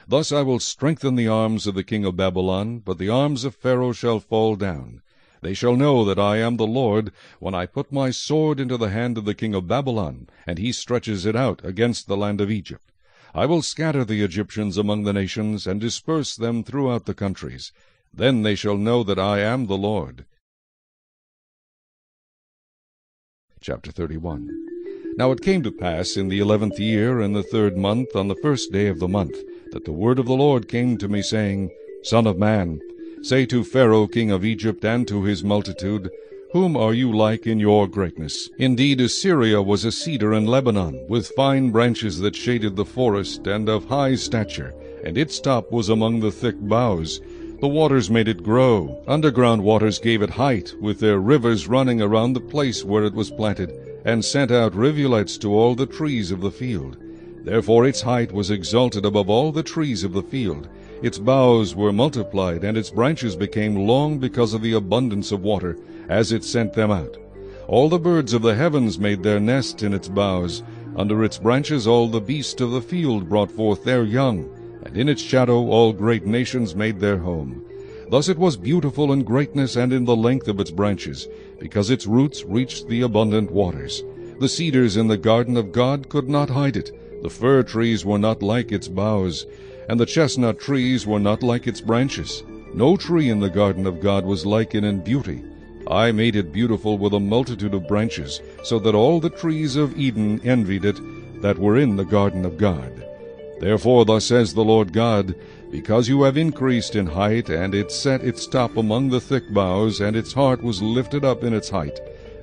Thus I will strengthen the arms of the king of Babylon, but the arms of Pharaoh shall fall down. They shall know that I am the Lord, when I put my sword into the hand of the king of Babylon, and he stretches it out against the land of Egypt. I will scatter the Egyptians among the nations, and disperse them throughout the countries. Then they shall know that I am the Lord. Chapter 31 Now it came to pass in the eleventh year, in the third month, on the first day of the month, that the word of the Lord came to me, saying, Son of man, say to Pharaoh king of Egypt and to his multitude, Whom are you like in your greatness? Indeed, Assyria was a cedar in Lebanon, with fine branches that shaded the forest, and of high stature, and its top was among the thick boughs. The waters made it grow. Underground waters gave it height, with their rivers running around the place where it was planted, and sent out rivulets to all the trees of the field. Therefore its height was exalted above all the trees of the field. Its boughs were multiplied, and its branches became long because of the abundance of water, as it sent them out. All the birds of the heavens made their nest in its boughs. Under its branches all the beasts of the field brought forth their young, and in its shadow all great nations made their home. Thus it was beautiful in greatness and in the length of its branches, because its roots reached the abundant waters. The cedars in the garden of God could not hide it. The fir trees were not like its boughs, and the chestnut trees were not like its branches. No tree in the garden of God was like it in beauty. I made it beautiful with a multitude of branches, so that all the trees of Eden envied it that were in the garden of God. Therefore thus says the Lord God, Because you have increased in height, and it set its top among the thick boughs, and its heart was lifted up in its height,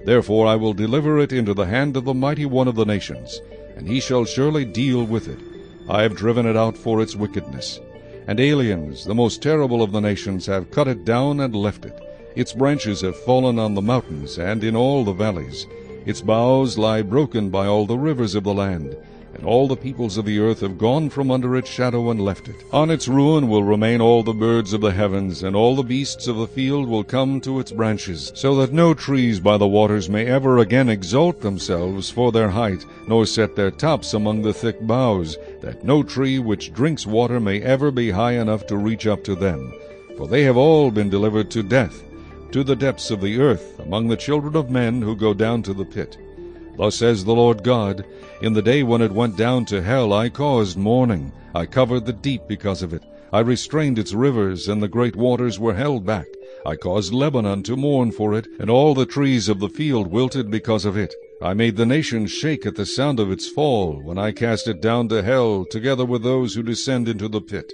therefore I will deliver it into the hand of the mighty one of the nations, and he shall surely deal with it. I have driven it out for its wickedness. And aliens, the most terrible of the nations, have cut it down and left it. Its branches have fallen on the mountains and in all the valleys. Its boughs lie broken by all the rivers of the land and all the peoples of the earth have gone from under its shadow and left it. On its ruin will remain all the birds of the heavens, and all the beasts of the field will come to its branches, so that no trees by the waters may ever again exalt themselves for their height, nor set their tops among the thick boughs, that no tree which drinks water may ever be high enough to reach up to them. For they have all been delivered to death, to the depths of the earth, among the children of men who go down to the pit. Thus says the Lord God, In the day when it went down to hell I caused mourning, I covered the deep because of it. I restrained its rivers, and the great waters were held back. I caused Lebanon to mourn for it, and all the trees of the field wilted because of it. I made the nations shake at the sound of its fall, when I cast it down to hell, together with those who descend into the pit.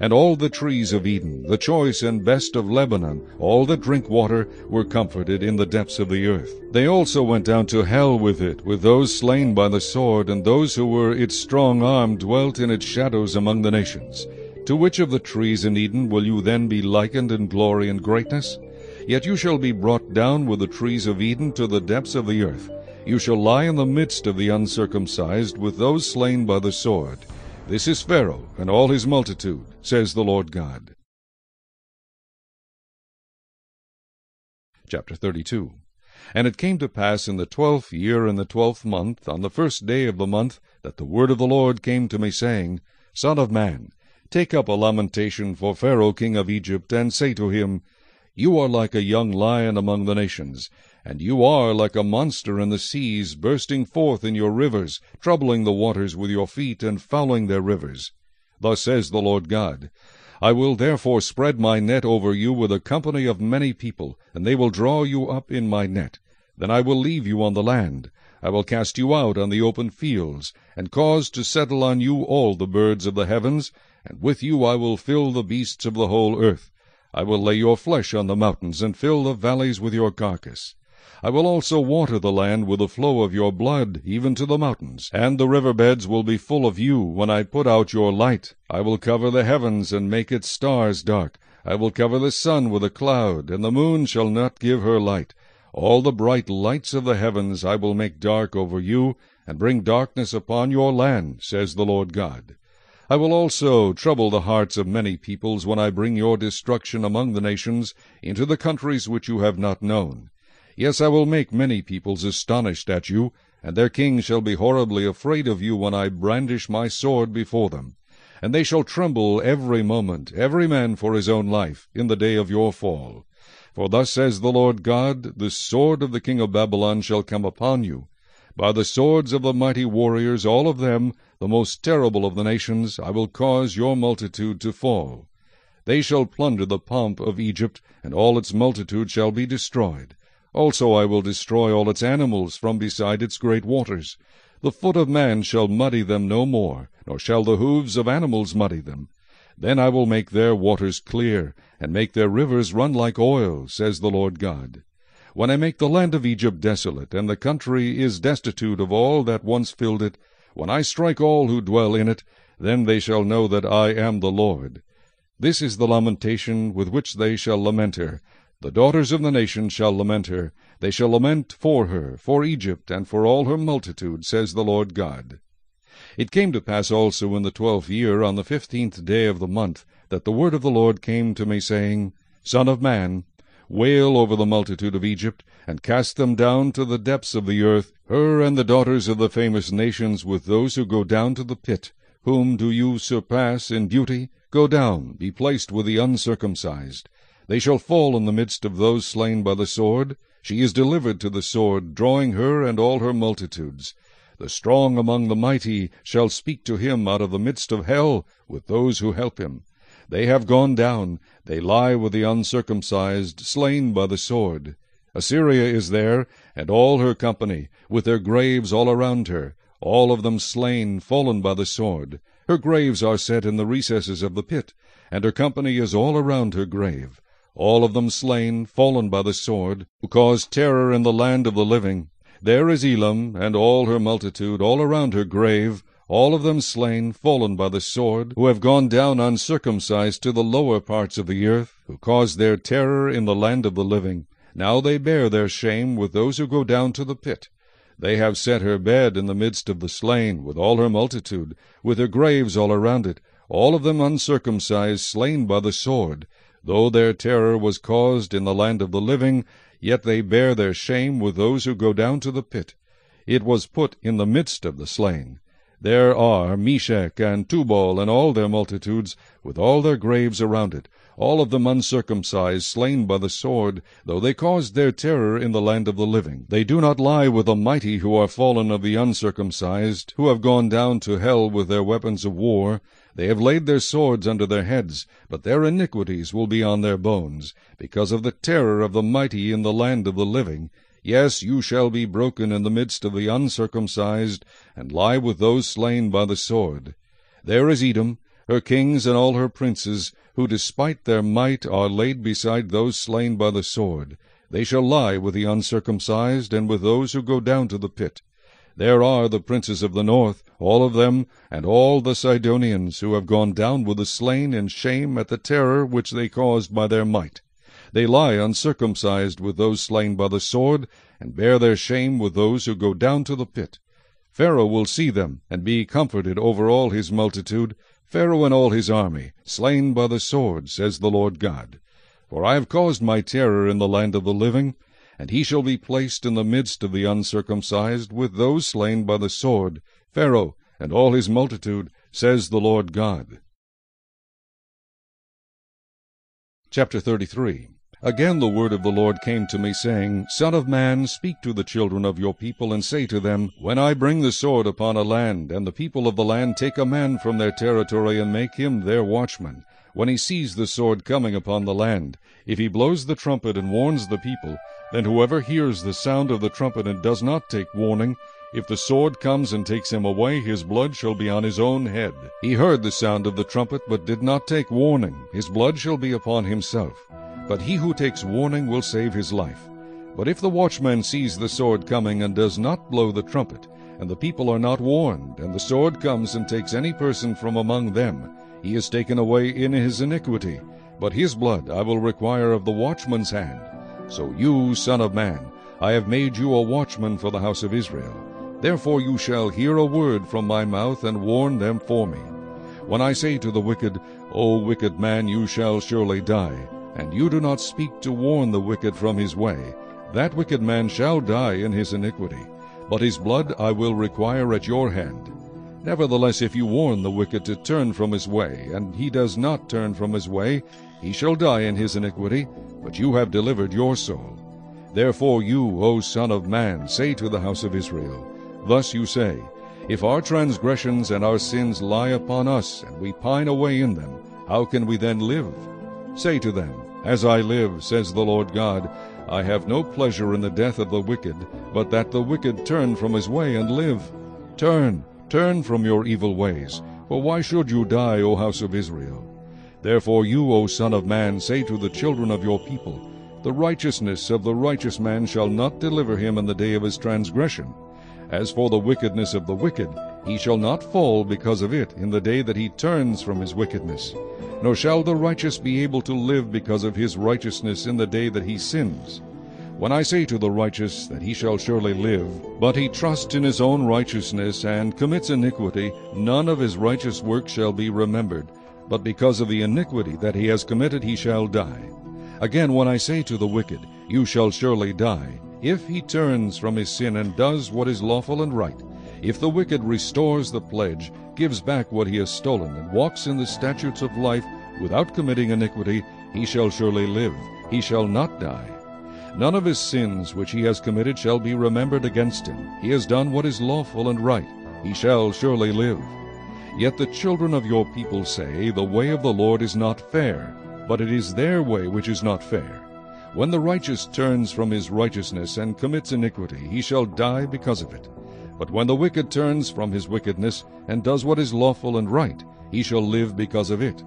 And all the trees of Eden, the choice and best of Lebanon, all that drink water, were comforted in the depths of the earth. They also went down to hell with it, with those slain by the sword, and those who were its strong arm dwelt in its shadows among the nations. To which of the trees in Eden will you then be likened in glory and greatness? Yet you shall be brought down with the trees of Eden to the depths of the earth. You shall lie in the midst of the uncircumcised with those slain by the sword. This is Pharaoh and all his multitude, says the Lord God. Chapter 32 And it came to pass in the twelfth year in the twelfth month, on the first day of the month, that the word of the Lord came to me, saying, Son of man, take up a lamentation for Pharaoh king of Egypt, and say to him, You are like a young lion among the nations, and you are like a monster in the seas, bursting forth in your rivers, troubling the waters with your feet, and fouling their rivers. Thus says the Lord God, I will therefore spread my net over you with a company of many people, and they will draw you up in my net. Then I will leave you on the land. I will cast you out on the open fields, and cause to settle on you all the birds of the heavens, and with you I will fill the beasts of the whole earth. I will lay your flesh on the mountains, and fill the valleys with your carcass. I will also water the land with the flow of your blood, even to the mountains, and the river beds will be full of you when I put out your light. I will cover the heavens and make its stars dark. I will cover the sun with a cloud, and the moon shall not give her light. All the bright lights of the heavens I will make dark over you, and bring darkness upon your land, says the Lord God. I will also trouble the hearts of many peoples when I bring your destruction among the nations into the countries which you have not known. Yes, I will make many peoples astonished at you, and their kings shall be horribly afraid of you when I brandish my sword before them. And they shall tremble every moment, every man for his own life, in the day of your fall. For thus says the Lord God, The sword of the king of Babylon shall come upon you. By the swords of the mighty warriors, all of them, the most terrible of the nations, I will cause your multitude to fall. They shall plunder the pomp of Egypt, and all its multitude shall be destroyed. Also I will destroy all its animals from beside its great waters. The foot of man shall muddy them no more, nor shall the hoofs of animals muddy them. Then I will make their waters clear, and make their rivers run like oil, says the Lord God. When I make the land of Egypt desolate, and the country is destitute of all that once filled it, when I strike all who dwell in it, then they shall know that I am the Lord. This is the lamentation with which they shall lament her. The daughters of the nations shall lament her. They shall lament for her, for Egypt, and for all her multitude, says the Lord God. It came to pass also in the twelfth year, on the fifteenth day of the month, that the word of the Lord came to me, saying, Son of man, wail over the multitude of Egypt, and cast them down to the depths of the earth, her and the daughters of the famous nations, with those who go down to the pit. Whom do you surpass in beauty? Go down, be placed with the uncircumcised. They shall fall in the midst of those slain by the sword. She is delivered to the sword, drawing her and all her multitudes. The strong among the mighty shall speak to him out of the midst of hell with those who help him. They have gone down, they lie with the uncircumcised, slain by the sword. Assyria is there, and all her company, with their graves all around her, all of them slain, fallen by the sword. Her graves are set in the recesses of the pit, and her company is all around her grave. All of them slain, fallen by the sword, who caused terror in the land of the living. There is Elam, and all her multitude, all around her grave, all of them slain, fallen by the sword, who have gone down uncircumcised to the lower parts of the earth, who caused their terror in the land of the living. Now they bear their shame with those who go down to the pit. They have set her bed in the midst of the slain, with all her multitude, with her graves all around it, all of them uncircumcised, slain by the sword. Though their terror was caused in the land of the living, yet they bear their shame with those who go down to the pit. It was put in the midst of the slain. There are Meshech and Tubal and all their multitudes, with all their graves around it, all of them uncircumcised, slain by the sword, though they caused their terror in the land of the living. They do not lie with the mighty who are fallen of the uncircumcised, who have gone down to hell with their weapons of war. They have laid their swords under their heads, but their iniquities will be on their bones, because of the terror of the mighty in the land of the living. Yes, you shall be broken in the midst of the uncircumcised, and lie with those slain by the sword. There is Edom, her kings and all her princes, who despite their might are laid beside those slain by the sword. They shall lie with the uncircumcised, and with those who go down to the pit. There are the princes of the north, all of them, and all the Sidonians, who have gone down with the slain in shame at the terror which they caused by their might. They lie uncircumcised with those slain by the sword, and bear their shame with those who go down to the pit. Pharaoh will see them, and be comforted over all his multitude, Pharaoh and all his army, slain by the sword, says the Lord God. For I have caused my terror in the land of the living, and he shall be placed in the midst of the uncircumcised, with those slain by the sword, Pharaoh and all his multitude, says the Lord God. Chapter 33 Again the word of the Lord came to me, saying, Son of man, speak to the children of your people, and say to them, When I bring the sword upon a land, and the people of the land take a man from their territory, and make him their watchman, when he sees the sword coming upon the land, if he blows the trumpet and warns the people, then whoever hears the sound of the trumpet and does not take warning, if the sword comes and takes him away, his blood shall be on his own head. He heard the sound of the trumpet, but did not take warning, his blood shall be upon himself. But he who takes warning will save his life. But if the watchman sees the sword coming and does not blow the trumpet, and the people are not warned, and the sword comes and takes any person from among them, he is taken away in his iniquity. But his blood I will require of the watchman's hand. So you, son of man, I have made you a watchman for the house of Israel. Therefore you shall hear a word from my mouth, and warn them for me. When I say to the wicked, O wicked man, you shall surely die, and you do not speak to warn the wicked from his way, that wicked man shall die in his iniquity, but his blood I will require at your hand. Nevertheless, if you warn the wicked to turn from his way, and he does not turn from his way, he shall die in his iniquity, but you have delivered your soul. Therefore you, O Son of Man, say to the house of Israel, Thus you say, If our transgressions and our sins lie upon us, and we pine away in them, how can we then live? Say to them, As I live, says the Lord God, I have no pleasure in the death of the wicked, but that the wicked turn from his way and live. Turn, turn from your evil ways, for why should you die, O house of Israel? Therefore you, O Son of Man, say to the children of your people, The righteousness of the righteous man shall not deliver him in the day of his transgression. As for the wickedness of the wicked, he shall not fall because of it in the day that he turns from his wickedness. Nor shall the righteous be able to live because of his righteousness in the day that he sins. When I say to the righteous that he shall surely live, but he trusts in his own righteousness and commits iniquity, none of his righteous works shall be remembered, but because of the iniquity that he has committed he shall die. Again, when I say to the wicked, You shall surely die, if he turns from his sin and does what is lawful and right, if the wicked restores the pledge, gives back what he has stolen, and walks in the statutes of life without committing iniquity, he shall surely live, he shall not die. None of his sins which he has committed shall be remembered against him. He has done what is lawful and right, he shall surely live. Yet the children of your people say, The way of the Lord is not fair, but it is their way which is not fair. When the righteous turns from his righteousness and commits iniquity, he shall die because of it. But when the wicked turns from his wickedness and does what is lawful and right, he shall live because of it.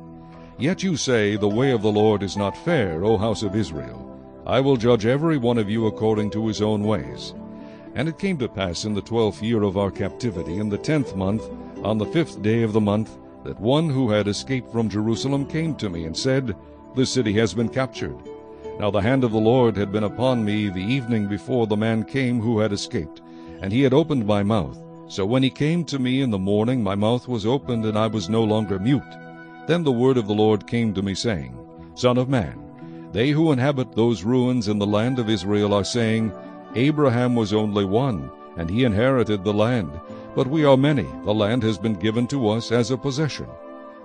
Yet you say, The way of the Lord is not fair, O house of Israel. I will judge every one of you according to his own ways. And it came to pass in the twelfth year of our captivity, in the tenth month, on the fifth day of the month, that one who had escaped from Jerusalem came to me and said, The city has been captured. Now the hand of the Lord had been upon me the evening before the man came who had escaped, and he had opened my mouth. So when he came to me in the morning, my mouth was opened, and I was no longer mute. Then the word of the Lord came to me, saying, Son of man, they who inhabit those ruins in the land of Israel are saying, Abraham was only one, and he inherited the land. But we are many, the land has been given to us as a possession.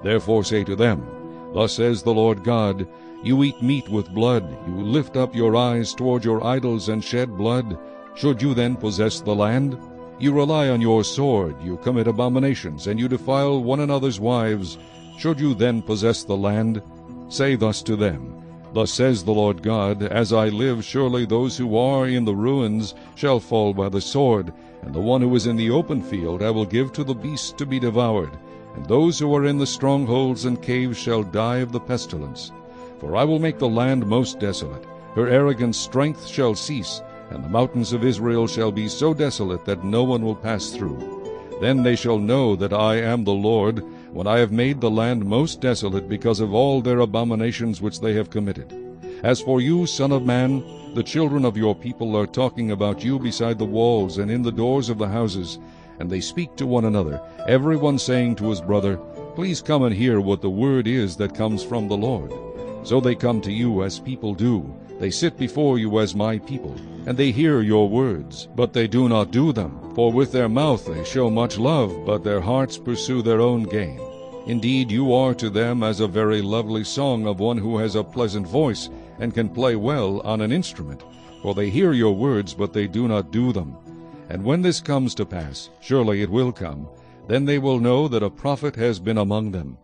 Therefore say to them, Thus says the Lord God, You eat meat with blood, you lift up your eyes toward your idols and shed blood. Should you then possess the land? You rely on your sword, you commit abominations, and you defile one another's wives. Should you then possess the land? Say thus to them, Thus says the Lord God, As I live, surely those who are in the ruins shall fall by the sword, and the one who is in the open field I will give to the beasts to be devoured, and those who are in the strongholds and caves shall die of the pestilence. For I will make the land most desolate, her arrogant strength shall cease, and the mountains of Israel shall be so desolate that no one will pass through. Then they shall know that I am the Lord, when I have made the land most desolate because of all their abominations which they have committed. As for you, son of man, the children of your people are talking about you beside the walls and in the doors of the houses, and they speak to one another, every one saying to his brother, Please come and hear what the word is that comes from the Lord. So they come to you as people do, they sit before you as my people, and they hear your words, but they do not do them. For with their mouth they show much love, but their hearts pursue their own gain. Indeed, you are to them as a very lovely song of one who has a pleasant voice, and can play well on an instrument. For they hear your words, but they do not do them. And when this comes to pass, surely it will come, then they will know that a prophet has been among them.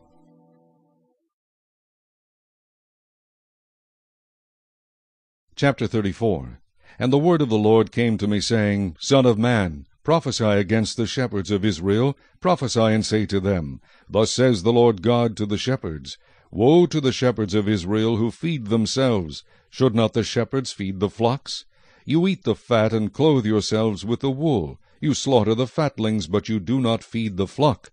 Chapter 34 And the word of the Lord came to me, saying, Son of man, prophesy against the shepherds of Israel, prophesy and say to them, Thus says the Lord God to the shepherds, Woe to the shepherds of Israel who feed themselves! Should not the shepherds feed the flocks? You eat the fat and clothe yourselves with the wool. You slaughter the fatlings, but you do not feed the flock.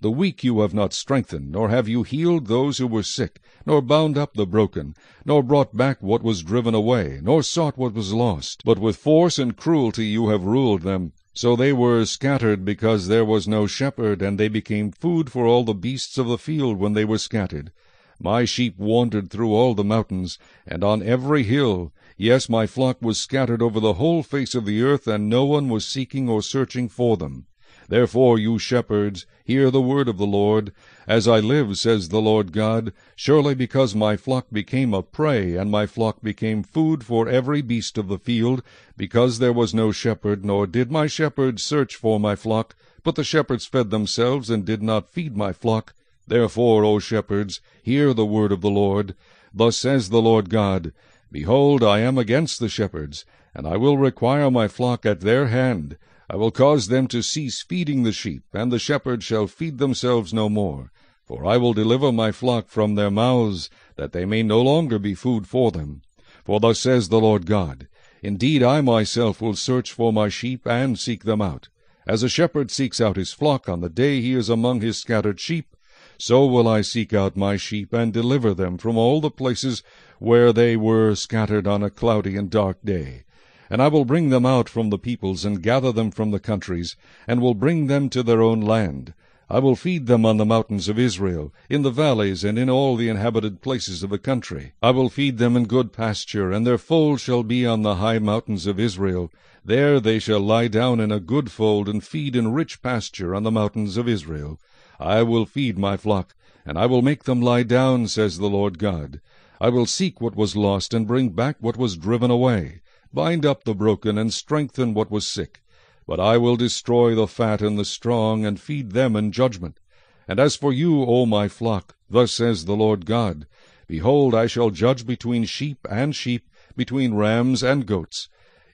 The weak you have not strengthened, nor have you healed those who were sick, nor bound up the broken, nor brought back what was driven away, nor sought what was lost. But with force and cruelty you have ruled them. So they were scattered because there was no shepherd, and they became food for all the beasts of the field when they were scattered. My sheep wandered through all the mountains, and on every hill. Yes, my flock was scattered over the whole face of the earth, and no one was seeking or searching for them. Therefore, you shepherds, hear the word of the Lord. As I live, says the Lord God, surely because my flock became a prey, and my flock became food for every beast of the field, because there was no shepherd, nor did my shepherds search for my flock, but the shepherds fed themselves and did not feed my flock. Therefore, O shepherds, hear the word of the Lord. Thus says the Lord God, Behold, I am against the shepherds, and I will require my flock at their hand. I will cause them to cease feeding the sheep, and the shepherds shall feed themselves no more. For I will deliver my flock from their mouths, that they may no longer be food for them. For thus says the Lord God, Indeed I myself will search for my sheep, and seek them out. As a shepherd seeks out his flock on the day he is among his scattered sheep, so will I seek out my sheep and deliver them from all the places where they were scattered on a cloudy and dark day. And I will bring them out from the peoples, and gather them from the countries, and will bring them to their own land. I will feed them on the mountains of Israel, in the valleys, and in all the inhabited places of the country. I will feed them in good pasture, and their fold shall be on the high mountains of Israel. There they shall lie down in a good fold, and feed in rich pasture on the mountains of Israel. I will feed my flock, and I will make them lie down, says the Lord God. I will seek what was lost, and bring back what was driven away bind up the broken, and strengthen what was sick. But I will destroy the fat and the strong, and feed them in judgment. And as for you, O my flock, thus says the Lord God, Behold, I shall judge between sheep and sheep, between rams and goats.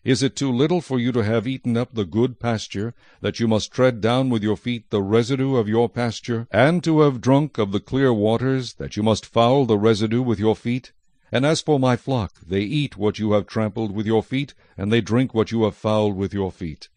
Is it too little for you to have eaten up the good pasture, that you must tread down with your feet the residue of your pasture, and to have drunk of the clear waters, that you must foul the residue with your feet? And as for my flock, they eat what you have trampled with your feet, and they drink what you have fouled with your feet.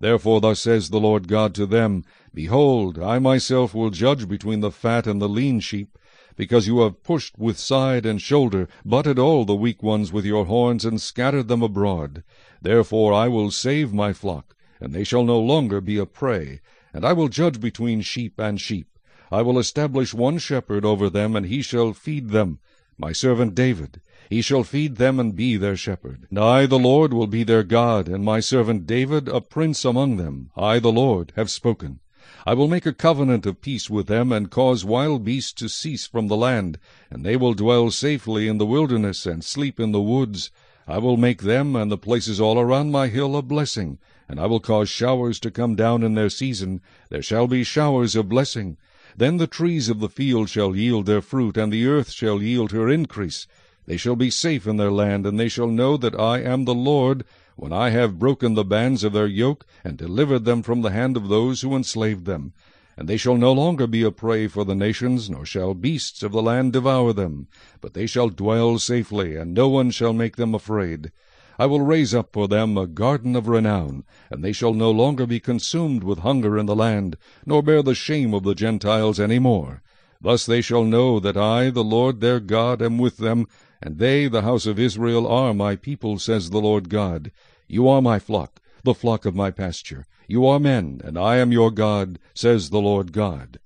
Therefore thus says the Lord God to them, Behold, I myself will judge between the fat and the lean sheep, because you have pushed with side and shoulder, butted all the weak ones with your horns, and scattered them abroad. Therefore I will save my flock, and they shall no longer be a prey, and I will judge between sheep and sheep. I will establish one shepherd over them, and he shall feed them, my servant David. He shall feed them and be their shepherd. And I, the Lord, will be their God, and my servant David a prince among them. I, the Lord, have spoken. I will make a covenant of peace with them, and cause wild beasts to cease from the land, and they will dwell safely in the wilderness, and sleep in the woods. I will make them and the places all around my hill a blessing, and I will cause showers to come down in their season. There shall be showers of blessing. Then the trees of the field shall yield their fruit, and the earth shall yield her increase. They shall be safe in their land, and they shall know that I am the Lord, when I have broken the bands of their yoke, and delivered them from the hand of those who enslaved them. And they shall no longer be a prey for the nations, nor shall beasts of the land devour them. But they shall dwell safely, and no one shall make them afraid. I will raise up for them a garden of renown, and they shall no longer be consumed with hunger in the land, nor bear the shame of the Gentiles any more. Thus they shall know that I, the Lord their God, am with them, and they, the house of Israel, are my people, says the Lord God. You are my flock, the flock of my pasture. You are men, and I am your God, says the Lord God.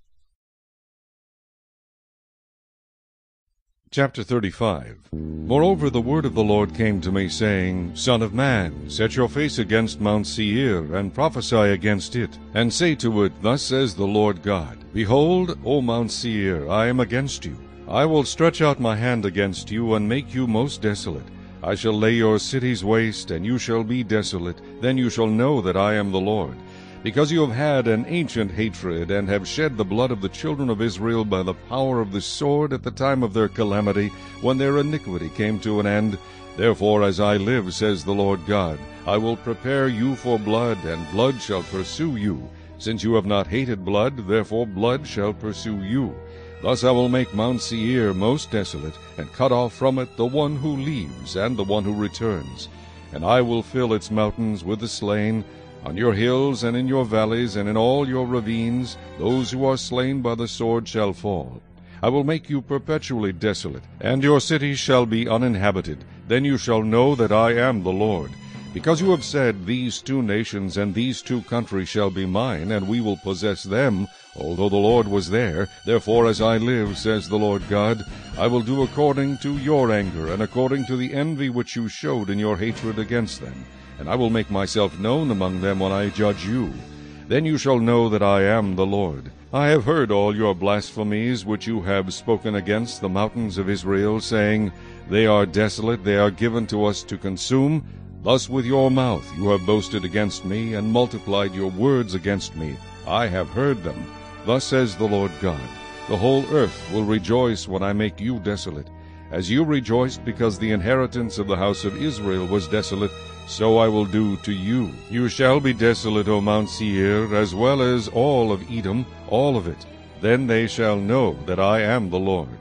Chapter 35 Moreover the word of the Lord came to me, saying, Son of man, set your face against Mount Seir, and prophesy against it, and say to it, Thus says the Lord God, Behold, O Mount Seir, I am against you. I will stretch out my hand against you, and make you most desolate. I shall lay your cities waste, and you shall be desolate. Then you shall know that I am the Lord because you have had an ancient hatred, and have shed the blood of the children of Israel by the power of the sword at the time of their calamity, when their iniquity came to an end. Therefore, as I live, says the Lord God, I will prepare you for blood, and blood shall pursue you. Since you have not hated blood, therefore blood shall pursue you. Thus I will make Mount Seir most desolate, and cut off from it the one who leaves, and the one who returns. And I will fill its mountains with the slain, on your hills and in your valleys and in all your ravines, those who are slain by the sword shall fall. I will make you perpetually desolate, and your cities shall be uninhabited. Then you shall know that I am the Lord. Because you have said, These two nations and these two countries shall be mine, and we will possess them, although the Lord was there. Therefore, as I live, says the Lord God, I will do according to your anger, and according to the envy which you showed in your hatred against them and I will make myself known among them when I judge you. Then you shall know that I am the Lord. I have heard all your blasphemies which you have spoken against the mountains of Israel, saying, They are desolate, they are given to us to consume. Thus with your mouth you have boasted against me, and multiplied your words against me. I have heard them. Thus says the Lord God, The whole earth will rejoice when I make you desolate. As you rejoiced because the inheritance of the house of Israel was desolate, so I will do to you. You shall be desolate, O Mount Seir, as well as all of Edom, all of it. Then they shall know that I am the Lord.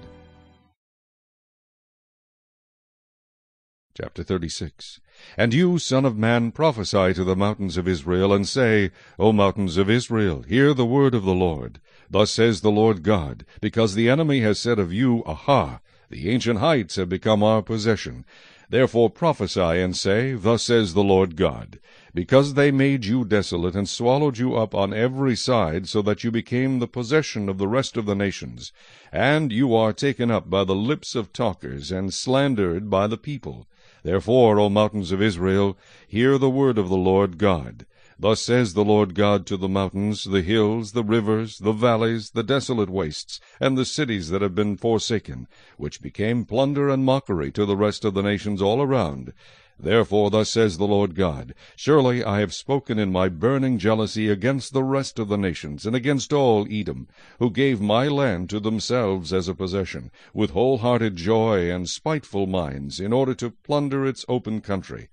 Chapter 36 And you, son of man, prophesy to the mountains of Israel, and say, O mountains of Israel, hear the word of the Lord. Thus says the Lord God, because the enemy has said of you, Aha! The ancient heights have become our possession. Therefore prophesy and say, Thus says the Lord God, Because they made you desolate, and swallowed you up on every side, so that you became the possession of the rest of the nations, and you are taken up by the lips of talkers, and slandered by the people. Therefore, O mountains of Israel, hear the word of the Lord God. Thus says the Lord God to the mountains, the hills, the rivers, the valleys, the desolate wastes, and the cities that have been forsaken, which became plunder and mockery to the rest of the nations all around. Therefore thus says the Lord God, Surely I have spoken in my burning jealousy against the rest of the nations, and against all Edom, who gave my land to themselves as a possession, with whole-hearted joy and spiteful minds, in order to plunder its open country.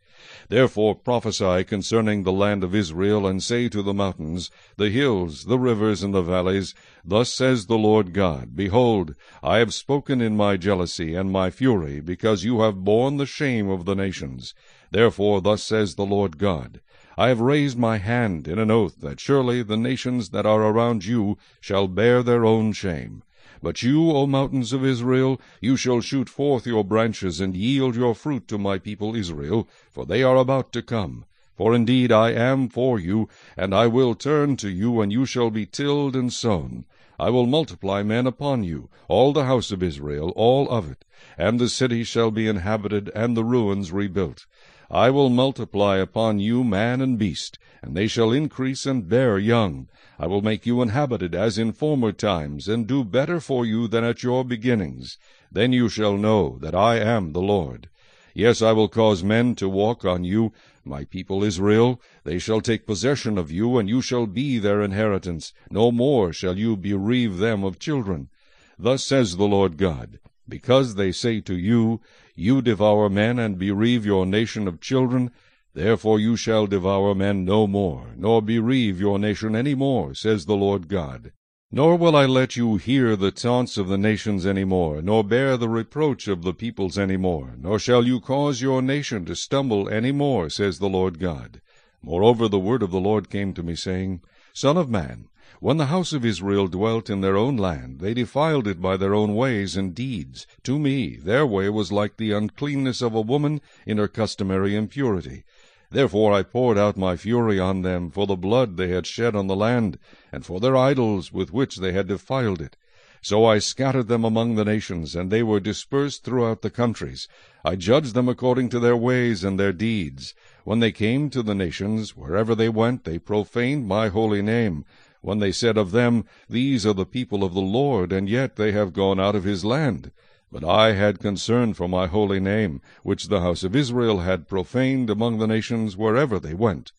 Therefore prophesy concerning the land of Israel, and say to the mountains, the hills, the rivers, and the valleys, Thus says the Lord God, Behold, I have spoken in my jealousy and my fury, because you have borne the shame of the nations. Therefore thus says the Lord God, I have raised my hand in an oath that surely the nations that are around you shall bear their own shame. But you, O mountains of Israel, you shall shoot forth your branches, and yield your fruit to my people Israel, for they are about to come. For indeed I am for you, and I will turn to you, and you shall be tilled and sown. I will multiply men upon you, all the house of Israel, all of it, and the city shall be inhabited, and the ruins rebuilt. I will multiply upon you man and beast, and they shall increase and bear young. I will make you inhabited as in former times, and do better for you than at your beginnings. Then you shall know that I am the Lord. Yes, I will cause men to walk on you, my people Israel. They shall take possession of you, and you shall be their inheritance. No more shall you bereave them of children. Thus says the Lord God, Because they say to you, You devour men, and bereave your nation of children, Therefore you shall devour men no more, nor bereave your nation any more, says the Lord God. Nor will I let you hear the taunts of the nations any more, nor bear the reproach of the peoples any more, nor shall you cause your nation to stumble any more, says the Lord God. Moreover the word of the Lord came to me, saying, Son of man, when the house of Israel dwelt in their own land, they defiled it by their own ways and deeds. To me their way was like the uncleanness of a woman in her customary impurity. Therefore I poured out my fury on them for the blood they had shed on the land, and for their idols with which they had defiled it. So I scattered them among the nations, and they were dispersed throughout the countries. I judged them according to their ways and their deeds. When they came to the nations, wherever they went, they profaned my holy name. When they said of them, These are the people of the Lord, and yet they have gone out of his land. But I had concern for my holy name, which the house of Israel had profaned among the nations wherever they went.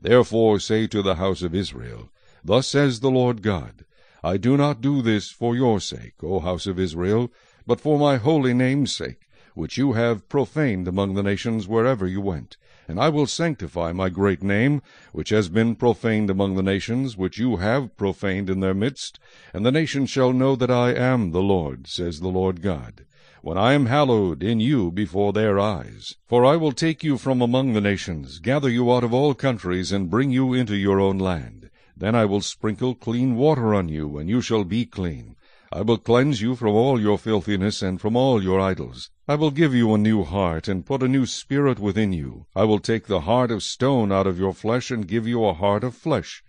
Therefore say to the house of Israel, Thus says the Lord God, I do not do this for your sake, O house of Israel, but for my holy name's sake, which you have profaned among the nations wherever you went. And I will sanctify my great name, which has been profaned among the nations, which you have profaned in their midst. And the nations shall know that I am the Lord, says the Lord God, when I am hallowed in you before their eyes. For I will take you from among the nations, gather you out of all countries, and bring you into your own land. Then I will sprinkle clean water on you, and you shall be clean. I will cleanse you from all your filthiness and from all your idols. I will give you a new heart, and put a new spirit within you. I will take the heart of stone out of your flesh, and give you a heart of flesh.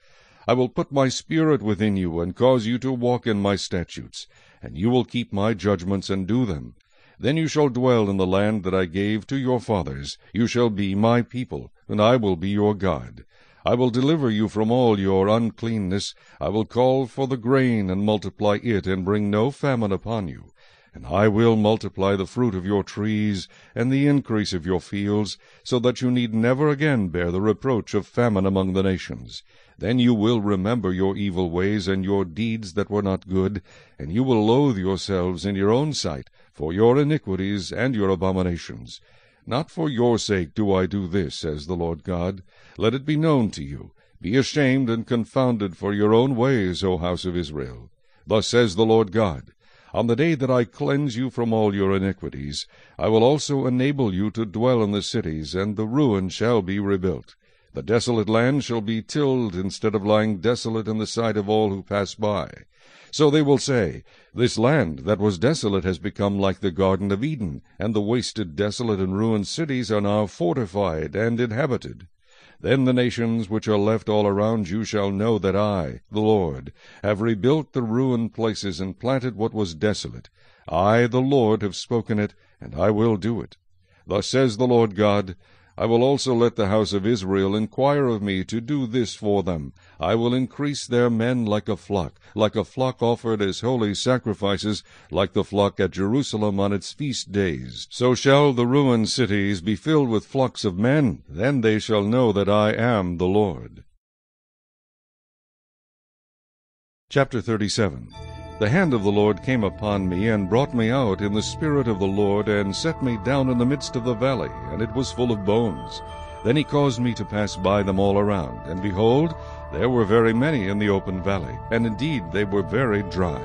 I will put my spirit within you, and cause you to walk in my statutes, and you will keep my judgments and do them. Then you shall dwell in the land that I gave to your fathers. You shall be my people, and I will be your God. I will deliver you from all your uncleanness. I will call for the grain, and multiply it, and bring no famine upon you. And I will multiply the fruit of your trees, and the increase of your fields, so that you need never again bear the reproach of famine among the nations. Then you will remember your evil ways, and your deeds that were not good, and you will loathe yourselves in your own sight for your iniquities and your abominations. Not for your sake do I do this, says the Lord God. Let it be known to you. Be ashamed and confounded for your own ways, O house of Israel. Thus says the Lord God, On the day that I cleanse you from all your iniquities, I will also enable you to dwell in the cities, and the ruin shall be rebuilt. The desolate land shall be tilled instead of lying desolate in the sight of all who pass by. So they will say, This land that was desolate has become like the Garden of Eden, and the wasted, desolate, and ruined cities are now fortified and inhabited. Then the nations which are left all around you shall know that I, the Lord, have rebuilt the ruined places and planted what was desolate. I, the Lord, have spoken it, and I will do it. Thus says the Lord God, I will also let the house of Israel inquire of me to do this for them. I will increase their men like a flock, like a flock offered as holy sacrifices, like the flock at Jerusalem on its feast days. So shall the ruined cities be filled with flocks of men. Then they shall know that I am the Lord. Chapter 37 the hand of the Lord came upon me, and brought me out in the spirit of the Lord, and set me down in the midst of the valley, and it was full of bones. Then he caused me to pass by them all around, and behold, there were very many in the open valley, and indeed they were very dry.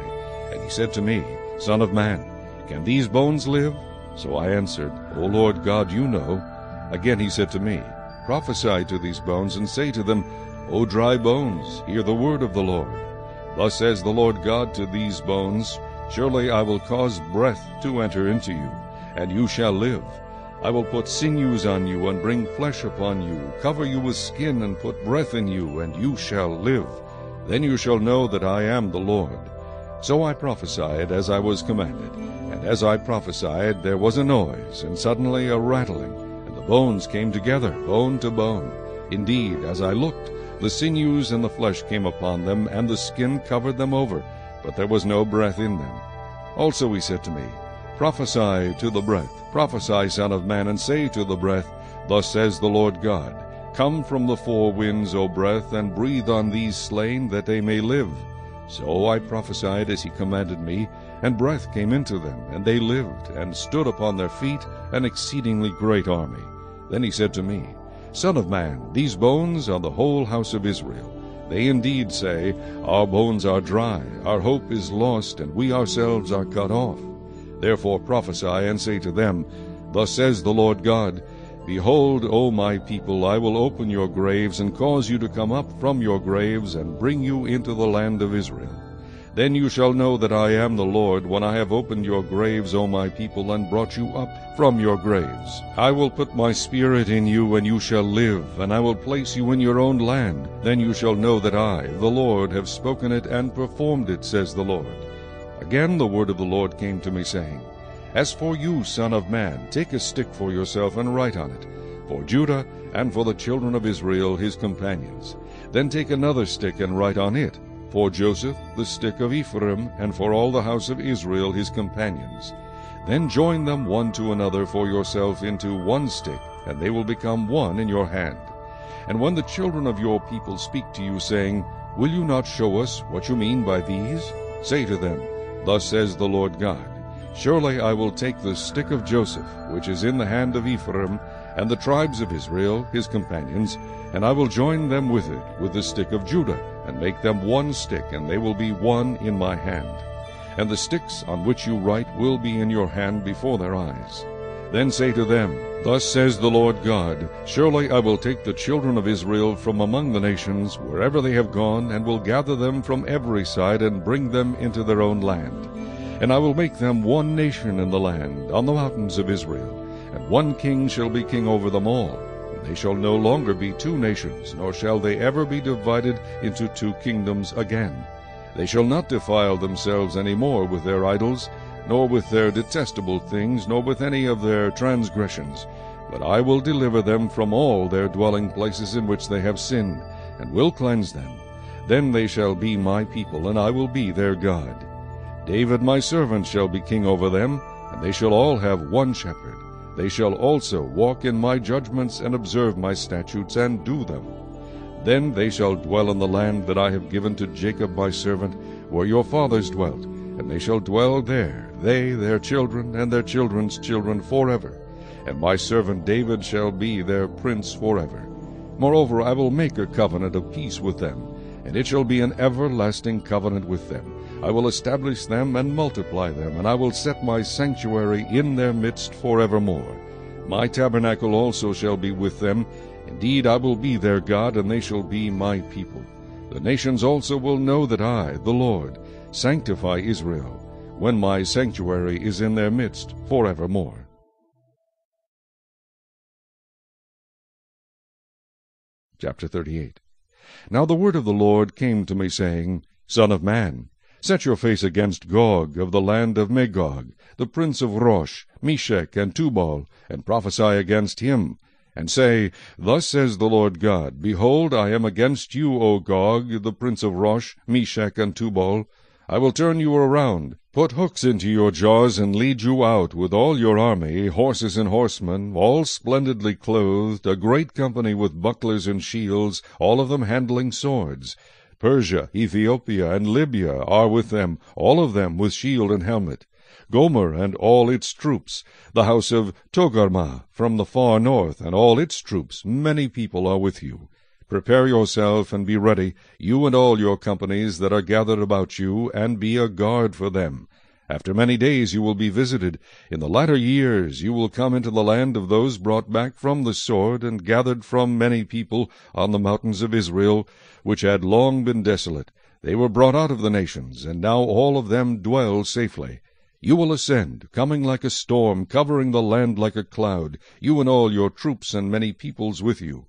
And he said to me, Son of man, can these bones live? So I answered, O Lord God, you know. Again he said to me, Prophesy to these bones, and say to them, O dry bones, hear the word of the Lord. Thus says the Lord God to these bones, Surely I will cause breath to enter into you, and you shall live. I will put sinews on you, and bring flesh upon you, cover you with skin, and put breath in you, and you shall live. Then you shall know that I am the Lord. So I prophesied as I was commanded. And as I prophesied, there was a noise, and suddenly a rattling, and the bones came together, bone to bone. Indeed, as I looked, the sinews and the flesh came upon them, and the skin covered them over, but there was no breath in them. Also he said to me, Prophesy to the breath, prophesy, Son of man, and say to the breath, Thus says the Lord God, Come from the four winds, O breath, and breathe on these slain, that they may live. So I prophesied as he commanded me, and breath came into them, and they lived, and stood upon their feet, an exceedingly great army. Then he said to me, Son of man, these bones are the whole house of Israel. They indeed say, Our bones are dry, our hope is lost, and we ourselves are cut off. Therefore prophesy, and say to them, Thus says the Lord God, Behold, O my people, I will open your graves, and cause you to come up from your graves, and bring you into the land of Israel. Then you shall know that I am the Lord, when I have opened your graves, O my people, and brought you up from your graves. I will put my spirit in you, and you shall live, and I will place you in your own land. Then you shall know that I, the Lord, have spoken it and performed it, says the Lord. Again the word of the Lord came to me, saying, As for you, son of man, take a stick for yourself, and write on it, for Judah, and for the children of Israel his companions. Then take another stick, and write on it, for Joseph the stick of Ephraim, and for all the house of Israel his companions. Then join them one to another for yourself into one stick, and they will become one in your hand. And when the children of your people speak to you, saying, Will you not show us what you mean by these? Say to them, Thus says the Lord God, Surely I will take the stick of Joseph, which is in the hand of Ephraim, and the tribes of Israel, his companions, and I will join them with it, with the stick of Judah, and make them one stick, and they will be one in my hand. And the sticks on which you write will be in your hand before their eyes. Then say to them, Thus says the Lord God, Surely I will take the children of Israel from among the nations, wherever they have gone, and will gather them from every side, and bring them into their own land. And I will make them one nation in the land, on the mountains of Israel, and one king shall be king over them all. They shall no longer be two nations, nor shall they ever be divided into two kingdoms again. They shall not defile themselves any more with their idols, nor with their detestable things, nor with any of their transgressions. But I will deliver them from all their dwelling places in which they have sinned, and will cleanse them. Then they shall be my people, and I will be their God. David my servant shall be king over them, and they shall all have one shepherd. They shall also walk in my judgments, and observe my statutes, and do them. Then they shall dwell in the land that I have given to Jacob my servant, where your fathers dwelt, and they shall dwell there, they, their children, and their children's children forever. And my servant David shall be their prince forever. Moreover, I will make a covenant of peace with them, and it shall be an everlasting covenant with them I will establish them and multiply them, and I will set my sanctuary in their midst forevermore. My tabernacle also shall be with them. Indeed, I will be their God, and they shall be my people. The nations also will know that I, the Lord, sanctify Israel, when my sanctuary is in their midst forevermore. Chapter 38 Now the word of the Lord came to me, saying, Son of man, set your face against Gog of the land of Magog, the prince of Rosh, Meshech, and Tubal, and prophesy against him, and say, Thus says the Lord God, Behold, I am against you, O Gog, the prince of Rosh, Meshech, and Tubal. I will turn you around, put hooks into your jaws, and lead you out with all your army, horses and horsemen, all splendidly clothed, a great company with bucklers and shields, all of them handling swords. Persia, Ethiopia, and Libya are with them, all of them with shield and helmet. Gomer and all its troops, the house of Togarmah from the far north, and all its troops, many people are with you. Prepare yourself and be ready, you and all your companies that are gathered about you, and be a guard for them. After many days you will be visited. In the latter years you will come into the land of those brought back from the sword, and gathered from many people on the mountains of Israel, which had long been desolate. They were brought out of the nations, and now all of them dwell safely. You will ascend, coming like a storm, covering the land like a cloud, you and all your troops and many peoples with you.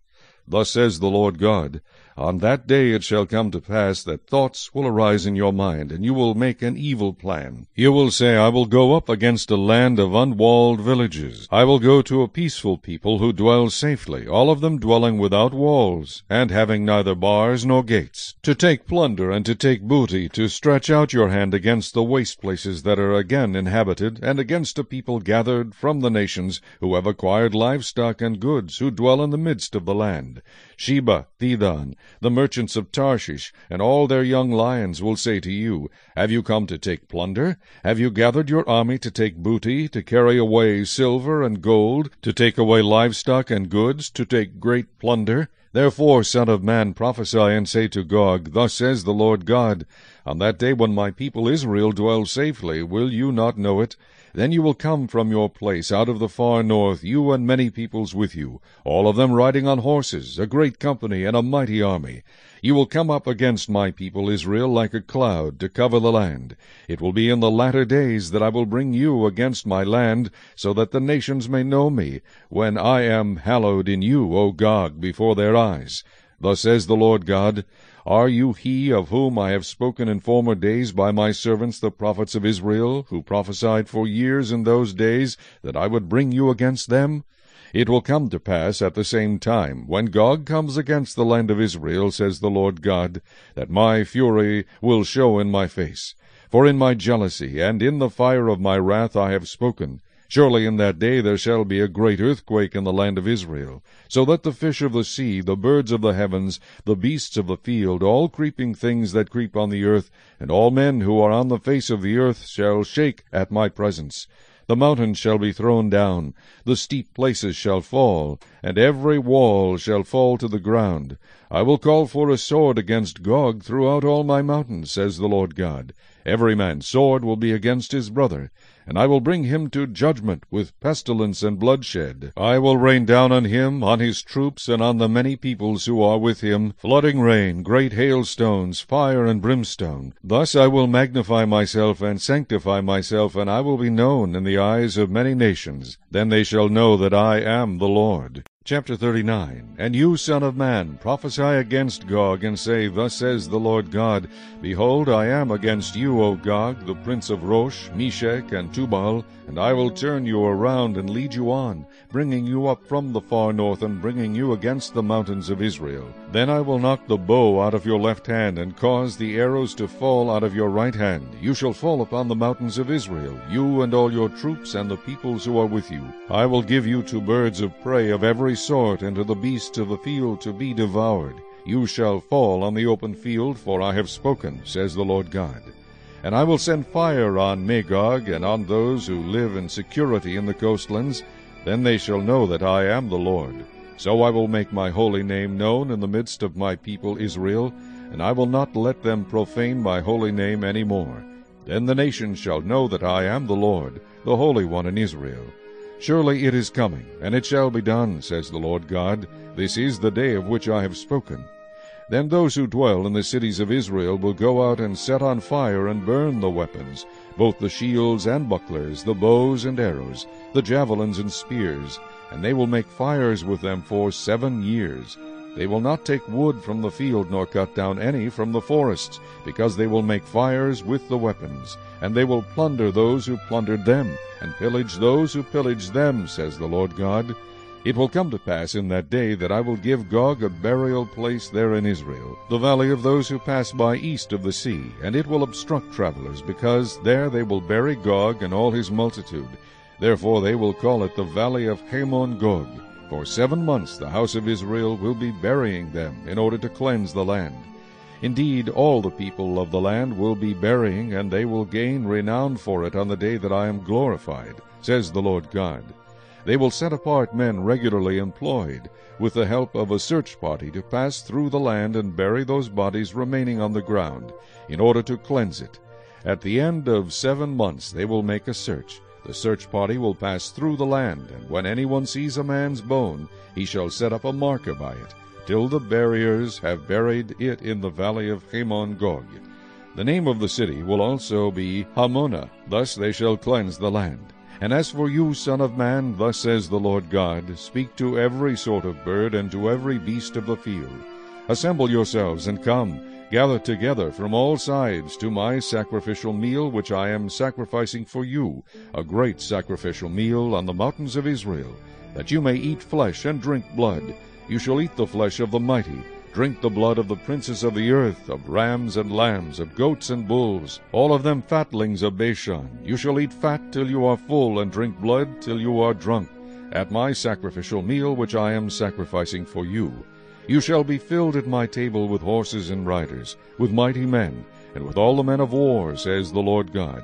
Thus says the Lord God, On that day it shall come to pass that thoughts will arise in your mind, and you will make an evil plan. You will say, I will go up against a land of unwalled villages. I will go to a peaceful people who dwell safely, all of them dwelling without walls, and having neither bars nor gates, to take plunder and to take booty, to stretch out your hand against the waste places that are again inhabited, and against a people gathered from the nations, who have acquired livestock and goods, who dwell in the midst of the land. Sheba, Dedan, the merchants of Tarshish, and all their young lions will say to you, Have you come to take plunder? Have you gathered your army to take booty, to carry away silver and gold, to take away livestock and goods, to take great plunder? Therefore, Son of man, prophesy and say to Gog, Thus says the Lord God, On that day when my people Israel dwell safely, will you not know it? Then you will come from your place out of the far north, you and many peoples with you, all of them riding on horses, a great company and a mighty army. You will come up against my people Israel like a cloud, to cover the land. It will be in the latter days that I will bring you against my land, so that the nations may know me, when I am hallowed in you, O Gog, before their eyes. Thus says the Lord God, are you he of whom I have spoken in former days by my servants the prophets of Israel, who prophesied for years in those days that I would bring you against them? It will come to pass at the same time, when Gog comes against the land of Israel, says the Lord God, that my fury will show in my face. For in my jealousy and in the fire of my wrath I have spoken, Surely in that day there shall be a great earthquake in the land of Israel, so that the fish of the sea, the birds of the heavens, the beasts of the field, all creeping things that creep on the earth, and all men who are on the face of the earth shall shake at my presence. The mountains shall be thrown down, the steep places shall fall, and every wall shall fall to the ground. I will call for a sword against Gog throughout all my mountains, says the Lord God. Every man's sword will be against his brother, and I will bring him to judgment with pestilence and bloodshed. I will rain down on him, on his troops, and on the many peoples who are with him, flooding rain, great hailstones, fire and brimstone. Thus I will magnify myself and sanctify myself, and I will be known in the eyes of many nations. Then they shall know that I am the Lord. Chapter 39 And you, son of man, prophesy against Gog, and say, Thus says the Lord God, Behold, I am against you, O Gog, the prince of Rosh, Meshech, and Tubal, and I will turn you around and lead you on, bringing you up from the far north, and bringing you against the mountains of Israel. Then I will knock the bow out of your left hand, and cause the arrows to fall out of your right hand. You shall fall upon the mountains of Israel, you and all your troops, and the peoples who are with you. I will give you to birds of prey of every sort, and to the beasts of the field to be devoured. You shall fall on the open field, for I have spoken, says the Lord God. And I will send fire on Magog, and on those who live in security in the coastlands. Then they shall know that I am the Lord. So I will make my holy name known in the midst of my people Israel. and I will not let them profane my holy name any more. Then the nations shall know that I am the Lord, the Holy One in Israel. Surely it is coming, and it shall be done, says the Lord God. This is the day of which I have spoken. Then those who dwell in the cities of Israel will go out and set on fire and burn the weapons, both the shields and bucklers, the bows and arrows, the javelins and spears, and they will make fires with them for seven years. They will not take wood from the field, nor cut down any from the forests, because they will make fires with the weapons. And they will plunder those who plundered them, and pillage those who pillaged them, says the Lord God. It will come to pass in that day that I will give Gog a burial place there in Israel, the valley of those who pass by east of the sea, and it will obstruct travelers, because there they will bury Gog and all his multitude. Therefore they will call it the valley of Hamon Gog. For seven months the house of Israel will be burying them, in order to cleanse the land. Indeed, all the people of the land will be burying, and they will gain renown for it on the day that I am glorified, says the Lord God. They will set apart men regularly employed, with the help of a search party, to pass through the land and bury those bodies remaining on the ground, in order to cleanse it. At the end of seven months they will make a search. The search party will pass through the land, and when anyone sees a man's bone, he shall set up a marker by it, till the buriers have buried it in the valley of Hamon Gog. The name of the city will also be Hamona, Thus they shall cleanse the land. And as for you, Son of man, thus says the Lord God, Speak to every sort of bird, and to every beast of the field. Assemble yourselves, and come, gather together from all sides to my sacrificial meal, which I am sacrificing for you, a great sacrificial meal on the mountains of Israel, that you may eat flesh and drink blood. You shall eat the flesh of the mighty, Drink the blood of the princes of the earth, of rams and lambs, of goats and bulls, all of them fatlings of Bashan. You shall eat fat till you are full, and drink blood till you are drunk, at my sacrificial meal which I am sacrificing for you. You shall be filled at my table with horses and riders, with mighty men, and with all the men of war, says the Lord God.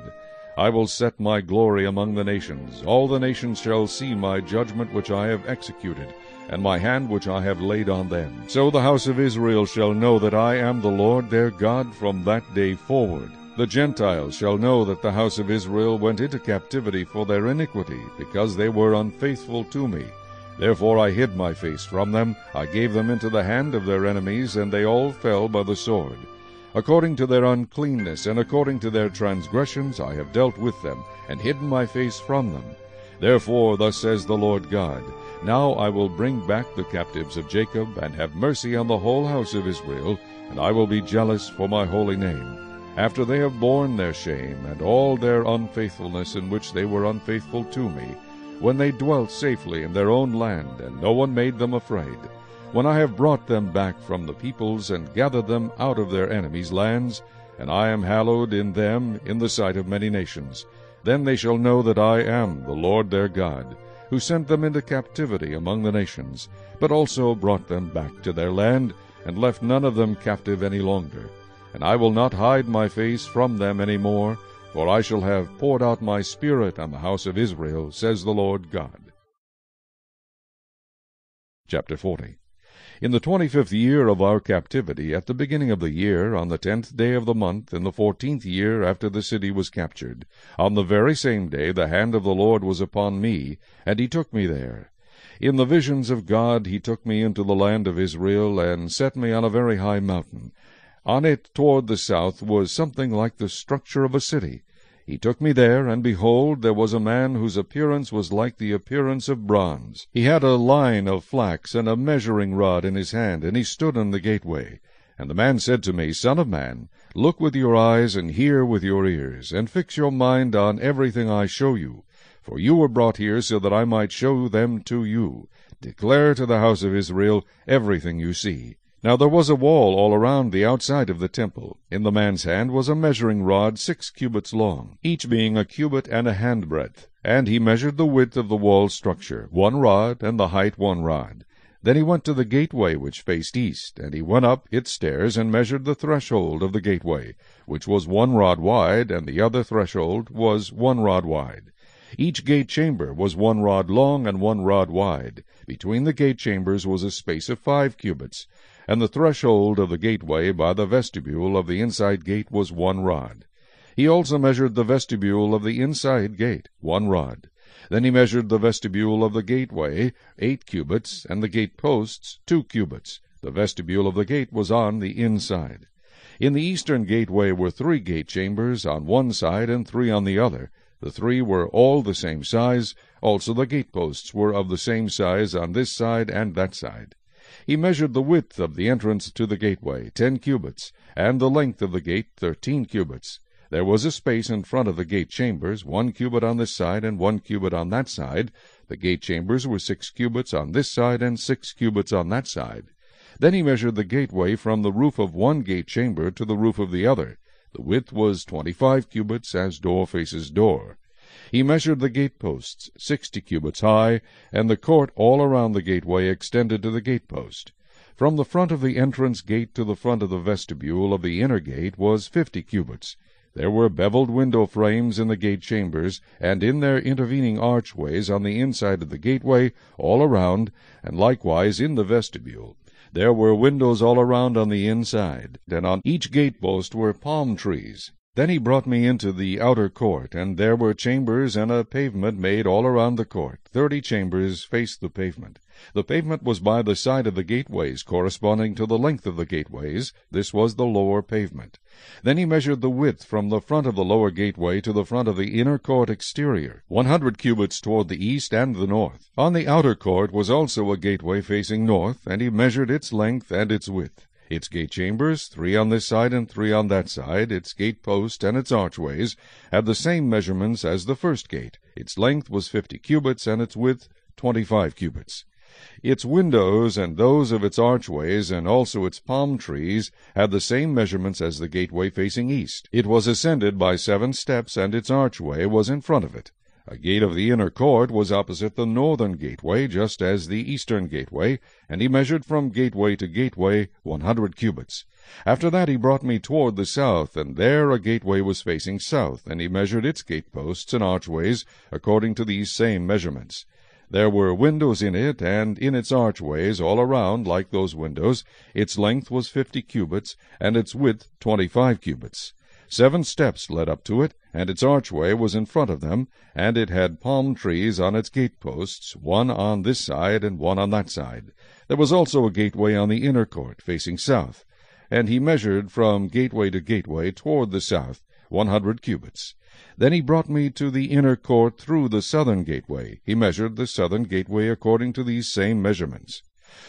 I will set my glory among the nations. All the nations shall see my judgment which I have executed, and my hand which I have laid on them. So the house of Israel shall know that I am the Lord their God from that day forward. The Gentiles shall know that the house of Israel went into captivity for their iniquity, because they were unfaithful to me. Therefore I hid my face from them, I gave them into the hand of their enemies, and they all fell by the sword. According to their uncleanness and according to their transgressions I have dealt with them, and hidden my face from them. Therefore thus says the Lord God, Now I will bring back the captives of Jacob, and have mercy on the whole house of Israel, and I will be jealous for my holy name. After they have borne their shame, and all their unfaithfulness in which they were unfaithful to me, when they dwelt safely in their own land, and no one made them afraid, when I have brought them back from the peoples, and gathered them out of their enemies' lands, and I am hallowed in them in the sight of many nations, then they shall know that I am the Lord their God, who sent them into captivity among the nations, but also brought them back to their land, and left none of them captive any longer. And I will not hide my face from them any more, for I shall have poured out my Spirit on the house of Israel, says the Lord God. Chapter 40 in the twenty-fifth year of our captivity, at the beginning of the year, on the tenth day of the month, in the fourteenth year after the city was captured, on the very same day the hand of the Lord was upon me, and he took me there. In the visions of God he took me into the land of Israel, and set me on a very high mountain. On it toward the south was something like the structure of a city. He took me there, and behold, there was a man whose appearance was like the appearance of bronze. He had a line of flax and a measuring rod in his hand, and he stood in the gateway. And the man said to me, Son of man, look with your eyes and hear with your ears, and fix your mind on everything I show you. For you were brought here so that I might show them to you. Declare to the house of Israel everything you see. Now there was a wall all around the outside of the temple. In the man's hand was a measuring rod six cubits long, each being a cubit and a handbreadth. And he measured the width of the wall structure, one rod, and the height one rod. Then he went to the gateway which faced east, and he went up its stairs and measured the threshold of the gateway, which was one rod wide, and the other threshold was one rod wide. Each gate chamber was one rod long and one rod wide. Between the gate chambers was a space of five cubits. And the threshold of the gateway by the vestibule of the inside gate was one rod. He also measured the vestibule of the inside gate, one rod. Then he measured the vestibule of the gateway, eight cubits, and the gate posts, two cubits. The vestibule of the gate was on the inside. In the eastern gateway were three gate chambers on one side and three on the other. The three were all the same size, also the gate posts were of the same size on this side and that side. He measured the width of the entrance to the gateway, ten cubits, and the length of the gate, thirteen cubits. There was a space in front of the gate chambers, one cubit on this side and one cubit on that side. The gate chambers were six cubits on this side and six cubits on that side. Then he measured the gateway from the roof of one gate chamber to the roof of the other. The width was twenty-five cubits, as door faces door. He measured the gate posts, sixty cubits high, and the court all around the gateway extended to the gate post. From the front of the entrance gate to the front of the vestibule of the inner gate was fifty cubits. There were beveled window frames in the gate chambers, and in their intervening archways on the inside of the gateway, all around, and likewise in the vestibule. There were windows all around on the inside, and on each gate post were palm trees. Then he brought me into the outer court, and there were chambers and a pavement made all around the court. Thirty chambers faced the pavement. The pavement was by the side of the gateways, corresponding to the length of the gateways. This was the lower pavement. Then he measured the width from the front of the lower gateway to the front of the inner court exterior, one hundred cubits toward the east and the north. On the outer court was also a gateway facing north, and he measured its length and its width. Its gate chambers, three on this side and three on that side, its gate post and its archways, had the same measurements as the first gate. Its length was fifty cubits, and its width twenty-five cubits. Its windows and those of its archways, and also its palm trees, had the same measurements as the gateway facing east. It was ascended by seven steps, and its archway was in front of it. A gate of the inner court was opposite the northern gateway, just as the eastern gateway, and he measured from gateway to gateway one hundred cubits. After that he brought me toward the south, and there a gateway was facing south, and he measured its gate posts and archways according to these same measurements. There were windows in it, and in its archways all around, like those windows. Its length was fifty cubits, and its width twenty-five cubits. Seven steps led up to it, and its archway was in front of them, and it had palm trees on its gate posts, one on this side and one on that side. There was also a gateway on the inner court, facing south, and he measured from gateway to gateway toward the south one hundred cubits. Then he brought me to the inner court through the southern gateway. He measured the southern gateway according to these same measurements.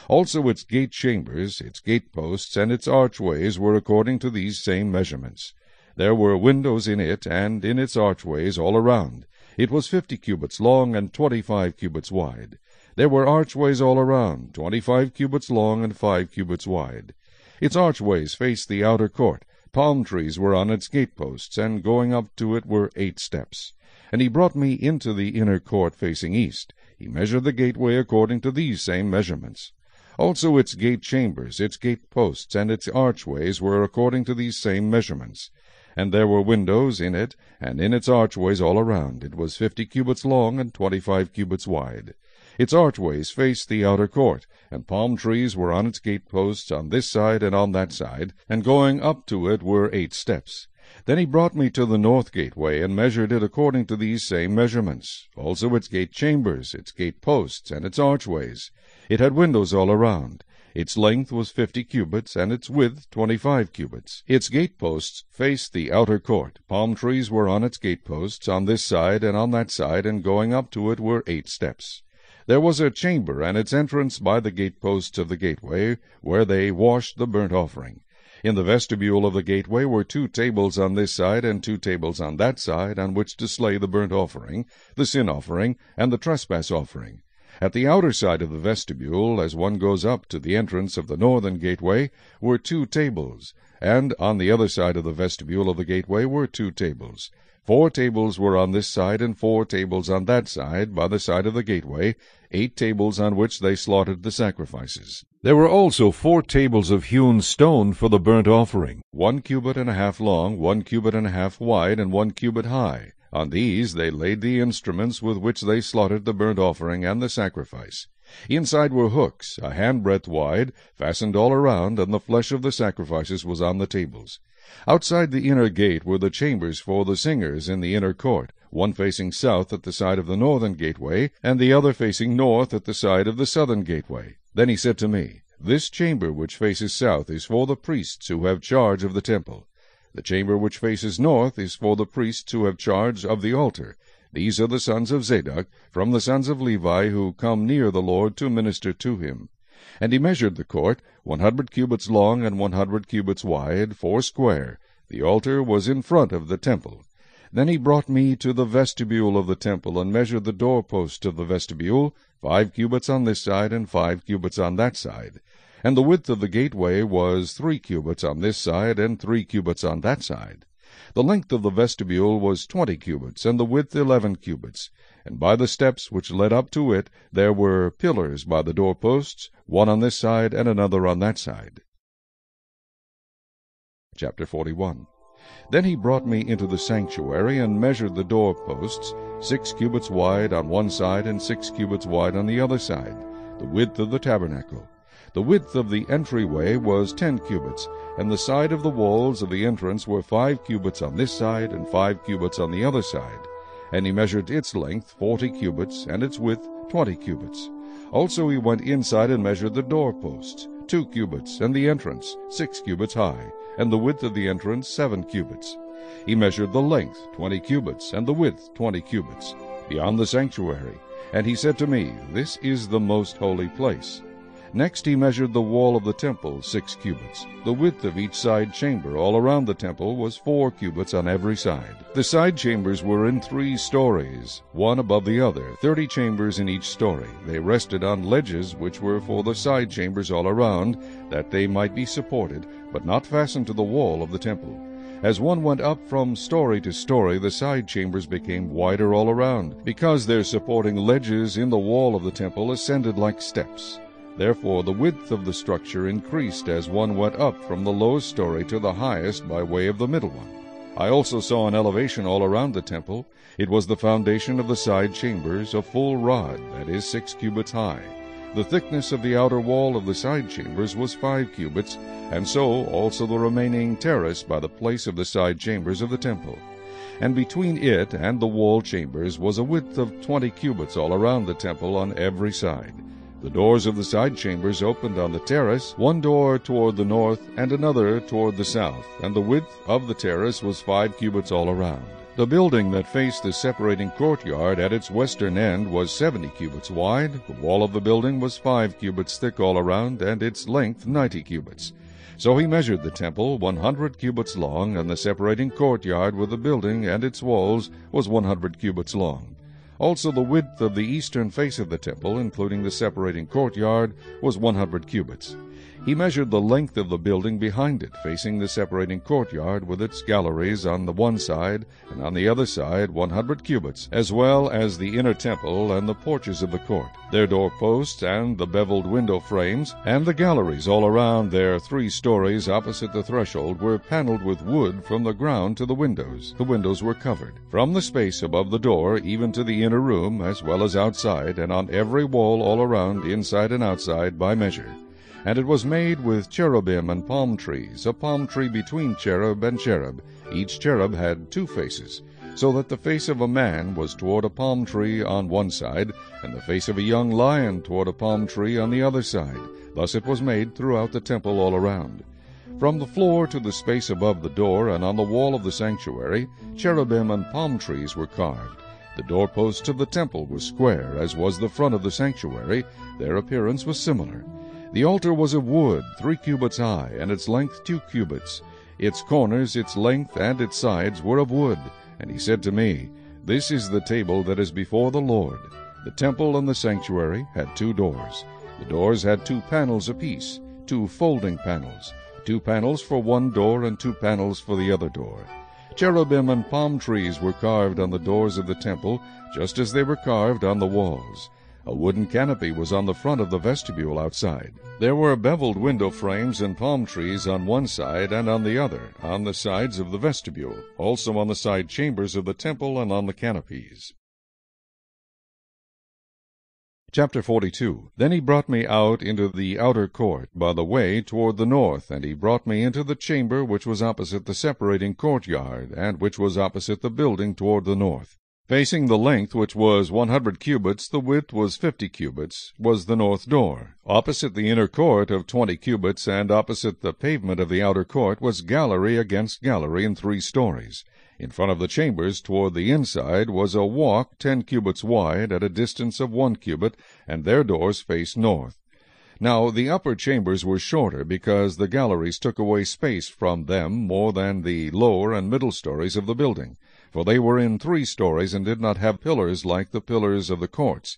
Also its gate chambers, its gate posts, and its archways were according to these same measurements. There were windows in it, and in its archways all around. It was fifty cubits long and twenty-five cubits wide. There were archways all around, twenty-five cubits long and five cubits wide. Its archways faced the outer court. Palm trees were on its gateposts, and going up to it were eight steps. And he brought me into the inner court facing east. He measured the gateway according to these same measurements. Also its gate chambers, its gate posts, and its archways were according to these same measurements and there were windows in it, and in its archways all around. It was fifty cubits long and twenty-five cubits wide. Its archways faced the outer court, and palm trees were on its gate posts on this side and on that side, and going up to it were eight steps. Then he brought me to the north gateway, and measured it according to these same measurements, also its gate chambers, its gate posts, and its archways. It had windows all around. Its length was fifty cubits, and its width twenty-five cubits. Its gateposts faced the outer court. Palm trees were on its gateposts, on this side and on that side, and going up to it were eight steps. There was a chamber, and its entrance by the gateposts of the gateway, where they washed the burnt offering. In the vestibule of the gateway were two tables on this side and two tables on that side, on which to slay the burnt offering, the sin offering, and the trespass offering. At the outer side of the vestibule, as one goes up to the entrance of the northern gateway, were two tables, and on the other side of the vestibule of the gateway were two tables. Four tables were on this side and four tables on that side, by the side of the gateway, eight tables on which they slaughtered the sacrifices. There were also four tables of hewn stone for the burnt offering, one cubit and a half long, one cubit and a half wide, and one cubit high. On these they laid the instruments with which they slaughtered the burnt offering and the sacrifice. Inside were hooks, a handbreadth wide, fastened all around, and the flesh of the sacrifices was on the tables. Outside the inner gate were the chambers for the singers in the inner court, one facing south at the side of the northern gateway, and the other facing north at the side of the southern gateway. Then he said to me, This chamber which faces south is for the priests who have charge of the temple. The chamber which faces north is for the priests who have charge of the altar. These are the sons of Zadok, from the sons of Levi, who come near the Lord to minister to him. And he measured the court, one hundred cubits long and one hundred cubits wide, four square. The altar was in front of the temple. Then he brought me to the vestibule of the temple, and measured the doorpost of the vestibule, five cubits on this side and five cubits on that side. And the width of the gateway was three cubits on this side and three cubits on that side. The length of the vestibule was twenty cubits, and the width eleven cubits. And by the steps which led up to it there were pillars by the doorposts, one on this side and another on that side. Chapter 41 Then he brought me into the sanctuary, and measured the doorposts, six cubits wide on one side and six cubits wide on the other side, the width of the tabernacle. The width of the entryway was ten cubits, and the side of the walls of the entrance were five cubits on this side and five cubits on the other side. And he measured its length forty cubits, and its width twenty cubits. Also he went inside and measured the doorposts, two cubits, and the entrance, six cubits high, and the width of the entrance seven cubits. He measured the length twenty cubits, and the width twenty cubits, beyond the sanctuary. And he said to me, This is the most holy place. Next he measured the wall of the temple six cubits. The width of each side chamber all around the temple was four cubits on every side. The side chambers were in three stories, one above the other, thirty chambers in each story. They rested on ledges which were for the side chambers all around, that they might be supported, but not fastened to the wall of the temple. As one went up from story to story, the side chambers became wider all around, because their supporting ledges in the wall of the temple ascended like steps. Therefore the width of the structure increased as one went up from the lowest story to the highest by way of the middle one. I also saw an elevation all around the temple. It was the foundation of the side chambers, a full rod, that is six cubits high. The thickness of the outer wall of the side chambers was five cubits, and so also the remaining terrace by the place of the side chambers of the temple. And between it and the wall chambers was a width of twenty cubits all around the temple on every side. The doors of the side chambers opened on the terrace, one door toward the north and another toward the south, and the width of the terrace was five cubits all around. The building that faced the separating courtyard at its western end was seventy cubits wide. The wall of the building was five cubits thick all around, and its length ninety cubits. So he measured the temple one hundred cubits long, and the separating courtyard with the building and its walls was one hundred cubits long. Also the width of the eastern face of the temple, including the separating courtyard, was one hundred cubits. He measured the length of the building behind it, facing the separating courtyard, with its galleries on the one side, and on the other side one hundred cubits, as well as the inner temple and the porches of the court, their doorposts and the beveled window frames, and the galleries all around their three stories opposite the threshold were paneled with wood from the ground to the windows. The windows were covered. From the space above the door even to the inner room, as well as outside, and on every wall all around, inside and outside, by measure. And it was made with cherubim and palm trees, a palm tree between cherub and cherub. Each cherub had two faces, so that the face of a man was toward a palm tree on one side, and the face of a young lion toward a palm tree on the other side. Thus it was made throughout the temple all around. From the floor to the space above the door and on the wall of the sanctuary, cherubim and palm trees were carved. The doorposts of the temple were square, as was the front of the sanctuary. Their appearance was similar. The altar was of wood, three cubits high, and its length two cubits. Its corners, its length, and its sides were of wood. And he said to me, This is the table that is before the Lord. The temple and the sanctuary had two doors. The doors had two panels apiece, two folding panels, two panels for one door and two panels for the other door. Cherubim and palm trees were carved on the doors of the temple, just as they were carved on the walls. A wooden canopy was on the front of the vestibule outside. There were beveled window frames and palm trees on one side and on the other, on the sides of the vestibule, also on the side chambers of the temple and on the canopies. Chapter 42 Then he brought me out into the outer court by the way toward the north, and he brought me into the chamber which was opposite the separating courtyard, and which was opposite the building toward the north. Facing the length which was one hundred cubits, the width was fifty cubits, was the north door. Opposite the inner court of twenty cubits, and opposite the pavement of the outer court, was gallery against gallery in three stories. In front of the chambers toward the inside was a walk ten cubits wide at a distance of one cubit, and their doors faced north. Now the upper chambers were shorter, because the galleries took away space from them more than the lower and middle stories of the building, for they were in three stories and did not have pillars like the pillars of the courts.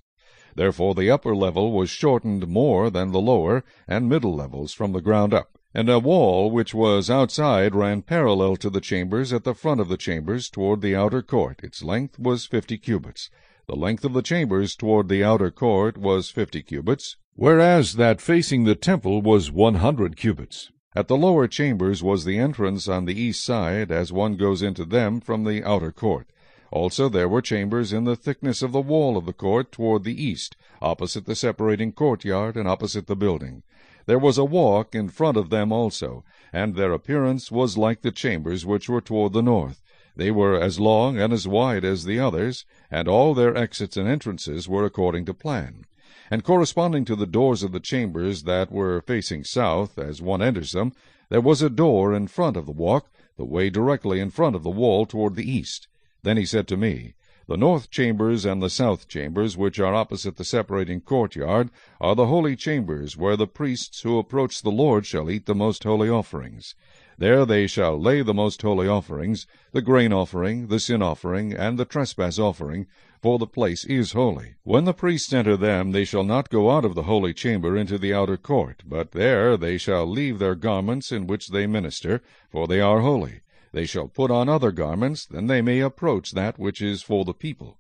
Therefore the upper level was shortened more than the lower and middle levels from the ground up. And a wall which was outside ran parallel to the chambers at the front of the chambers toward the outer court. Its length was fifty cubits. The length of the chambers toward the outer court was fifty cubits, whereas that facing the temple was one hundred cubits. At the lower chambers was the entrance on the east side, as one goes into them from the outer court. Also there were chambers in the thickness of the wall of the court toward the east, opposite the separating courtyard and opposite the building. There was a walk in front of them also, and their appearance was like the chambers which were toward the north. They were as long and as wide as the others, and all their exits and entrances were according to plan. And corresponding to the doors of the chambers that were facing south, as one enters them, there was a door in front of the walk, the way directly in front of the wall toward the east. Then he said to me, the north chambers and the south chambers, which are opposite the separating courtyard, are the holy chambers, where the priests who approach the Lord shall eat the most holy offerings. There they shall lay the most holy offerings, the grain offering, the sin offering, and the trespass offering, for the place is holy. When the priests enter them, they shall not go out of the holy chamber into the outer court, but there they shall leave their garments in which they minister, for they are holy. They shall put on other garments, that they may approach that which is for the people.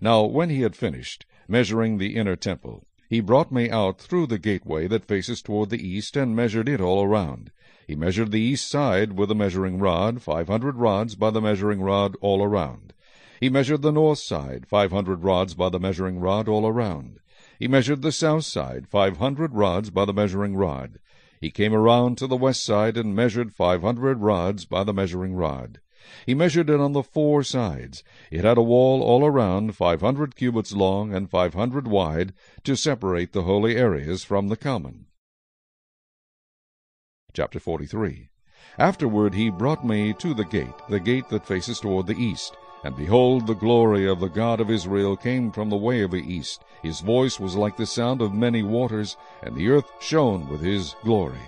Now when he had finished, measuring the inner temple, he brought me out through the gateway that faces toward the east, and measured it all around. He measured the east side with a measuring rod, five hundred rods by the measuring rod all around. He measured the north side, five hundred rods by the measuring rod all around. He measured the south side, five hundred rods by the measuring rod. He came around to the west side and measured five hundred rods by the measuring rod. He measured it on the four sides. It had a wall all around, five hundred cubits long and five hundred wide, to separate the holy areas from the common. Chapter 43 Afterward he brought me to the gate, the gate that faces toward the east. And behold, the glory of the God of Israel came from the way of the east. His voice was like the sound of many waters, and the earth shone with his glory.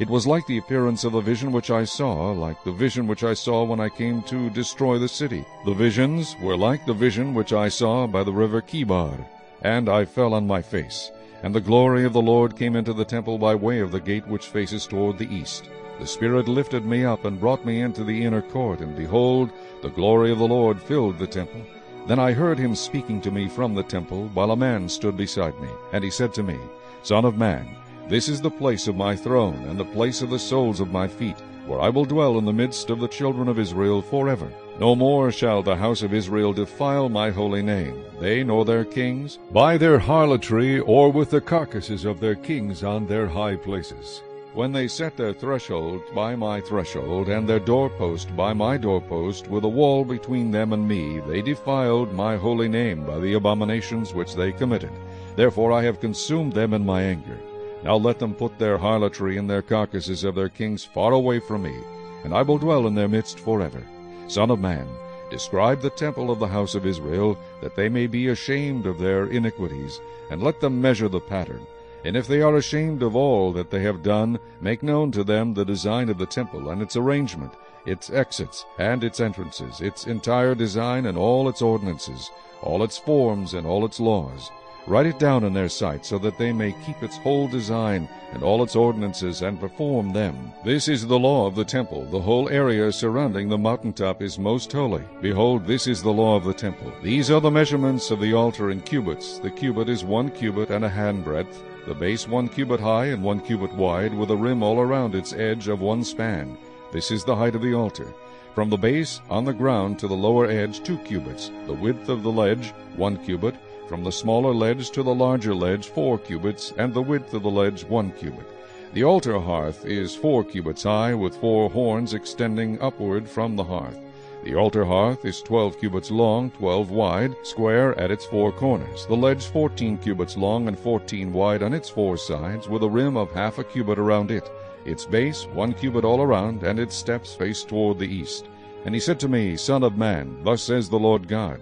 It was like the appearance of the vision which I saw, like the vision which I saw when I came to destroy the city. The visions were like the vision which I saw by the river Chebar, and I fell on my face. And the glory of the Lord came into the temple by way of the gate which faces toward the east. The Spirit lifted me up and brought me into the inner court, and behold, the glory of the Lord filled the temple. Then I heard him speaking to me from the temple, while a man stood beside me. And he said to me, Son of man, this is the place of my throne, and the place of the soles of my feet, where I will dwell in the midst of the children of Israel forever. No more shall the house of Israel defile my holy name, they nor their kings, by their harlotry, or with the carcasses of their kings on their high places. When they set their threshold by my threshold, and their doorpost by my doorpost, with a wall between them and me, they defiled my holy name by the abominations which they committed. Therefore I have consumed them in my anger. Now let them put their harlotry and their carcasses of their kings far away from me, and I will dwell in their midst forever. Son of man, describe the temple of the house of Israel, that they may be ashamed of their iniquities, and let them measure the pattern. And if they are ashamed of all that they have done, make known to them the design of the temple, and its arrangement, its exits, and its entrances, its entire design, and all its ordinances, all its forms, and all its laws. Write it down in their sight, so that they may keep its whole design, and all its ordinances, and perform them. This is the law of the temple. The whole area surrounding the mountaintop is most holy. Behold, this is the law of the temple. These are the measurements of the altar in cubits. The cubit is one cubit and a handbreadth, the base one cubit high and one cubit wide, with a rim all around its edge of one span. This is the height of the altar. From the base on the ground to the lower edge two cubits, the width of the ledge one cubit, from the smaller ledge to the larger ledge four cubits, and the width of the ledge one cubit. The altar hearth is four cubits high, with four horns extending upward from the hearth. The altar hearth is twelve cubits long, twelve wide, square at its four corners. The ledge fourteen cubits long and fourteen wide on its four sides, with a rim of half a cubit around it. Its base one cubit all around, and its steps face toward the east. And he said to me, Son of man, thus says the Lord God,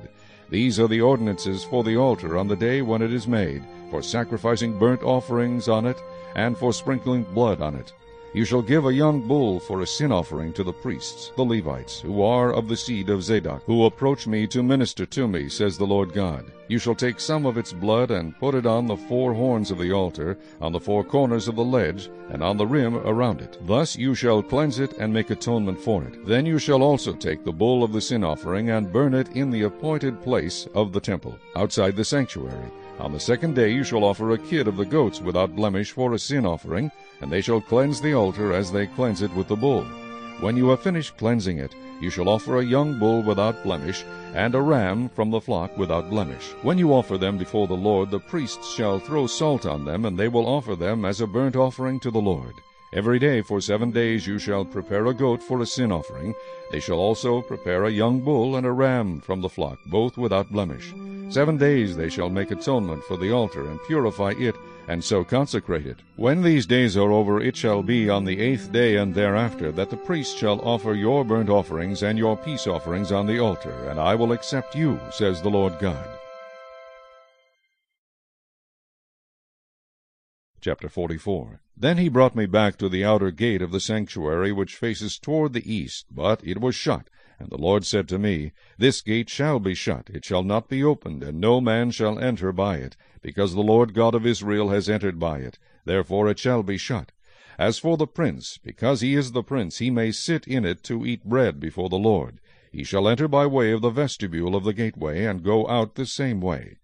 These are the ordinances for the altar on the day when it is made, for sacrificing burnt offerings on it, and for sprinkling blood on it. You shall give a young bull for a sin offering to the priests, the Levites, who are of the seed of Zadok, who approach me to minister to me, says the Lord God. You shall take some of its blood and put it on the four horns of the altar, on the four corners of the ledge, and on the rim around it. Thus you shall cleanse it and make atonement for it. Then you shall also take the bull of the sin offering and burn it in the appointed place of the temple, outside the sanctuary. On the second day you shall offer a kid of the goats without blemish for a sin offering, and they shall cleanse the altar as they cleanse it with the bull. When you have finished cleansing it, you shall offer a young bull without blemish, and a ram from the flock without blemish. When you offer them before the Lord, the priests shall throw salt on them, and they will offer them as a burnt offering to the Lord. Every day for seven days you shall prepare a goat for a sin offering. They shall also prepare a young bull and a ram from the flock, both without blemish. Seven days they shall make atonement for the altar, and purify it, and so consecrate it. When these days are over, it shall be on the eighth day and thereafter that the priest shall offer your burnt offerings and your peace offerings on the altar, and I will accept you, says the Lord God. Chapter 44 Then he brought me back to the outer gate of the sanctuary, which faces toward the east, but it was shut. And the Lord said to me, This gate shall be shut, it shall not be opened, and no man shall enter by it, because the Lord God of Israel has entered by it. Therefore it shall be shut. As for the prince, because he is the prince, he may sit in it to eat bread before the Lord. He shall enter by way of the vestibule of the gateway, and go out the same way.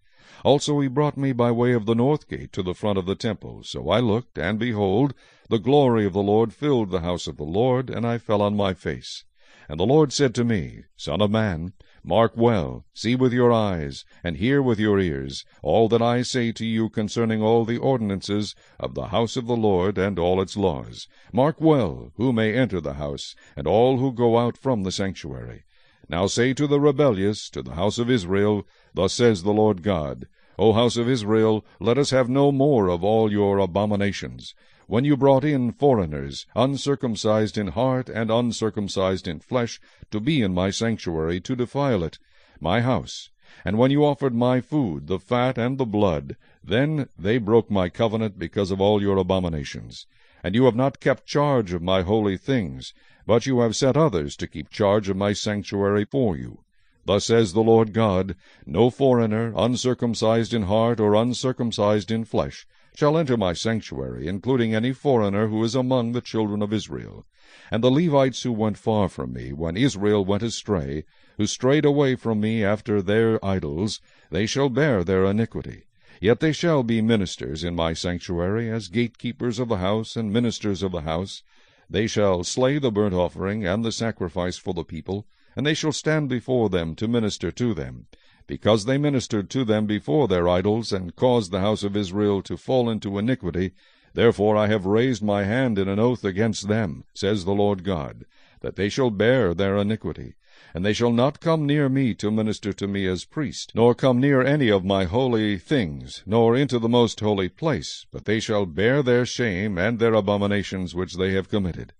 Also he brought me by way of the north gate to the front of the temple. So I looked, and behold, the glory of the Lord filled the house of the Lord, and I fell on my face. And the Lord said to me, Son of man, mark well, see with your eyes, and hear with your ears, all that I say to you concerning all the ordinances of the house of the Lord, and all its laws. Mark well who may enter the house, and all who go out from the sanctuary. Now say to the rebellious, to the house of Israel, Thus says the Lord God, O house of Israel, let us have no more of all your abominations. When you brought in foreigners, uncircumcised in heart and uncircumcised in flesh, to be in my sanctuary, to defile it, my house, and when you offered my food, the fat and the blood, then they broke my covenant because of all your abominations. And you have not kept charge of my holy things, but you have set others to keep charge of my sanctuary for you. Thus says the Lord God, No foreigner, uncircumcised in heart or uncircumcised in flesh, shall enter my sanctuary, including any foreigner who is among the children of Israel. And the Levites who went far from me, when Israel went astray, who strayed away from me after their idols, they shall bear their iniquity. Yet they shall be ministers in my sanctuary, as gatekeepers of the house and ministers of the house. They shall slay the burnt offering and the sacrifice for the people, and they shall stand before them to minister to them. Because they ministered to them before their idols, and caused the house of Israel to fall into iniquity, therefore I have raised my hand in an oath against them, says the Lord God, that they shall bear their iniquity. And they shall not come near me to minister to me as priest, nor come near any of my holy things, nor into the most holy place, but they shall bear their shame and their abominations which they have committed.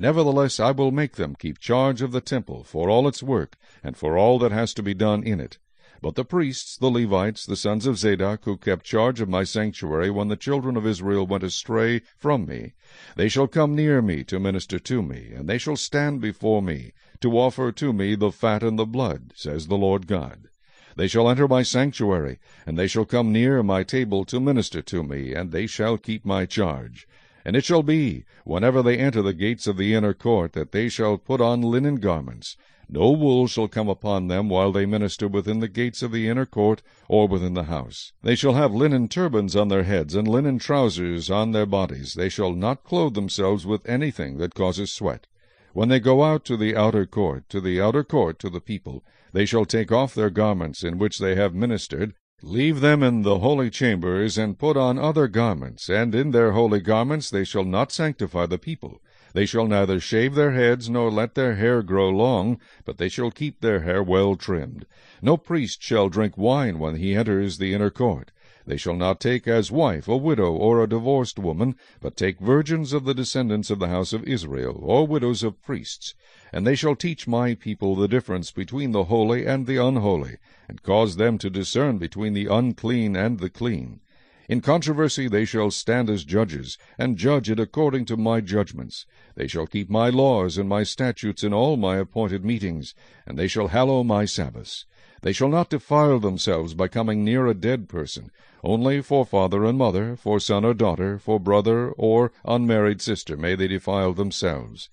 Nevertheless I will make them keep charge of the temple for all its work, and for all that has to be done in it. But the priests, the Levites, the sons of Zadok, who kept charge of my sanctuary when the children of Israel went astray from me, they shall come near me to minister to me, and they shall stand before me, to offer to me the fat and the blood, says the Lord God. They shall enter my sanctuary, and they shall come near my table to minister to me, and they shall keep my charge. And it shall be, whenever they enter the gates of the inner court, that they shall put on linen garments. No wool shall come upon them while they minister within the gates of the inner court, or within the house. They shall have linen turbans on their heads, and linen trousers on their bodies. They shall not clothe themselves with anything that causes sweat. When they go out to the outer court, to the outer court to the people, they shall take off their garments in which they have ministered, Leave them in the holy chambers, and put on other garments, and in their holy garments they shall not sanctify the people. They shall neither shave their heads, nor let their hair grow long, but they shall keep their hair well trimmed. No priest shall drink wine when he enters the inner court. They shall not take as wife a widow or a divorced woman, but take virgins of the descendants of the house of Israel, or widows of priests. And they shall teach my people the difference between the holy and the unholy, and cause them to discern between the unclean and the clean. In controversy they shall stand as judges, and judge it according to my judgments. They shall keep my laws and my statutes in all my appointed meetings, and they shall hallow my Sabbaths. They shall not defile themselves by coming near a dead person, only for father and mother, for son or daughter, for brother or unmarried sister may they defile themselves.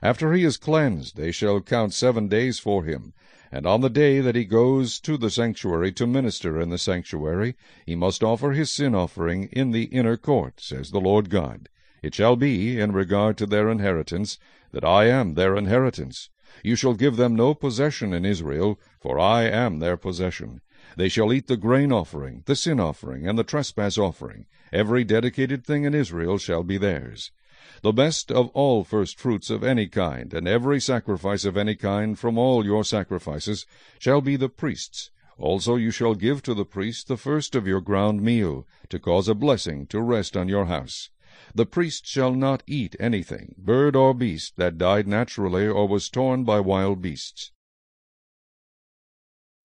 After he is cleansed, they shall count seven days for him, and on the day that he goes to the sanctuary to minister in the sanctuary, he must offer his sin offering in the inner court, says the Lord God. It shall be, in regard to their inheritance, that I am their inheritance. You shall give them no possession in Israel, for I am their possession. They shall eat the grain offering, the sin offering, and the trespass offering. Every dedicated thing in Israel shall be theirs the best of all first fruits of any kind, and every sacrifice of any kind from all your sacrifices, shall be the priest's. Also you shall give to the priest the first of your ground meal, to cause a blessing to rest on your house. The priest shall not eat anything, bird or beast, that died naturally or was torn by wild beasts.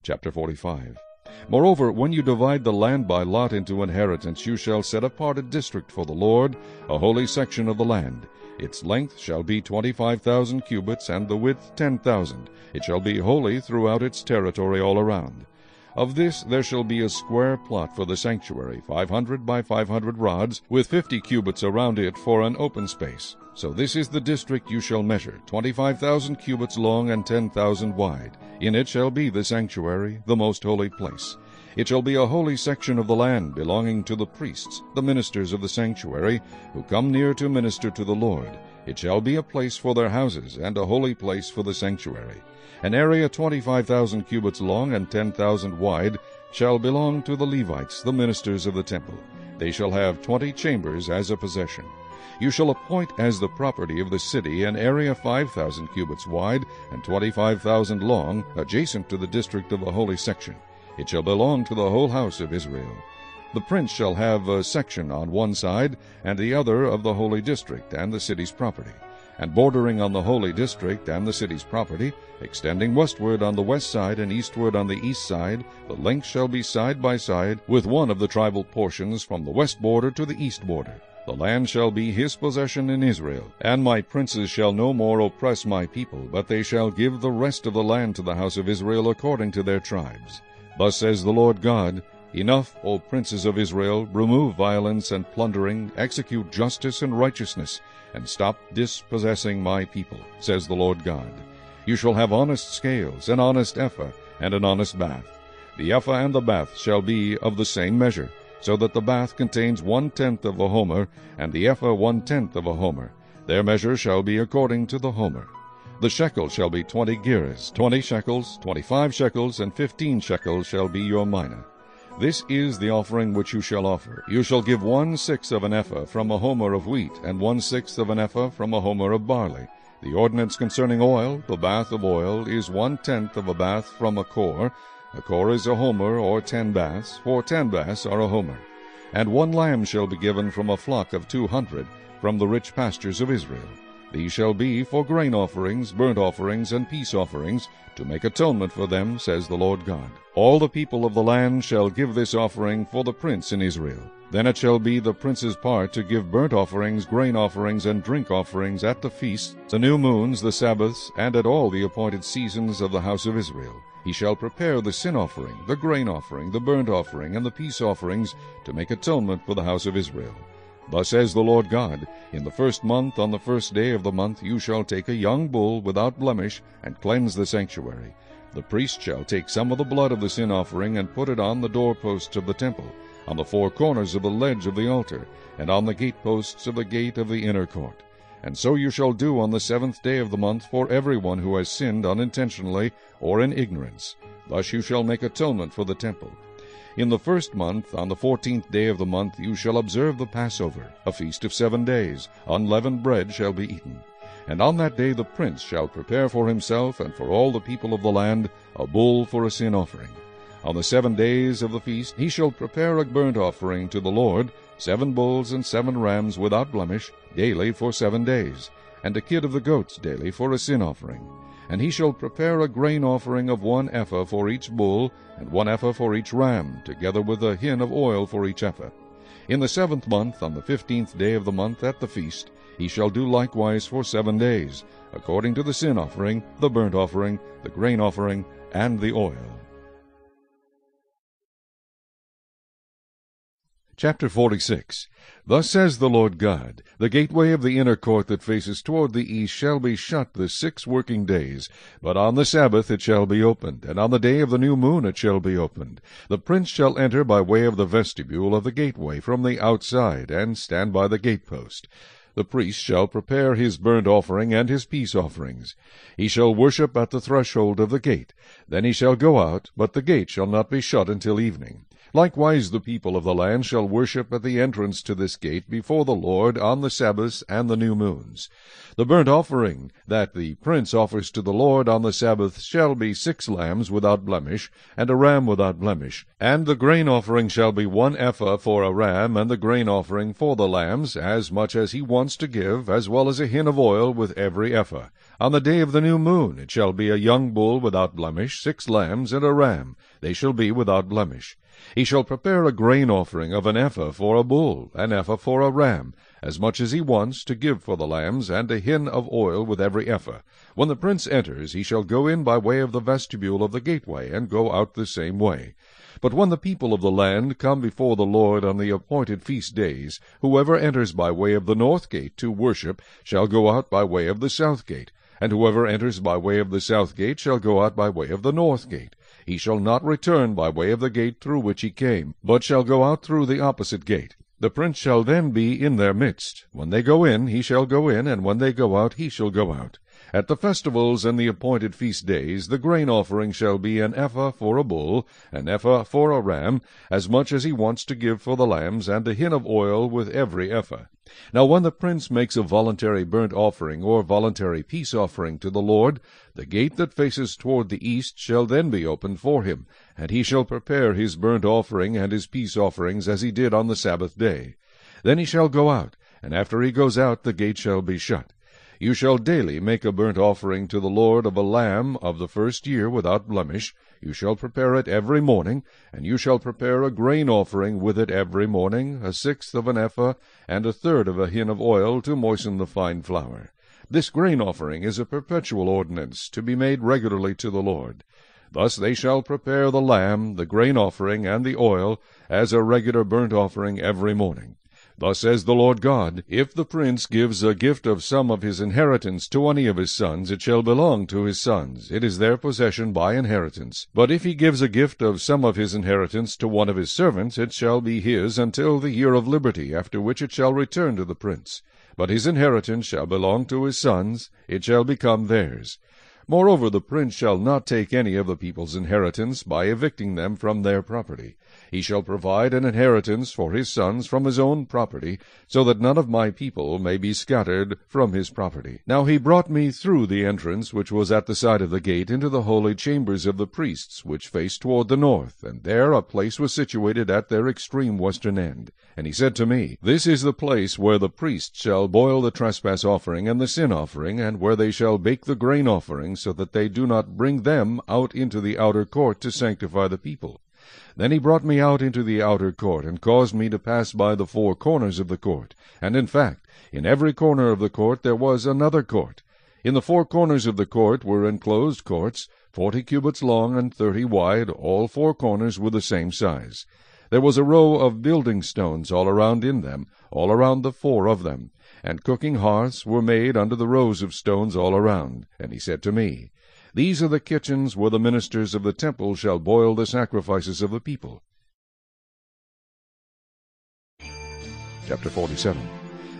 Chapter 45 Moreover, when you divide the land by lot into inheritance, you shall set apart a district for the Lord, a holy section of the land. Its length shall be twenty-five thousand cubits, and the width ten thousand. It shall be holy throughout its territory all around. Of this there shall be a square plot for the sanctuary, five hundred by five hundred rods, with fifty cubits around it for an open space. So this is the district you shall measure, twenty-five thousand cubits long and ten thousand wide. In it shall be the sanctuary, the most holy place. It shall be a holy section of the land, belonging to the priests, the ministers of the sanctuary, who come near to minister to the Lord. It shall be a place for their houses, and a holy place for the sanctuary. An area twenty-five thousand cubits long and ten thousand wide shall belong to the Levites, the ministers of the temple. They shall have twenty chambers as a possession. You shall appoint as the property of the city an area five thousand cubits wide and twenty-five thousand long, adjacent to the district of the holy section. It shall belong to the whole house of Israel. The prince shall have a section on one side, and the other of the holy district and the city's property. And bordering on the holy district and the city's property, extending westward on the west side and eastward on the east side, the length shall be side by side with one of the tribal portions from the west border to the east border. The land shall be his possession in Israel, and my princes shall no more oppress my people, but they shall give the rest of the land to the house of Israel according to their tribes. Thus says the Lord God, Enough, O princes of Israel, remove violence and plundering, execute justice and righteousness, and stop dispossessing my people, says the Lord God. You shall have honest scales, an honest ephah, and an honest bath. The ephah and the bath shall be of the same measure, so that the bath contains one-tenth of a homer, and the ephah one-tenth of a homer. Their measure shall be according to the homer. The shekel shall be twenty gerahs, twenty shekels, twenty-five shekels, and fifteen shekels shall be your mina. This is the offering which you shall offer. You shall give one-sixth of an ephah from a homer of wheat, and one-sixth of an ephah from a homer of barley. The ordinance concerning oil, the bath of oil, is one-tenth of a bath from a cor, a cor is a homer, or ten baths, for ten baths are a homer. And one lamb shall be given from a flock of two hundred, from the rich pastures of Israel. These shall be for grain offerings, burnt offerings, and peace offerings, to make atonement for them, says the Lord God. All the people of the land shall give this offering for the prince in Israel. Then it shall be the prince's part to give burnt offerings, grain offerings, and drink offerings at the feasts, the new moons, the Sabbaths, and at all the appointed seasons of the house of Israel. He shall prepare the sin offering, the grain offering, the burnt offering, and the peace offerings, to make atonement for the house of Israel. Thus says the Lord God, In the first month, on the first day of the month, you shall take a young bull without blemish, and cleanse the sanctuary. The priest shall take some of the blood of the sin offering, and put it on the doorposts of the temple, on the four corners of the ledge of the altar, and on the gateposts of the gate of the inner court. And so you shall do on the seventh day of the month for every one who has sinned unintentionally or in ignorance. Thus you shall make atonement for the temple. In the first month, on the fourteenth day of the month, you shall observe the Passover, a feast of seven days. Unleavened bread shall be eaten. And on that day the prince shall prepare for himself and for all the people of the land a bull for a sin offering. On the seven days of the feast he shall prepare a burnt offering to the Lord, seven bulls and seven rams without blemish, daily for seven days, and a kid of the goats daily for a sin offering. And he shall prepare a grain offering of one ephah for each bull, and one ephah for each ram, together with a hin of oil for each ephah. In the seventh month, on the fifteenth day of the month at the feast, he shall do likewise for seven days, according to the sin offering, the burnt offering, the grain offering, and the oil. Chapter 46 Thus says the Lord God, The gateway of the inner court that faces toward the east shall be shut the six working days, but on the Sabbath it shall be opened, and on the day of the new moon it shall be opened. The prince shall enter by way of the vestibule of the gateway from the outside, and stand by the gatepost. The priest shall prepare his burnt offering and his peace offerings. He shall worship at the threshold of the gate. Then he shall go out, but the gate shall not be shut until evening. Likewise the people of the land shall worship at the entrance to this gate before the Lord on the Sabbaths and the new moons. The burnt offering that the prince offers to the Lord on the Sabbath shall be six lambs without blemish, and a ram without blemish. And the grain offering shall be one ephah for a ram, and the grain offering for the lambs, as much as he wants to give, as well as a hin of oil with every ephah. On the day of the new moon it shall be a young bull without blemish, six lambs, and a ram. They shall be without blemish. He shall prepare a grain offering of an ephah for a bull, an ephah for a ram, as much as he wants to give for the lambs, and a hin of oil with every ephah. When the prince enters, he shall go in by way of the vestibule of the gateway, and go out the same way. But when the people of the land come before the Lord on the appointed feast days, whoever enters by way of the north gate to worship shall go out by way of the south gate, and whoever enters by way of the south gate shall go out by way of the north gate. He shall not return by way of the gate through which he came, but shall go out through the opposite gate. The prince shall then be in their midst. When they go in, he shall go in, and when they go out, he shall go out. At the festivals and the appointed feast days, the grain offering shall be an ephah for a bull, an ephah for a ram, as much as he wants to give for the lambs, and a hin of oil with every ephah. Now when the prince makes a voluntary burnt offering or voluntary peace offering to the Lord, the gate that faces toward the east shall then be opened for him, and he shall prepare his burnt offering and his peace offerings as he did on the Sabbath day. Then he shall go out, and after he goes out the gate shall be shut. You shall daily make a burnt offering to the Lord of a lamb of the first year without blemish. You shall prepare it every morning, and you shall prepare a grain offering with it every morning, a sixth of an ephah, and a third of a hin of oil to moisten the fine flour. This grain offering is a perpetual ordinance, to be made regularly to the Lord. Thus they shall prepare the lamb, the grain offering, and the oil, as a regular burnt offering every morning. Thus says the Lord God, If the prince gives a gift of some of his inheritance to any of his sons, it shall belong to his sons. It is their possession by inheritance. But if he gives a gift of some of his inheritance to one of his servants, it shall be his until the year of liberty, after which it shall return to the prince. But his inheritance shall belong to his sons, it shall become theirs. Moreover, the prince shall not take any of the people's inheritance by evicting them from their property. He shall provide an inheritance for his sons from his own property, so that none of my people may be scattered from his property. Now he brought me through the entrance which was at the side of the gate into the holy chambers of the priests, which faced toward the north, and there a place was situated at their extreme western end. And he said to me, This is the place where the priests shall boil the trespass offering and the sin offering, and where they shall bake the grain offering, so that they do not bring them out into the outer court to sanctify the people. Then he brought me out into the outer court, and caused me to pass by the four corners of the court. And in fact, in every corner of the court there was another court. In the four corners of the court were enclosed courts, forty cubits long and thirty wide, all four corners were the same size. There was a row of building stones all around in them, all around the four of them, and cooking hearths were made under the rows of stones all around. And he said to me, these are the kitchens where the ministers of the temple shall boil the sacrifices of the people. Chapter 47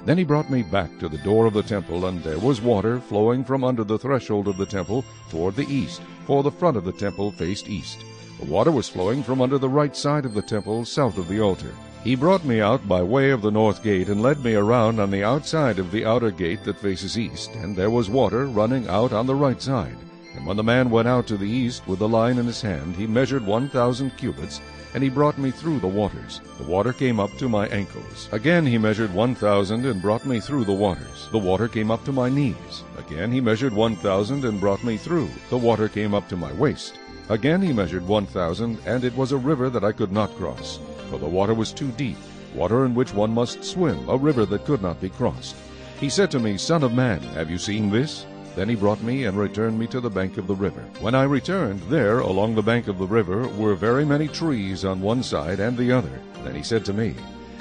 Then he brought me back to the door of the temple, and there was water flowing from under the threshold of the temple toward the east, for the front of the temple faced east. The water was flowing from under the right side of the temple, south of the altar. He brought me out by way of the north gate, and led me around on the outside of the outer gate that faces east, and there was water running out on the right side. And when the man went out to the east with the line in his hand, he measured one thousand cubits, and he brought me through the waters. The water came up to my ankles. Again he measured one thousand, and brought me through the waters. The water came up to my knees. Again he measured one thousand, and brought me through. The water came up to my waist. Again he measured one thousand, and it was a river that I could not cross for the water was too deep, water in which one must swim, a river that could not be crossed. He said to me, Son of man, have you seen this? Then he brought me and returned me to the bank of the river. When I returned, there, along the bank of the river, were very many trees on one side and the other. Then he said to me,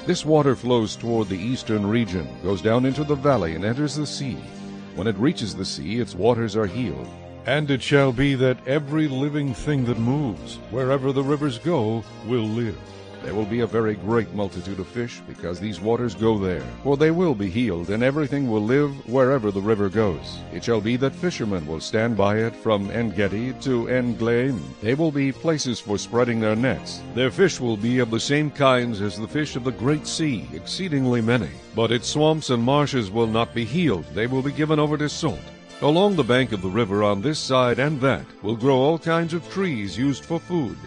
This water flows toward the eastern region, goes down into the valley, and enters the sea. When it reaches the sea, its waters are healed. And it shall be that every living thing that moves, wherever the rivers go, will live. There will be a very great multitude of fish, because these waters go there. For they will be healed, and everything will live wherever the river goes. It shall be that fishermen will stand by it from En-gedi to En-eglaim. They will be places for spreading their nets. Their fish will be of the same kinds as the fish of the great sea, exceedingly many. But its swamps and marshes will not be healed. They will be given over to salt. Along the bank of the river on this side and that will grow all kinds of trees used for food.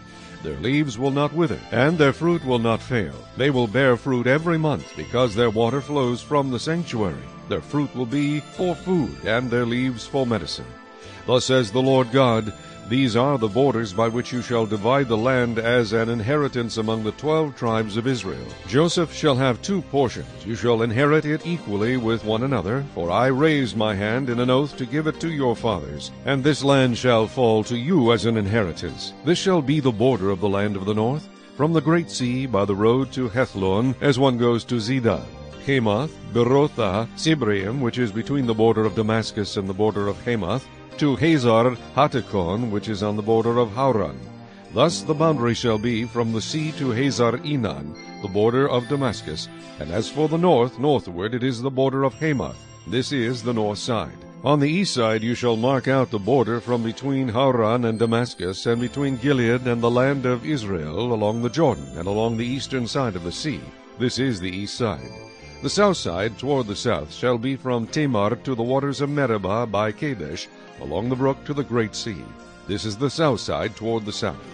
Their leaves will not wither, and their fruit will not fail. They will bear fruit every month, because their water flows from the sanctuary. Their fruit will be for food, and their leaves for medicine. Thus says the Lord God, these are the borders by which you shall divide the land as an inheritance among the twelve tribes of Israel. Joseph shall have two portions. You shall inherit it equally with one another, for I raised my hand in an oath to give it to your fathers. And this land shall fall to you as an inheritance. This shall be the border of the land of the north, from the great sea by the road to Hethlon, as one goes to Zidon. Hamath, Berothah, Sibraim, which is between the border of Damascus and the border of Hamath, to Hazar Hatticon, which is on the border of Hauran. Thus the boundary shall be from the sea to Hazar Enan, the border of Damascus, and as for the north, northward, it is the border of Hamath. This is the north side. On the east side you shall mark out the border from between Hauran and Damascus, and between Gilead and the land of Israel, along the Jordan, and along the eastern side of the sea. This is the east side. The south side, toward the south, shall be from Tamar to the waters of Meribah by Kadesh, along the brook to the great sea. This is the south side toward the south.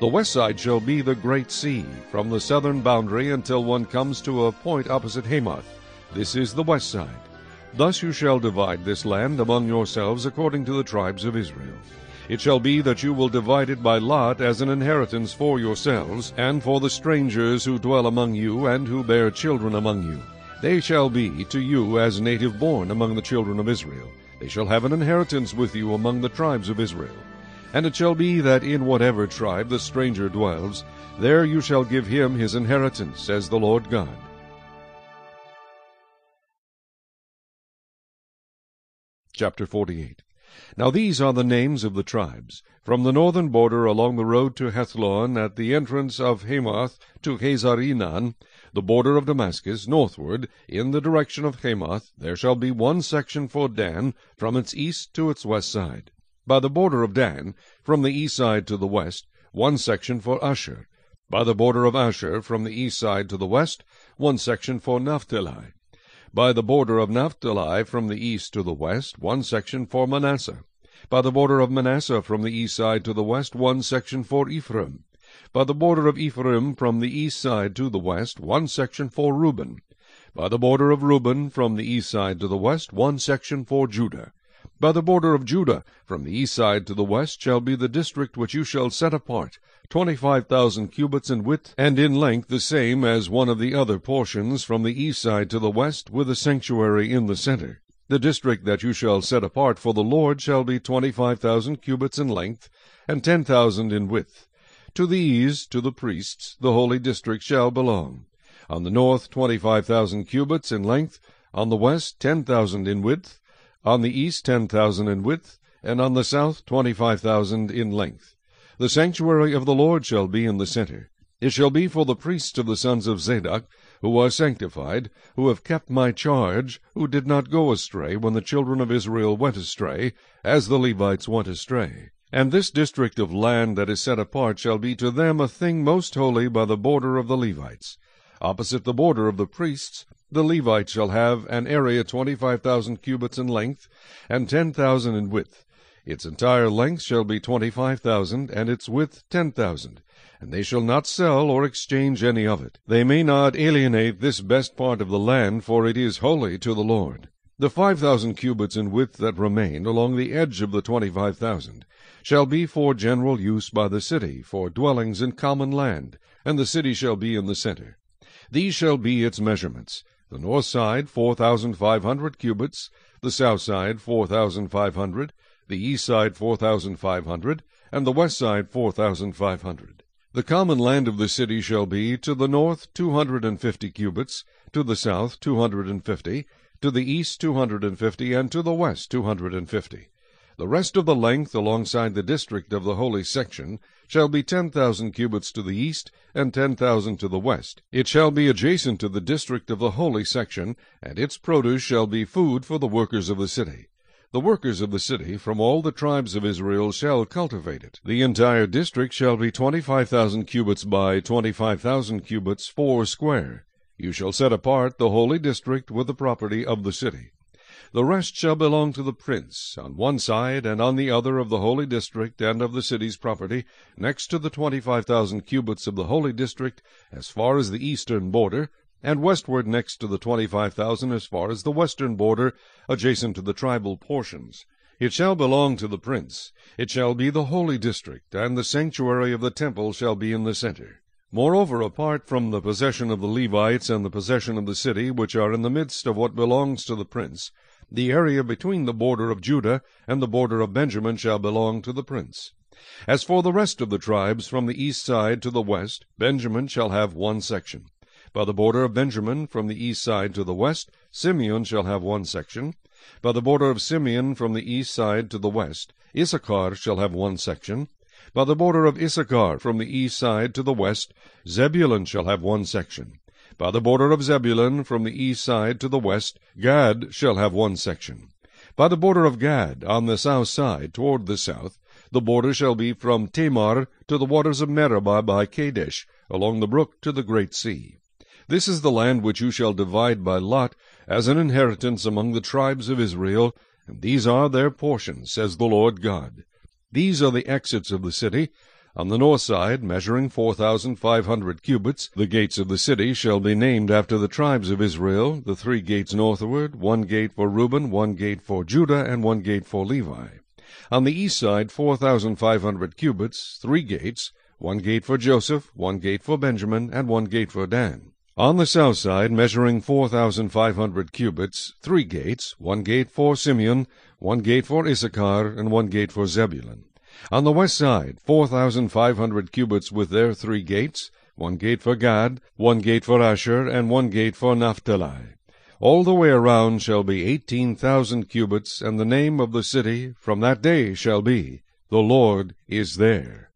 The west side shall be the great sea, from the southern boundary until one comes to a point opposite Hamath. This is the west side. Thus you shall divide this land among yourselves according to the tribes of Israel. It shall be that you will divide it by lot as an inheritance for yourselves, and for the strangers who dwell among you, and who bear children among you. They shall be to you as native born among the children of Israel. They shall have an inheritance with you among the tribes of Israel. And it shall be that in whatever tribe the stranger dwells, there you shall give him his inheritance, says the Lord God. Chapter 48 Now these are the names of the tribes. From the northern border along the road to Hethlon, at the entrance of Hamath to Hazar Enan, the border of Damascus, northward, in the direction of Hamath, there shall be one section for Dan, from its east to its west side. By the border of Dan, from the east side to the west, one section for Asher. By the border of Asher, from the east side to the west, one section for Naphtali. By the border of Naphtali, from the east to the west, one section for Manasseh. By the border of Manasseh, from the east side to the west, one section for Ephraim. By the border of Ephraim from the east side to the west, one section for Reuben. By the border of Reuben from the east side to the west, one section for Judah. By the border of Judah from the east side to the west shall be the district which you shall set apart, twenty-five thousand cubits in width, and in length the same as one of the other portions from the east side to the west, with a sanctuary in the center. The district that you shall set apart for the Lord shall be twenty-five thousand cubits in length, and ten thousand in width. To these, to the priests, the holy district shall belong. On the north twenty-five thousand cubits in length, on the west ten thousand in width, on the east ten thousand in width, and on the south twenty-five thousand in length. The sanctuary of the Lord shall be in the center. It shall be for the priests of the sons of Zadok, who are sanctified, who have kept my charge, who did not go astray when the children of Israel went astray, as the Levites went astray. And this district of land that is set apart shall be to them a thing most holy by the border of the Levites. Opposite the border of the priests, the Levites shall have an area twenty-five thousand cubits in length, and ten thousand in width. Its entire length shall be twenty-five thousand, and its width ten thousand. And they shall not sell or exchange any of it. They may not alienate this best part of the land, for it is holy to the Lord. The five thousand cubits in width that remain along the edge of the twenty-five thousand shall be for general use by the city, for dwellings in common land, and the city shall be in the center. These shall be its measurements the north side four thousand five hundred cubits, the south side four thousand five hundred, the east side four thousand five hundred, and the west side four thousand five hundred. The common land of the city shall be to the north two hundred and fifty cubits, to the south two hundred and fifty, to the east two hundred and fifty, and to the west two hundred and fifty. The rest of the length alongside the district of the holy section shall be ten thousand cubits to the east, and ten thousand to the west. It shall be adjacent to the district of the holy section, and its produce shall be food for the workers of the city. The workers of the city from all the tribes of Israel shall cultivate it. The entire district shall be twenty-five thousand cubits by twenty-five thousand cubits four square. You shall set apart the holy district with the property of the city. The rest shall belong to the prince, on one side and on the other of the holy district and of the city's property, next to the twenty-five thousand cubits of the holy district, as far as the eastern border, and westward next to the twenty-five thousand as far as the western border, adjacent to the tribal portions. It shall belong to the prince. It shall be the holy district, and the sanctuary of the temple shall be in the center. Moreover, apart from the possession of the Levites and the possession of the city, which are in the midst of what belongs to the prince, the area between the border of Judah and the border of Benjamin shall belong to the prince. As for the rest of the tribes from the east side to the west, Benjamin shall have one section. By the border of Benjamin from the east side to the west, Simeon shall have one section. By the border of Simeon from the east side to the west, Issachar shall have one section. By the border of Issachar from the east side to the west, Zebulun shall have one section. By the border of Zebulun from the east side to the west, Gad shall have one section. By the border of Gad on the south side toward the south, the border shall be from Tamar to the waters of Meribah by Kadesh, along the brook to the great sea. This is the land which you shall divide by lot as an inheritance among the tribes of Israel, and these are their portions, says the Lord God. These are the exits of the city, on the north side, measuring four thousand five hundred cubits, the gates of the city shall be named after the tribes of Israel, the three gates northward, one gate for Reuben, one gate for Judah, and one gate for Levi. On the east side, four thousand five hundred cubits, three gates, one gate for Joseph, one gate for Benjamin, and one gate for Dan. On the south side, measuring four thousand five hundred cubits, three gates, one gate for Simeon, one gate for Issachar, and one gate for Zebulun. On the west side, four thousand five hundred cubits with their three gates, one gate for Gad, one gate for Asher, and one gate for Naphtali. All the way around shall be eighteen thousand cubits, and the name of the city from that day shall be, The Lord is there.